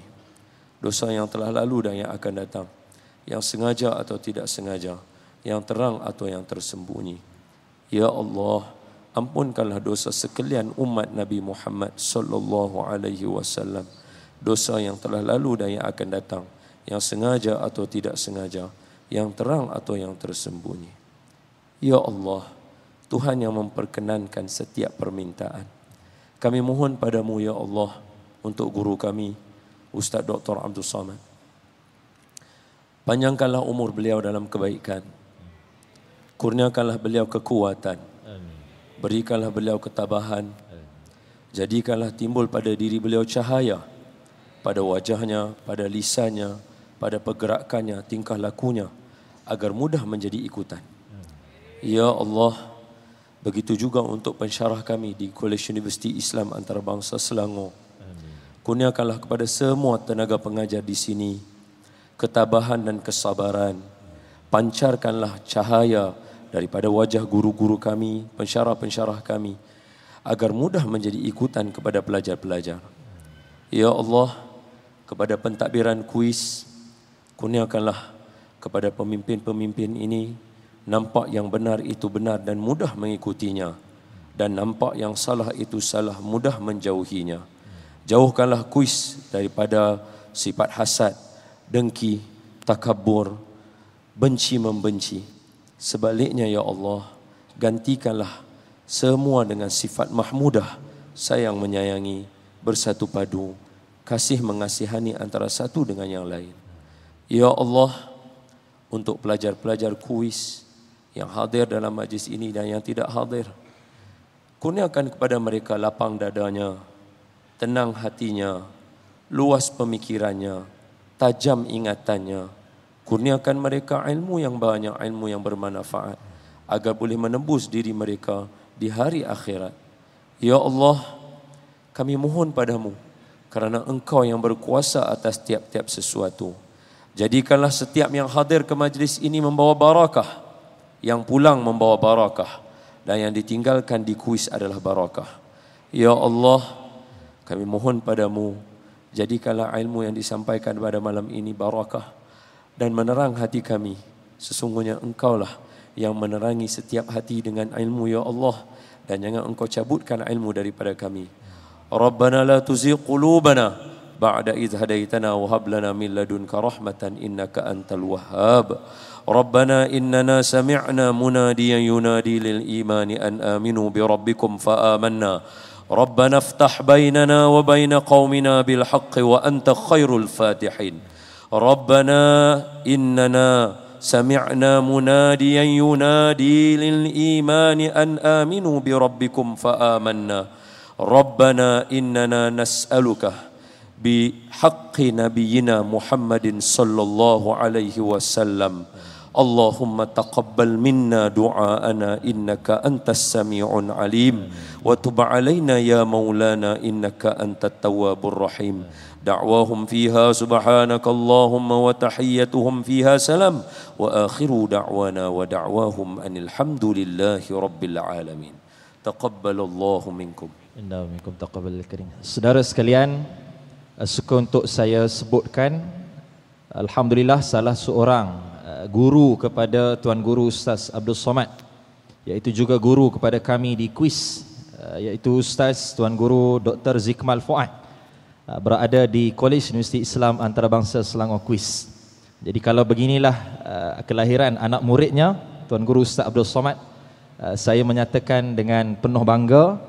dosa yang telah lalu dan yang akan datang, yang sengaja atau tidak sengaja, yang terang atau yang tersembunyi. Ya Allah, ampunkanlah dosa sekalian umat Nabi Muhammad sallallahu alaihi wasallam. Dosa yang telah lalu dan yang akan datang yang sengaja atau tidak sengaja yang terang atau yang tersembunyi. Ya Allah Tuhan yang memperkenankan setiap permintaan. Kami mohon padamu ya Allah untuk guru kami Ustaz Dr. Abdul Samad. Panjangkanlah umur beliau dalam kebaikan. Kurniakanlah beliau kekuatan Berikanlah beliau ketabahan. Jadikanlah timbul pada diri beliau cahaya. Pada wajahnya, pada lisannya, pada pergerakannya, tingkah lakunya. Agar mudah menjadi ikutan. Ya Allah, begitu juga untuk pensyarah kami di College Universiti Islam Antarabangsa Selangor. Kurniakanlah kepada semua tenaga pengajar di sini ketabahan dan kesabaran. Pancarkanlah cahaya daripada wajah guru-guru kami, pensyarah-pensyarah kami agar mudah menjadi ikutan kepada pelajar-pelajar. Ya Allah, kepada pentadbiran kuis, kurniakanlah kepada pemimpin-pemimpin ini nampak yang benar itu benar dan mudah mengikutinya dan nampak yang salah itu salah mudah menjauhinya. Jauhkanlah kuis daripada sifat hasad, dengki, takabur, benci membenci. Sebaliknya ya Allah, gantikanlah semua dengan sifat mahmudah, sayang menyayangi, bersatu padu, kasih mengasihani antara satu dengan yang lain. Ya Allah, untuk pelajar-pelajar kuis yang hadir dalam majlis ini dan yang tidak hadir, kurniakan kepada mereka lapang dadanya, tenang hatinya, luas pemikirannya, tajam ingatannya, Kurniakan mereka ilmu yang banyak, ilmu yang bermanfaat agar boleh menembus diri mereka di hari akhirat. Ya Allah, kami mohon padamu kerana engkau yang berkuasa atas tiap-tiap sesuatu. Jadikanlah setiap yang hadir ke majlis ini membawa barakah, yang pulang membawa barakah dan yang ditinggalkan di kuis adalah barakah. Ya Allah, kami mohon padamu jadikanlah ilmu yang disampaikan pada malam ini barakah dan menerang hati kami. Sesungguhnya engkaulah yang menerangi setiap hati dengan ilmu ya Allah dan jangan engkau cabutkan ilmu daripada kami. Rabbana la tuzigh qulubana ba'da idh hadaitana wa hab lana min ladunka rahmatan innaka antal wahhab. ربنا إننا سمعنا مناديا ينادي للإيمان أن آمنوا بربكم فآمنا ربنا افتح بيننا وبين قومنا بالحق وأنت خير الفاتحين ربنا إننا سمعنا مناديا ينادي للإيمان أن آمنوا بربكم فآمنا ربنا إننا نسألك بحق نبينا محمد صلى الله عليه وسلم اللهم تقبل منا دعاءنا إنك أنت السميع العليم وتب علينا يا مولانا إنك أنت التواب الرحيم دعواهم فيها سبحانك اللهم وتحيتهم فيها سلام وآخر دعوانا ودعواهم أن الحمد لله رب العالمين تقبل الله منكم Inna minkum taqabbal karim. Saudara sekalian, suka untuk saya sebutkan alhamdulillah salah seorang uh, guru kepada tuan guru Ustaz Abdul Somad iaitu juga guru kepada kami di kuis uh, iaitu Ustaz tuan guru Dr. Zikmal Fuad uh, berada di College Universiti Islam Antarabangsa Selangor Kuis. Jadi kalau beginilah kelahiran anak muridnya tuan guru Ustaz Abdul Somad saya menyatakan dengan penuh bangga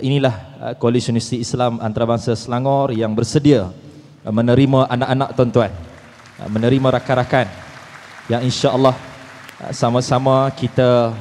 inilah Koalisi Universiti Islam Antarabangsa Selangor yang bersedia menerima anak-anak tuan-tuan, menerima rakan-rakan yang insya-Allah sama-sama kita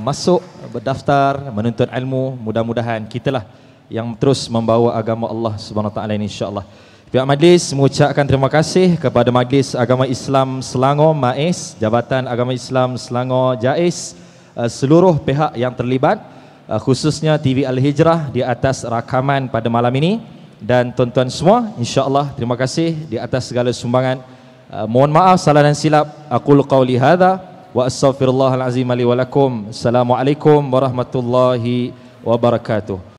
masuk berdaftar menuntut ilmu, mudah-mudahan kitalah yang terus membawa agama Allah Subhanahu Taala ini insya-Allah. Pihak majlis mengucapkan terima kasih kepada Majlis Agama Islam Selangor MAIS, Jabatan Agama Islam Selangor JAIS, uh, seluruh pihak yang terlibat Uh, khususnya TV Al-Hijrah di atas rakaman pada malam ini. Dan tuan-tuan semua insya-Allah terima kasih di atas segala sumbangan. Uh, mohon maaf salah dan silap. Aku qauli hadza wa astaghfirullahal azim li wa lakum. Assalamualaikum warahmatullahi wabarakatuh